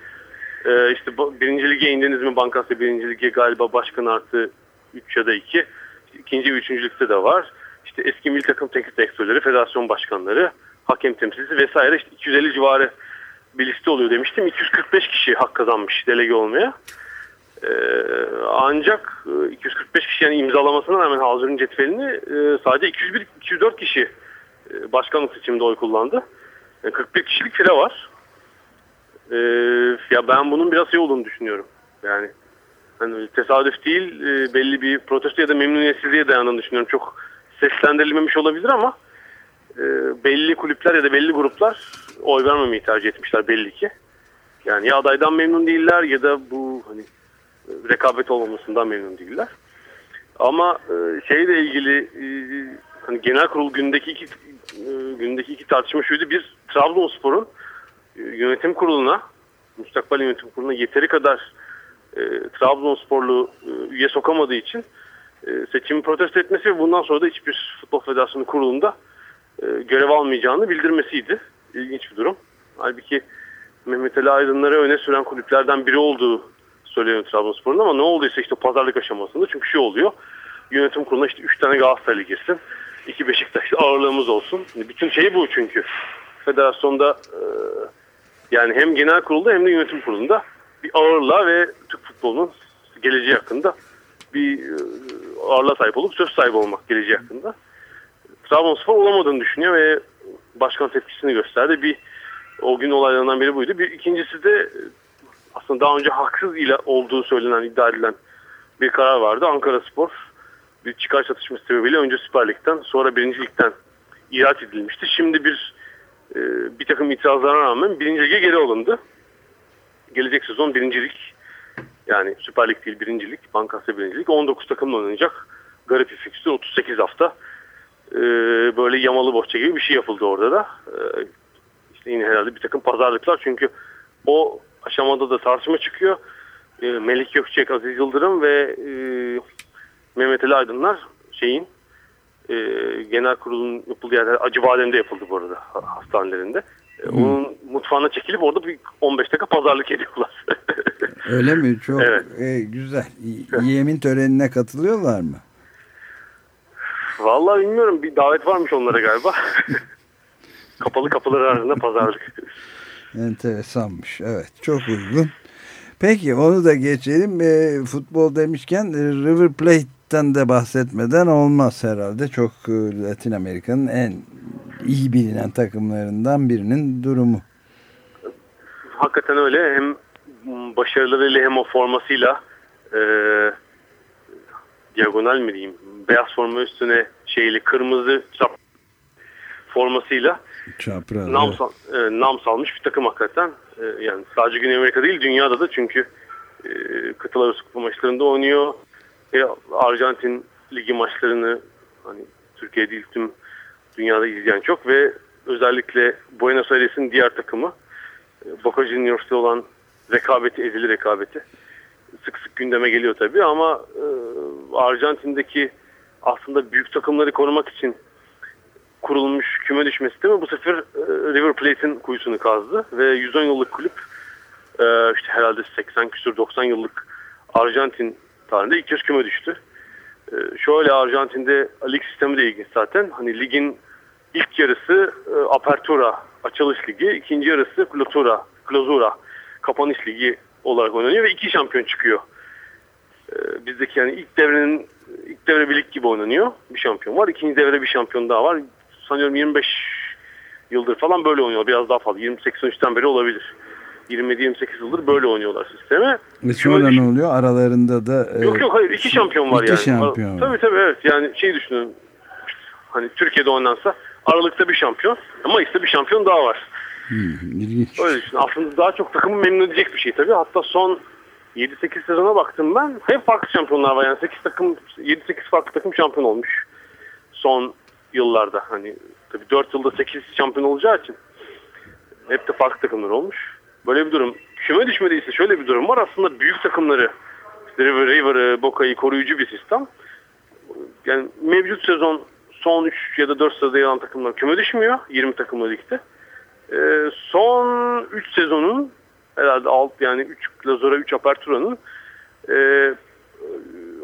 Ee, işte birinci lige indiniz mi Bankasya birinci lige galiba başkan artı 3 ya da 2. İkinci ve üçüncü ligde de var. İşte eski milli takım teknik direktörleri, federasyon başkanları, hakem temsilcisi vesaire işte 250 civarı bir liste oluyor demiştim. 245 kişi hak kazanmış delege olmaya. Ee, ancak e, 245 kişi yani imzalamasına rağmen hazırın cetvelini e, sadece 201 204 kişi e, başkanlık seçiminde oy kullandı. Yani 41 kişilik file var. Ee, ya ben bunun biraz şey olduğunu düşünüyorum. Yani hani tesadüf değil e, belli bir protesto ya da memnuniyetsizliğe dayandığını düşünüyorum. Çok seslendirilmemiş olabilir ama e, belli kulüpler ya da belli gruplar oy vermemeyi tercih etmişler belli ki. Yani ya adaydan memnun değiller ya da bu hani rekabet olmamasından memnun değiller. Ama e, şeyle ilgili e, hani genel kurul gündeki iki e, gündeki iki tartışma şuydu. Bir Trabzonspor'un e, yönetim kuruluna müstakbel yönetim kuruluna yeteri kadar e, Trabzonsporlu e, üye sokamadığı için seçimi protesto etmesi ve bundan sonra da hiçbir futbol federasyonu kurulunda e, görev almayacağını bildirmesiydi. İlginç bir durum. Halbuki Mehmet Ali Aydınları öne süren kulüplerden biri olduğu söyleniyor Trabzonspor'un ama ne olduysa işte pazarlık aşamasında çünkü şey oluyor. Yönetim kuruluna işte 3 tane Galatasaraylı girsin. 2 Beşiktaşlı ağırlığımız olsun. Bütün şey bu çünkü. Federasyonda e, yani hem genel kurulda hem de yönetim kurulunda bir ağırlığa ve Türk futbolunun geleceği hakkında bir e, ağırlığa sahip olup söz sahibi olmak geleceği hakkında. Trabzonspor olamadığını düşünüyor ve başkan tepkisini gösterdi. Bir o gün olaylarından biri buydu. Bir ikincisi de aslında daha önce haksız ile olduğu söylenen iddia edilen bir karar vardı. Ankara Spor bir çıkar çatışması sebebiyle önce Süper Lig'den sonra Birinci Lig'den ihraç edilmişti. Şimdi bir e, bir takım itirazlara rağmen Birinci Lig'e geri alındı. Gelecek sezon Birinci Lig yani Süper Lig değil Birinci Lig, Bankasya Birinci Lig 19 takımla oynanacak. Garip bir fikstür 38 hafta. E, böyle yamalı bohça gibi bir şey yapıldı orada da. E, işte yine herhalde bir takım pazarlıklar çünkü o aşamada da tartışma çıkıyor. E, Melik Gökçek, Aziz Yıldırım ve e, Mehmet Ali Aydınlar şeyin e, genel kurulun yapıldığı yerler Acıbadem'de yapıldı bu arada hastanelerinde. E, Onun mutfağına çekilip orada bir 15 dakika pazarlık ediyorlar. [laughs] Öyle mi? Çok Evet. e, güzel. Yemin törenine katılıyorlar mı? Vallahi bilmiyorum bir davet varmış onlara galiba. [laughs] Kapalı kapılar arasında pazarlık. Enteresanmış. Evet. Çok uygun. Peki onu da geçelim. E, futbol demişken e, River Plate'ten de bahsetmeden olmaz herhalde. Çok e, Latin Amerika'nın en iyi bilinen takımlarından birinin durumu. Hakikaten öyle. Hem başarılarıyla hem o formasıyla e, diagonal mi diyeyim beyaz forma üstüne şeyli kırmızı çap formasıyla Çapraz. nam, evet. e, nam salmış bir takım hakikaten. E, yani sadece Güney Amerika değil dünyada da çünkü e, kıtalar arası kupa maçlarında oynuyor. E, Arjantin ligi maçlarını hani Türkiye değil tüm dünyada izleyen çok ve özellikle Buenos Aires'in diğer takımı e, Boca Juniors'ta olan rekabeti, ezili rekabeti sık sık gündeme geliyor tabii ama e, Arjantin'deki aslında büyük takımları korumak için kurulmuş küme düşme sistemi bu sefer e, River Plate'in kuyusunu kazdı ve 110 yıllık kulüp e, işte herhalde 80 küsur 90 yıllık Arjantin tarihinde ilk kez küme düştü. E, şöyle Arjantin'de lig sistemi de ilginç zaten. Hani ligin ilk yarısı e, Apertura açılış ligi, ikinci yarısı Clausura, Clausura kapanış ligi olarak oynanıyor ve iki şampiyon çıkıyor. E, bizdeki yani ilk devrenin ilk devre bir lig gibi oynanıyor. Bir şampiyon var. İkinci devre bir şampiyon daha var. Sanıyorum 25 yıldır falan böyle oynuyor. Biraz daha fazla. 28-13'ten beri olabilir. 27-28 yıldır böyle oynuyorlar sisteme. Ve sonra ne oluyor? Aralarında da e, Yok yok hayır iki şampiyon var iki yani. şampiyon var. Tabii tabii evet yani şey düşünün. Hani Türkiye'de oynansa Aralık'ta bir şampiyon Mayıs'ta bir şampiyon daha var. Öyle düşün. Aslında daha çok takımı memnun edecek bir şey tabii. Hatta son 7-8 sezona baktım ben. Hep farklı şampiyonlar var. Yani 8 takım 7-8 farklı takım şampiyon olmuş. Son yıllarda. Hani tabii 4 yılda 8 şampiyon olacağı için hep de farklı takımlar olmuş. Böyle bir durum. Küme düşmediyse şöyle bir durum var. Aslında büyük takımları işte River, Boca'yı koruyucu bir sistem. Yani mevcut sezon son 3 ya da 4 sırada yer alan takımlar küme düşmüyor. 20 takımlı ligde. Ee, son 3 sezonun herhalde alt yani 3 Lazora 3 Apertura'nın e,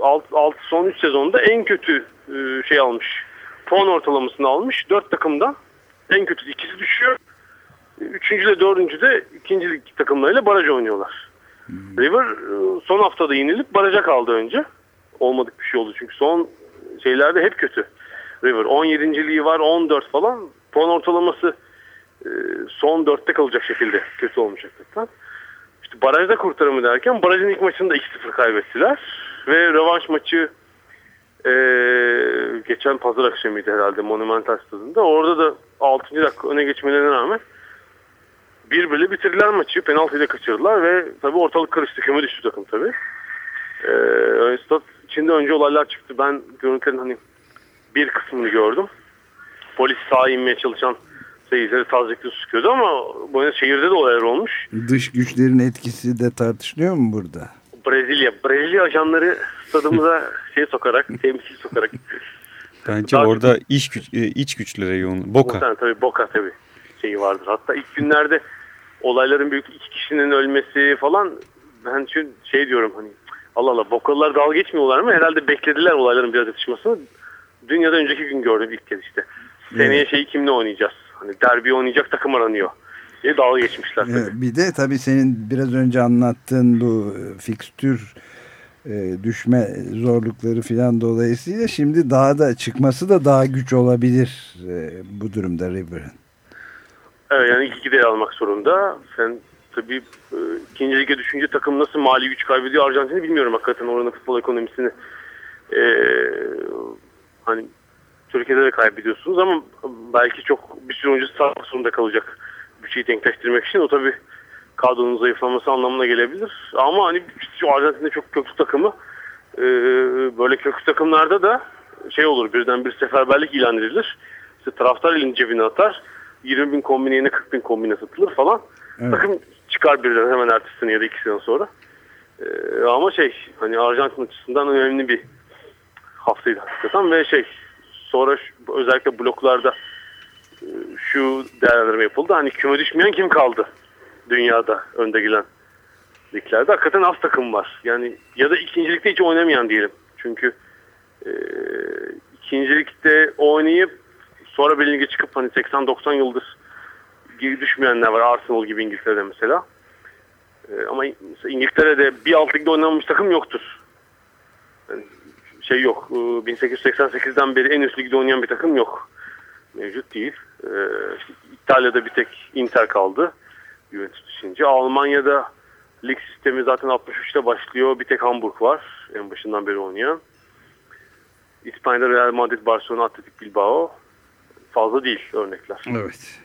alt, alt son 3 sezonda en kötü e, şey almış. Puan ortalamasını almış. 4 takımdan en kötü ikisi düşüyor. Üçüncü ile dördüncü de ikinci lig takımlarıyla baraj oynuyorlar. River e, son haftada yenilip baraja kaldı önce. Olmadık bir şey oldu çünkü son şeylerde hep kötü. River 17. var 14 falan. Puan ortalaması e, son 4'te kalacak şekilde kötü olmuş hakikaten. İşte barajda kurtarımı derken barajın ilk maçını da 2-0 kaybettiler. Ve rövanş maçı e, geçen pazar akşamıydı herhalde Monumental Stadı'nda. Orada da 6. dakika öne geçmelerine rağmen bir bile bitirdiler maçı. Penaltıyla kaçırdılar ve tabii ortalık karıştı. Küme düştü takım tabii. Ee, stat içinde önce olaylar çıktı. Ben görüntülerin hani bir kısmını gördüm. Polis sağa inmeye çalışan seyircileri tazikli sıkıyordu ama bu arada şehirde de olaylar olmuş. Dış güçlerin etkisi de tartışılıyor mu burada? Brezilya, Brezilya ajanları stadımıza [laughs] şey sokarak, temsil sokarak. Bence Daha orada iş güç, e, iç güçlere yoğun. Boka. Muhtemelen tabii Boka tabii şeyi vardır. Hatta ilk günlerde olayların büyük iki kişinin ölmesi falan ben şu şey diyorum hani Allah Allah Bokalılar dalga geçmiyorlar mı? Herhalde beklediler olayların biraz yatışmasını. Dünyada önceki gün gördüm ilk kez işte. Seneye şeyi kimle oynayacağız? Hani derbi oynayacak takım aranıyor diye dalga geçmişler tabii. Evet, bir de tabii senin biraz önce anlattığın bu e, fikstür e, düşme zorlukları filan dolayısıyla şimdi daha da çıkması da daha güç olabilir e, bu durumda River'ın. Evet yani ilk iki almak zorunda. Sen tabii ikinci lige düşünce takım nasıl mali güç kaybediyor Arjantin'i bilmiyorum hakikaten oranın futbol ekonomisini. E, hani Türkiye'de de kaybediyorsunuz ama belki çok bir sürü oyuncu sağlık zorunda kalacak bütçeyi denkleştirmek için. O tabii kadronun zayıflaması anlamına gelebilir. Ama hani şu Arjantin'de çok köklü takımı e, böyle köklü takımlarda da şey olur birden bir seferberlik ilan edilir. İşte taraftar elini cebine atar. 20 bin kombine yerine 40 bin kombine satılır falan. Evet. Takım çıkar birden hemen ertesini ya da ikisinden sonra. Ee, ama şey hani Arjantin açısından önemli bir haftaydı hakikaten ve şey sonra özellikle bloklarda e, şu değerlendirme yapıldı. Hani küme düşmeyen kim kaldı dünyada önde gelen liglerde? Hakikaten az takım var. Yani ya da ikincilikte hiç oynamayan diyelim. Çünkü e, ikincilikte oynayıp sonra bir lige çıkıp hani 80-90 yıldır geri düşmeyenler var. Arsenal gibi İngiltere'de mesela. E, ama İngiltere'de bir alt ligde oynanmış takım yoktur. Yani şey yok. E, 1888'den beri en üst ligde oynayan bir takım yok. Mevcut değil. E, işte İtalya'da bir tek Inter kaldı. Juventus düşünce. Almanya'da lig sistemi zaten 63'te başlıyor. Bir tek Hamburg var. En başından beri oynayan. İspanya'da Real Madrid, Barcelona, Atletic Bilbao fazla değil örnekler. Evet.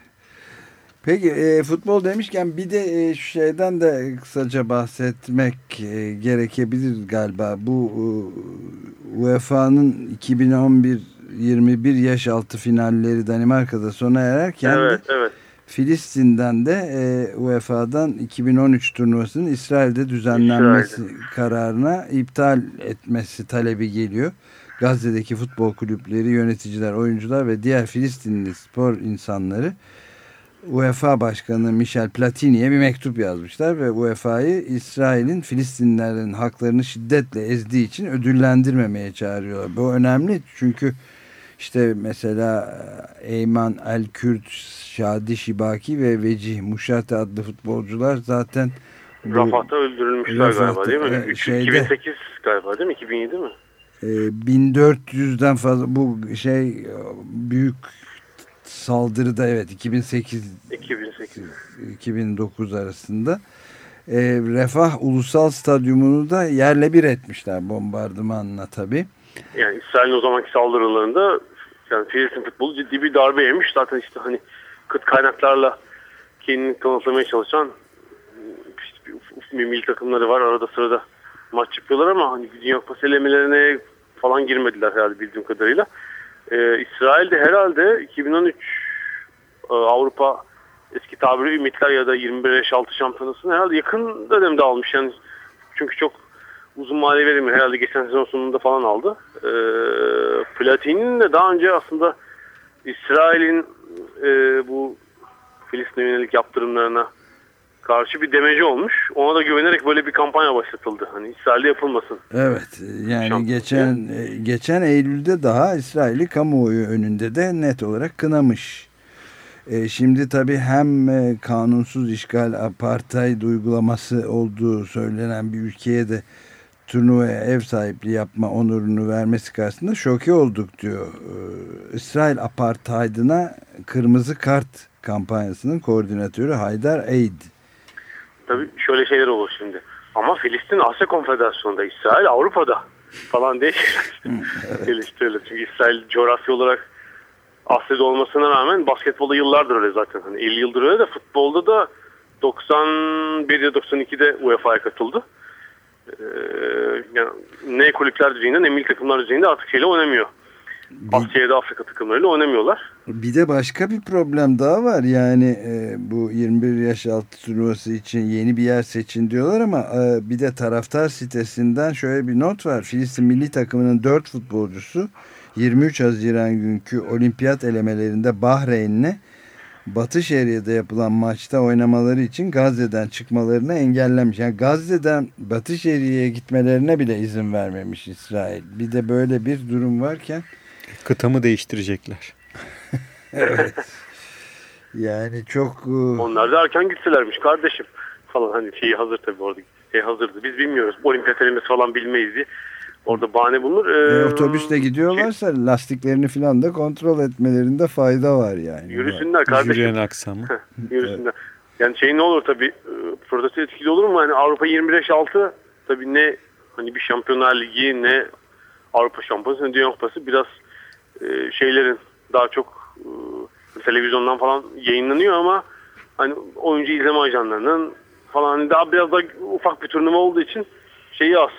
Peki e, futbol demişken bir de e, şu şeyden de kısaca bahsetmek e, gerekebilir galiba. Bu e, UEFA'nın 2011 21 yaş altı finalleri Danimarka'da sona ererken evet, evet. Filistin'den de e, UEFA'dan 2013 turnuvasının İsrail'de düzenlenmesi İsrail'de. kararına iptal etmesi talebi geliyor. Gazze'deki futbol kulüpleri, yöneticiler, oyuncular ve diğer Filistinli spor insanları UEFA Başkanı Michel Platini'ye bir mektup yazmışlar ve UEFA'yı İsrail'in Filistinlilerin haklarını şiddetle ezdiği için ödüllendirmemeye çağırıyorlar. Bu önemli çünkü işte mesela e, Eyman El-Kürt, Şadi Şibaki ve Vecih Muşate adlı futbolcular zaten Rafat'ta öldürülmüşler Rafat'ta, galiba değil mi? E, şeyde, 2008 galiba değil mi? 2007 mi? 1400'den fazla bu şey büyük saldırıda evet 2008 2008 2009 arasında e, Refah Ulusal Stadyumunu da yerle bir etmişler bombardımanla tabi. Yani İsrail'in o zamanki saldırılarında yani Filistin futbolu ciddi bir darbe yemiş. Zaten işte hani kıt kaynaklarla kendini kanıtlamaya çalışan işte bir, milli takımları var. Arada sırada maç yapıyorlar ama hani Dünya Kupası elemelerine falan girmediler herhalde bildiğim kadarıyla. Ee, İsrail'de herhalde 2013 e, Avrupa eski tabiri Ümitler ya da 21 yaş altı şampiyonasını herhalde yakın dönemde almış. Yani çünkü çok uzun mali verimi herhalde geçen sezon sonunda falan aldı. E, Platini'nin de daha önce aslında İsrail'in e, bu Filistin'e yönelik yaptırımlarına karşı bir demeci olmuş. Ona da güvenerek böyle bir kampanya başlatıldı. Hani İsrail'de yapılmasın. Evet. Yani Şampiyon. geçen e, geçen Eylül'de daha İsrail'i kamuoyu önünde de net olarak kınamış. E, şimdi tabii hem e, kanunsuz işgal apartheid uygulaması olduğu söylenen bir ülkeye de turnuvaya ev sahipliği yapma onurunu vermesi karşısında şoke olduk diyor. E, İsrail apartheidına kırmızı kart kampanyasının koordinatörü Haydar Eid. Tabii şöyle şeyler olur şimdi. Ama Filistin Asya Konfederasyonu'nda, İsrail Avrupa'da falan diye [laughs] evet. geliştirilir. Çünkü İsrail coğrafya olarak Asya'da olmasına rağmen basketbolda yıllardır öyle zaten. Hani 50 yıldır öyle de futbolda da 91'de 92'de UEFA'ya katıldı. Ee, yani ne kulüpler düzeyinde ne milli takımlar düzeyinde artık şeyle oynamıyor. Asya'da Afrika takımlarıyla oynamıyorlar. Bir de başka bir problem daha var. Yani e, bu 21 yaş altı turnuvası için yeni bir yer seçin diyorlar ama e, bir de taraftar sitesinden şöyle bir not var. Filistin milli takımının 4 futbolcusu 23 Haziran günkü olimpiyat elemelerinde Bahreyn'le Batı Şeria'da yapılan maçta oynamaları için Gazze'den çıkmalarını engellemiş. Yani Gazze'den Batı Şeria'ya gitmelerine bile izin vermemiş İsrail. Bir de böyle bir durum varken Kıtamı değiştirecekler. [laughs] evet. Yani çok... E, Onlar da erken gitselermiş kardeşim falan hani şeyi hazır tabii orada şey hazırdı. Biz bilmiyoruz. Olimpiyat elemesi falan bilmeyiz diye. Orada bahane bulunur. E, Ee, otobüsle gidiyorlarsa lastiklerini falan da kontrol etmelerinde fayda var yani. Yürüsünler kardeşim. Yürüyen aksamı. Yürüsünler. Yani şey ne olur tabii e, protesto etkili olur mu? Hani Avrupa 25-6 tabii ne hani bir şampiyonlar ligi ne Avrupa şampiyonası ne Dünya kupası biraz e, şeylerin daha çok e, televizyondan falan yayınlanıyor ama hani oyuncu izleme ajanlarının falan hani daha biraz da ufak bir turnuva olduğu için şeyi az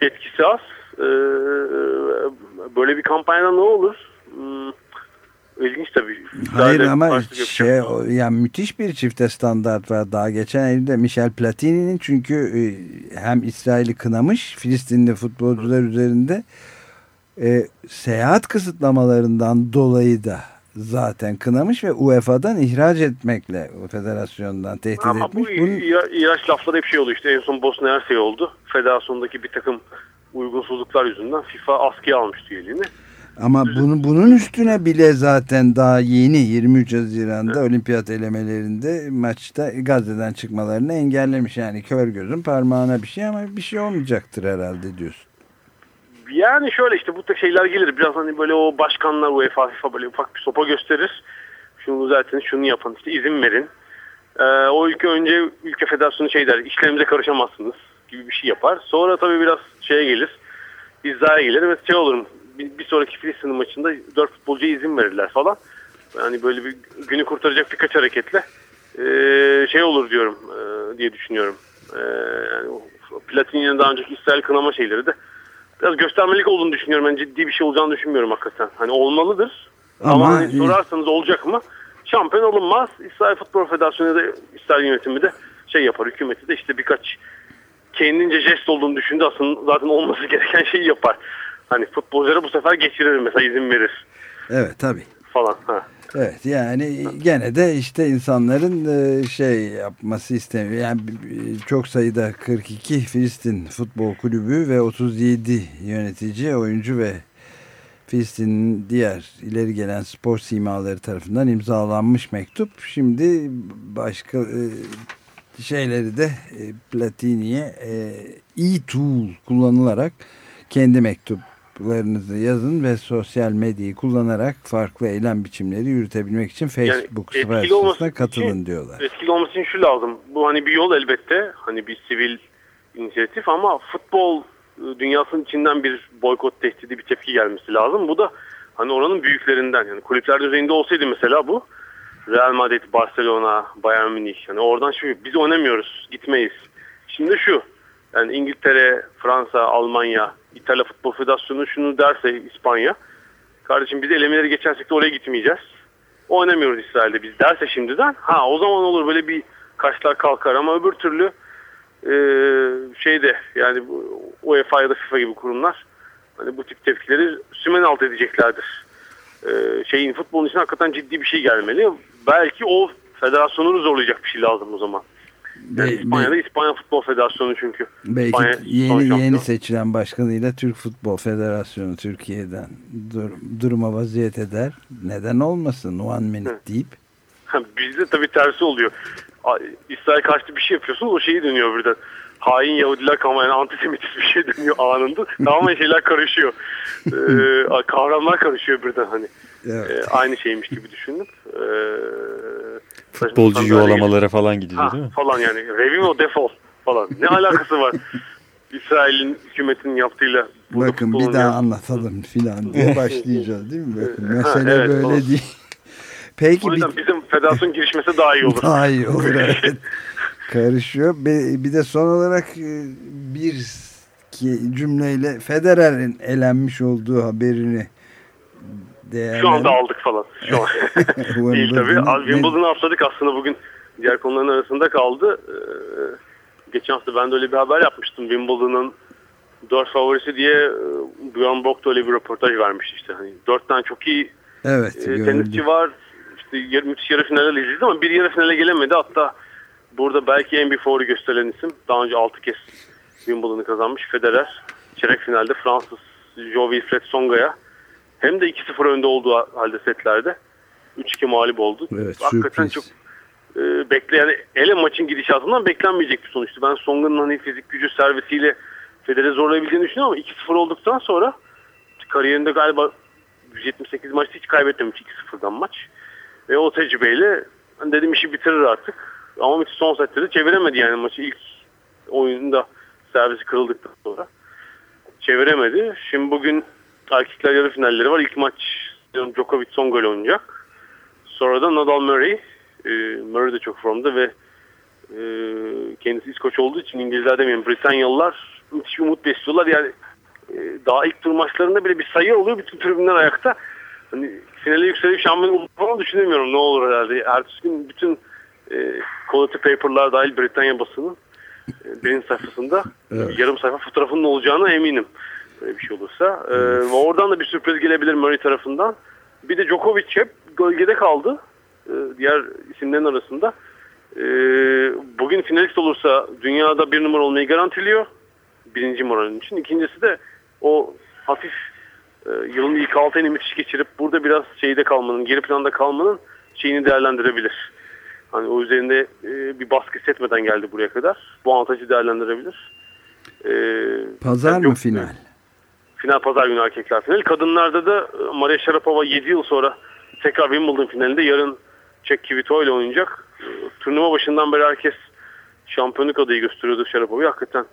etkisi az. E, böyle bir kampanyadan ne olur? Hmm, İlginç tabii. Hayır Daha ama şey o- yani müthiş bir çifte standart var. Daha geçen Eylül'de Michel Platini'nin çünkü hem İsrail'i kınamış Filistinli futbolcular üzerinde e, seyahat kısıtlamalarından dolayı da zaten kınamış ve UEFA'dan ihraç etmekle federasyondan tehdit Ama etmiş. bu Bunun- İraç lafları hep şey oldu işte en son Bosna Hersey oldu. Federasyondaki bir takım uygunsuzluklar yüzünden FIFA askıya almıştı üyeliğini. Ama bunu, bunun üstüne bile zaten daha yeni 23 Haziran'da olimpiyat elemelerinde maçta Gazze'den çıkmalarını engellemiş. Yani kör gözün parmağına bir şey ama bir şey olmayacaktır herhalde diyorsun. Yani şöyle işte bu şeyler gelir. Biraz hani böyle o başkanlar UEFA FIFA böyle ufak bir sopa gösterir. Şunu düzeltin, şunu yapın, işte izin verin. Ee, o ülke önce ülke federasyonu şey der, işlerimize karışamazsınız gibi bir şey yapar. Sonra tabii biraz şeye gelir, hizaya gelir ve şey olur bir, bir sonraki Filistin maçında dört futbolcuya izin verirler falan. Yani böyle bir günü kurtaracak birkaç hareketle ee, şey olur diyorum ee, diye düşünüyorum. Ee, yani Platini'nin daha önceki İsrail kınama şeyleri de biraz göstermelik olduğunu düşünüyorum. Ben ciddi bir şey olacağını düşünmüyorum hakikaten. Hani olmalıdır. Ama, Ama- hani sorarsanız olacak mı? Şampiyon olunmaz. İsrail Futbol Federasyonu da İsrail yönetimi de şey yapar. Hükümeti de işte birkaç kendince jest olduğunu düşündü. Aslında zaten olması [laughs] gereken şeyi yapar. Hani futbolculara bu sefer geçirir mesela izin verir Evet tabii. falan. Ha. Evet yani gene de işte insanların e, şey yapması istemiyor. Yani çok sayıda 42 Filistin Futbol Kulübü ve 37 yönetici, oyuncu ve Filistin'in diğer ileri gelen spor simaları tarafından imzalanmış mektup. Şimdi başka e, şeyleri de e, Platini'ye e-tool kullanılarak kendi mektuplarınızı yazın ve sosyal medyayı kullanarak farklı eylem biçimleri yürütebilmek için Facebook olması sayfasına katılın için- diyorlar. Etkili olması için şu lazım. Bu hani bir yol elbette. Hani bir sivil inisiyatif ama futbol e, dünyasının içinden bir boykot tehdidi bir tepki gelmesi lazım. Bu da hani oranın büyüklerinden yani kulüpler düzeyinde olsaydı mesela bu Real Madrid, Barcelona, Bayern Münih yani oradan şu biz oynamıyoruz gitmeyiz. Şimdi şu yani İngiltere, Fransa, Almanya, İtalya Futbol Federasyonu şunu derse İspanya kardeşim biz elemeleri geçersek de oraya gitmeyeceğiz. Oynamıyoruz İsrail'de biz derse şimdiden ha o zaman olur böyle bir kaşlar kalkar ama öbür türlü e, şeyde yani UEFA ya da FIFA gibi kurumlar hani bu tip tepkileri sümen alt edeceklerdir. E, şeyin futbolun için hakikaten ciddi bir şey gelmeli. Belki o federasyonunu zorlayacak bir şey lazım o zaman. Yani Be- İspanya'da be- İspanya Futbol Federasyonu çünkü. belki İspanya yeni yeni seçilen başkanıyla Türk Futbol Federasyonu Türkiye'den dur- duruma vaziyet eder. Neden olmasın? One minute deyip Ha, Bizde tabii tersi oluyor. İsrail karşıtı bir şey yapıyorsunuz o şeyi dönüyor birden. Hain Yahudiler kampanyası antisemitist bir şey dönüyor anında. Tamamen şeyler karışıyor. [laughs] Ee, kavramlar karışıyor birden hani. Evet. Ee, aynı şeymiş gibi düşündüm. Ee, Futbolcu yuvalamalara falan gidiyor Ha, değil mi? falan yani. Review o defol falan. Ne alakası var? [laughs] İsrail'in hükümetinin yaptığıyla. Bakın bir daha yap- anlatalım filan diye [laughs] başlayacağız değil mi? Bakın Ha, mesele evet, böyle falan. değil. Peki O bir, bizim federasyon girişmesi daha iyi olur. daha iyi olur [laughs] evet. Karışıyor. Bir, bir de son olarak e, bir ki cümleyle Federer'in elenmiş olduğu haberini Şu anda aldık falan. Şu an. [laughs] Değil tabii. Wimbledon'u- atladık aslında bugün diğer konuların arasında kaldı. Ee, geçen hafta ben de öyle bir haber yapmıştım. Wimbledon'ın dört favorisi diye e, Björn Borg da öyle bir röportaj vermiş işte. Hani dört tane çok iyi Evet, e, gördüm. tenisçi var. İşte yar- müthiş yarı finaller izledi ama bir yarı finale gelemedi. Hatta burada belki en büyük favori gösterilen isim. Daha önce 6 kez Wimbledon'u kazanmış Federer. Çeyrek finalde Fransız Jo-Wilfried Songa'ya hem de 2-0 önde olduğu halde setlerde 3-2 mağlup oldu. Evet, Hakikaten sürpriz. çok e, bekleyen ele maçın gidişatından beklenmeyecek bir sonuçtu. Ben Songa'nın hani fizik gücü servisiyle Federer'i zorlayabildiğini düşünüyorum ama 2-0 olduktan sonra kariyerinde galiba 178 maçta hiç kaybetmemiş 2-0'dan maç. Ve o tecrübeyle hani dedim işi bitirir artık. Ama son sette de çeviremedi yani maçı ilk oyunda servisi kırıldıktan sonra. Çeviremedi. Şimdi bugün erkekler yarı finalleri var. İlk maç Djokovic son gol oynayacak. Sonra da Nadal Murray. E, Murray de çok formda ve e, kendisi İskoç olduğu için İngilizler demeyin Britanyalılar müthiş bir umut besliyorlar. Yani e, daha ilk tur maçlarında bile bir sayı oluyor. Bütün tribünler ayakta. Hani finale yükselip şampiyon falan düşünemiyorum ne olur herhalde. Ertesi gün bütün e, quality paper'lar dahil Britanya basının e, birinci sayfasında Evet. yarım sayfa fotoğrafının olacağına eminim. Böyle bir şey olursa. E, ve oradan da bir sürpriz gelebilir Murray tarafından. Bir de Djokovic hep gölgede kaldı. E, diğer isimlerin arasında. E, bugün finalist olursa dünyada bir numara olmayı garantiliyor. Birinci moralin için. İkincisi de o hafif e, yılın ilk altı ayını müthiş geçirip burada biraz şeyde kalmanın, geri planda kalmanın şeyini değerlendirebilir. Hani o üzerinde e, bir baskı hissetmeden geldi buraya kadar. Bu avantajı değerlendirebilir. E, Pazar yani mı yok- final? Final pazar günü erkekler finali. Kadınlarda da e, Maria Sharapova 7 yıl sonra tekrar Wimbledon finalinde yarın Çek Kvito ile oynayacak. E, Turnuva başından beri herkes şampiyonluk adayı gösteriyordu Sharapova'yı. Hakikaten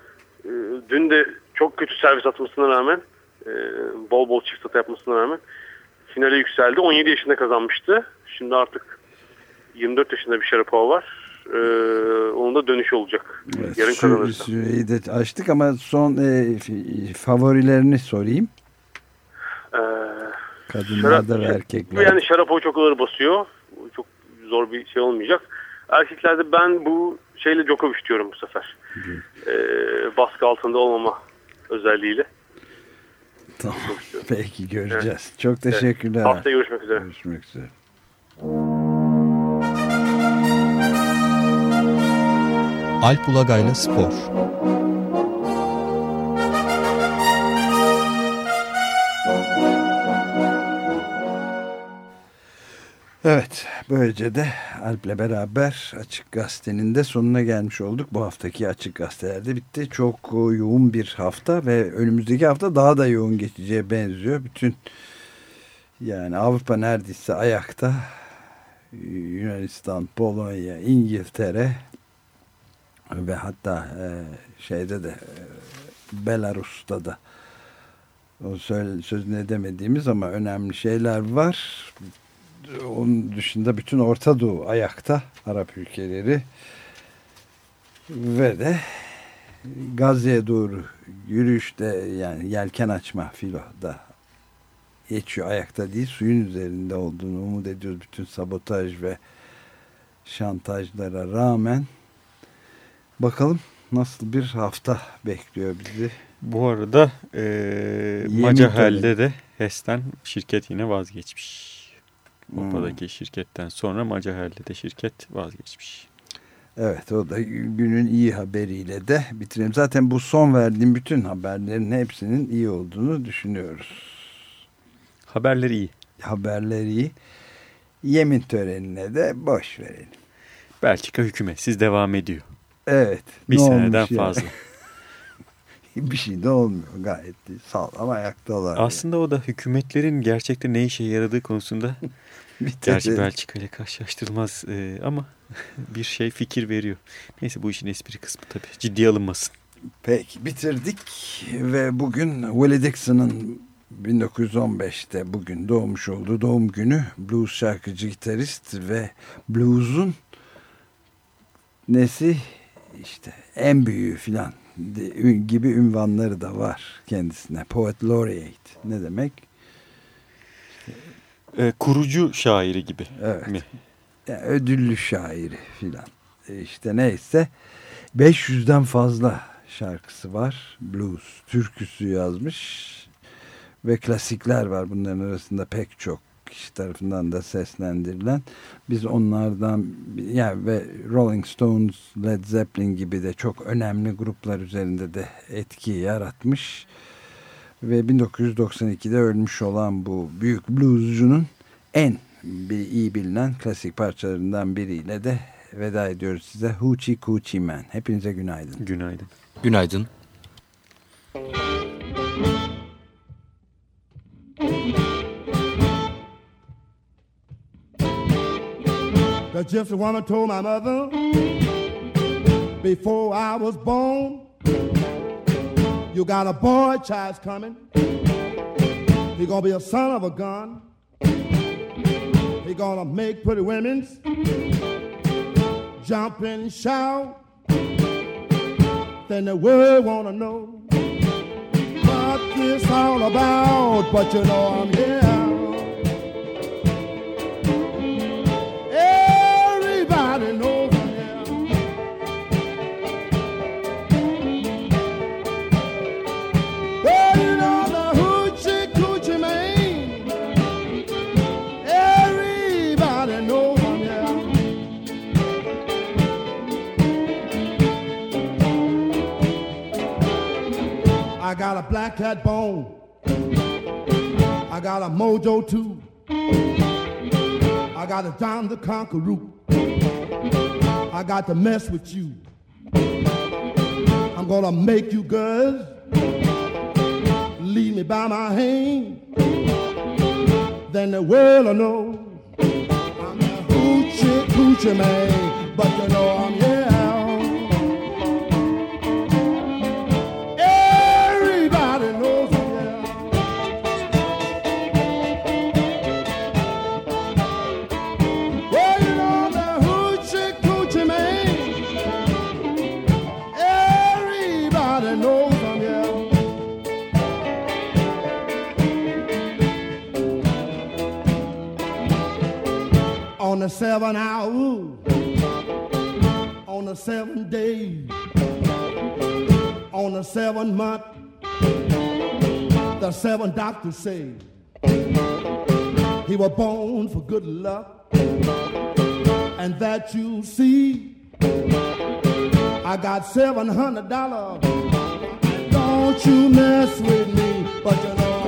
e, dün de çok kötü servis atmasına rağmen bol bol çift hata yapmasına rağmen finale yükseldi. 17 yaşında kazanmıştı. Şimdi artık 24 yaşında bir Sharapova var. E, onun da dönüşü olacak. Evet, Yarın sü- kazanırsa. süreyi de açtık ama son e, favorilerini sorayım. E, Kadınlarda ve Şarap- erkeklerde. Yani Şarapov çok ağır basıyor. Çok zor bir şey olmayacak. Erkeklerde ben bu şeyle Djokovic diyorum bu sefer. Ee, baskı altında olmama özelliğiyle. Tamam. Peki göreceğiz. Çok teşekkürler. Haftaya görüşmek üzere. Görüşmek üzere. Alp Ulagay'la Spor. Evet, böylece de Alp'le beraber Açık Gazete'nin de sonuna gelmiş olduk. Bu haftaki Açık Gazeteler'de bitti. Çok e, yoğun bir hafta ve önümüzdeki hafta daha da yoğun geçeceğe benziyor. Bütün yani Avrupa neredeyse ayakta. Yunanistan, Polonya, İngiltere ve hatta e, şeyde de e, Belarus'ta da. O sözünü edemediğimiz ama önemli şeyler var. Onun dışında bütün Orta Doğu ayakta Arap ülkeleri. Ve de Gazze'ye doğru yürüyüşte yani yelken açma filo da geçiyor. Ayakta değil suyun üzerinde olduğunu umut ediyoruz bütün sabotaj ve şantajlara rağmen bakalım nasıl bir hafta bekliyor bizi. Bu arada e, Macahel'de de HES'ten şirket yine vazgeçmiş. Hmm. Avrupa'daki şirketten sonra Macahel'de de şirket vazgeçmiş. Evet o da günün iyi haberiyle de bitirelim. Zaten bu son verdiğim bütün haberlerin hepsinin iyi olduğunu düşünüyoruz. Haberleri iyi. Haberleri iyi. Yemin törenine de boş verelim. Belçika hükümetsiz devam ediyor. Evet. Bir ne seneden ya? fazla. [laughs] bir şey de olmuyor gayet sağlam ayaktalar. Aslında o da hükümetlerin gerçekten ne işe yaradığı konusunda [laughs] [laughs] gerçi Belçika ile karşılaştırılmaz e, ama bir şey fikir veriyor. Neyse bu işin espri kısmı tabii. Ciddiye alınmasın. Peki bitirdik ve bugün Willie Dixon'ın 1915'te bugün doğmuş olduğu doğum günü blues şarkıcı gitarist ve blues'un nesi işte en büyüğü filan gibi ünvanları da var kendisine. Poet Laureate ne demek? E, kurucu şairi gibi Evet. mi? Yani ödüllü şairi filan. E işte neyse 500'den fazla şarkısı var. Blues, türküsü yazmış ve klasikler var. Bunların arasında pek çok kişi tarafından da seslendirilen. Biz onlardan yani ve Rolling Stones, Led Zeppelin gibi de çok önemli gruplar üzerinde de etki yaratmış. Ve 1992'de ölmüş olan bu büyük bluescunun en bir iyi bilinen klasik parçalarından biriyle de veda ediyoruz size. Hoochie Coochie Man. Hepinize günaydın. Günaydın. Günaydın. The gypsy woman told my mother before I was born, you got a boy child's coming. He gonna be a son of a gun. He gonna make pretty women's jump and shout. Then the world wanna know what this all about. But you know I'm here. I got a black cat bone. I got a mojo too. I got a John the Conqueror. I got to mess with you. I'm gonna make you girls lead me by my hand. Then the world will know I'm a hoochie coochie man. But you know I'm here. The seven hour, on the seven days, on the seven month, the seven doctors say he was born for good luck, and that you see. I got seven hundred dollars. Don't you mess with me, but you know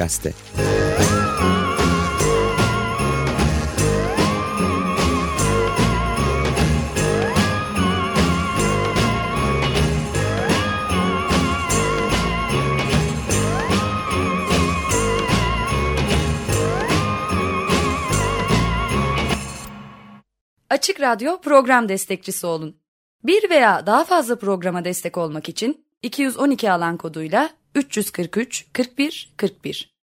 Gazete. Açık Radyo program destekçisi olun. Bir veya daha fazla programa destek olmak için 212 alan koduyla 343 41 41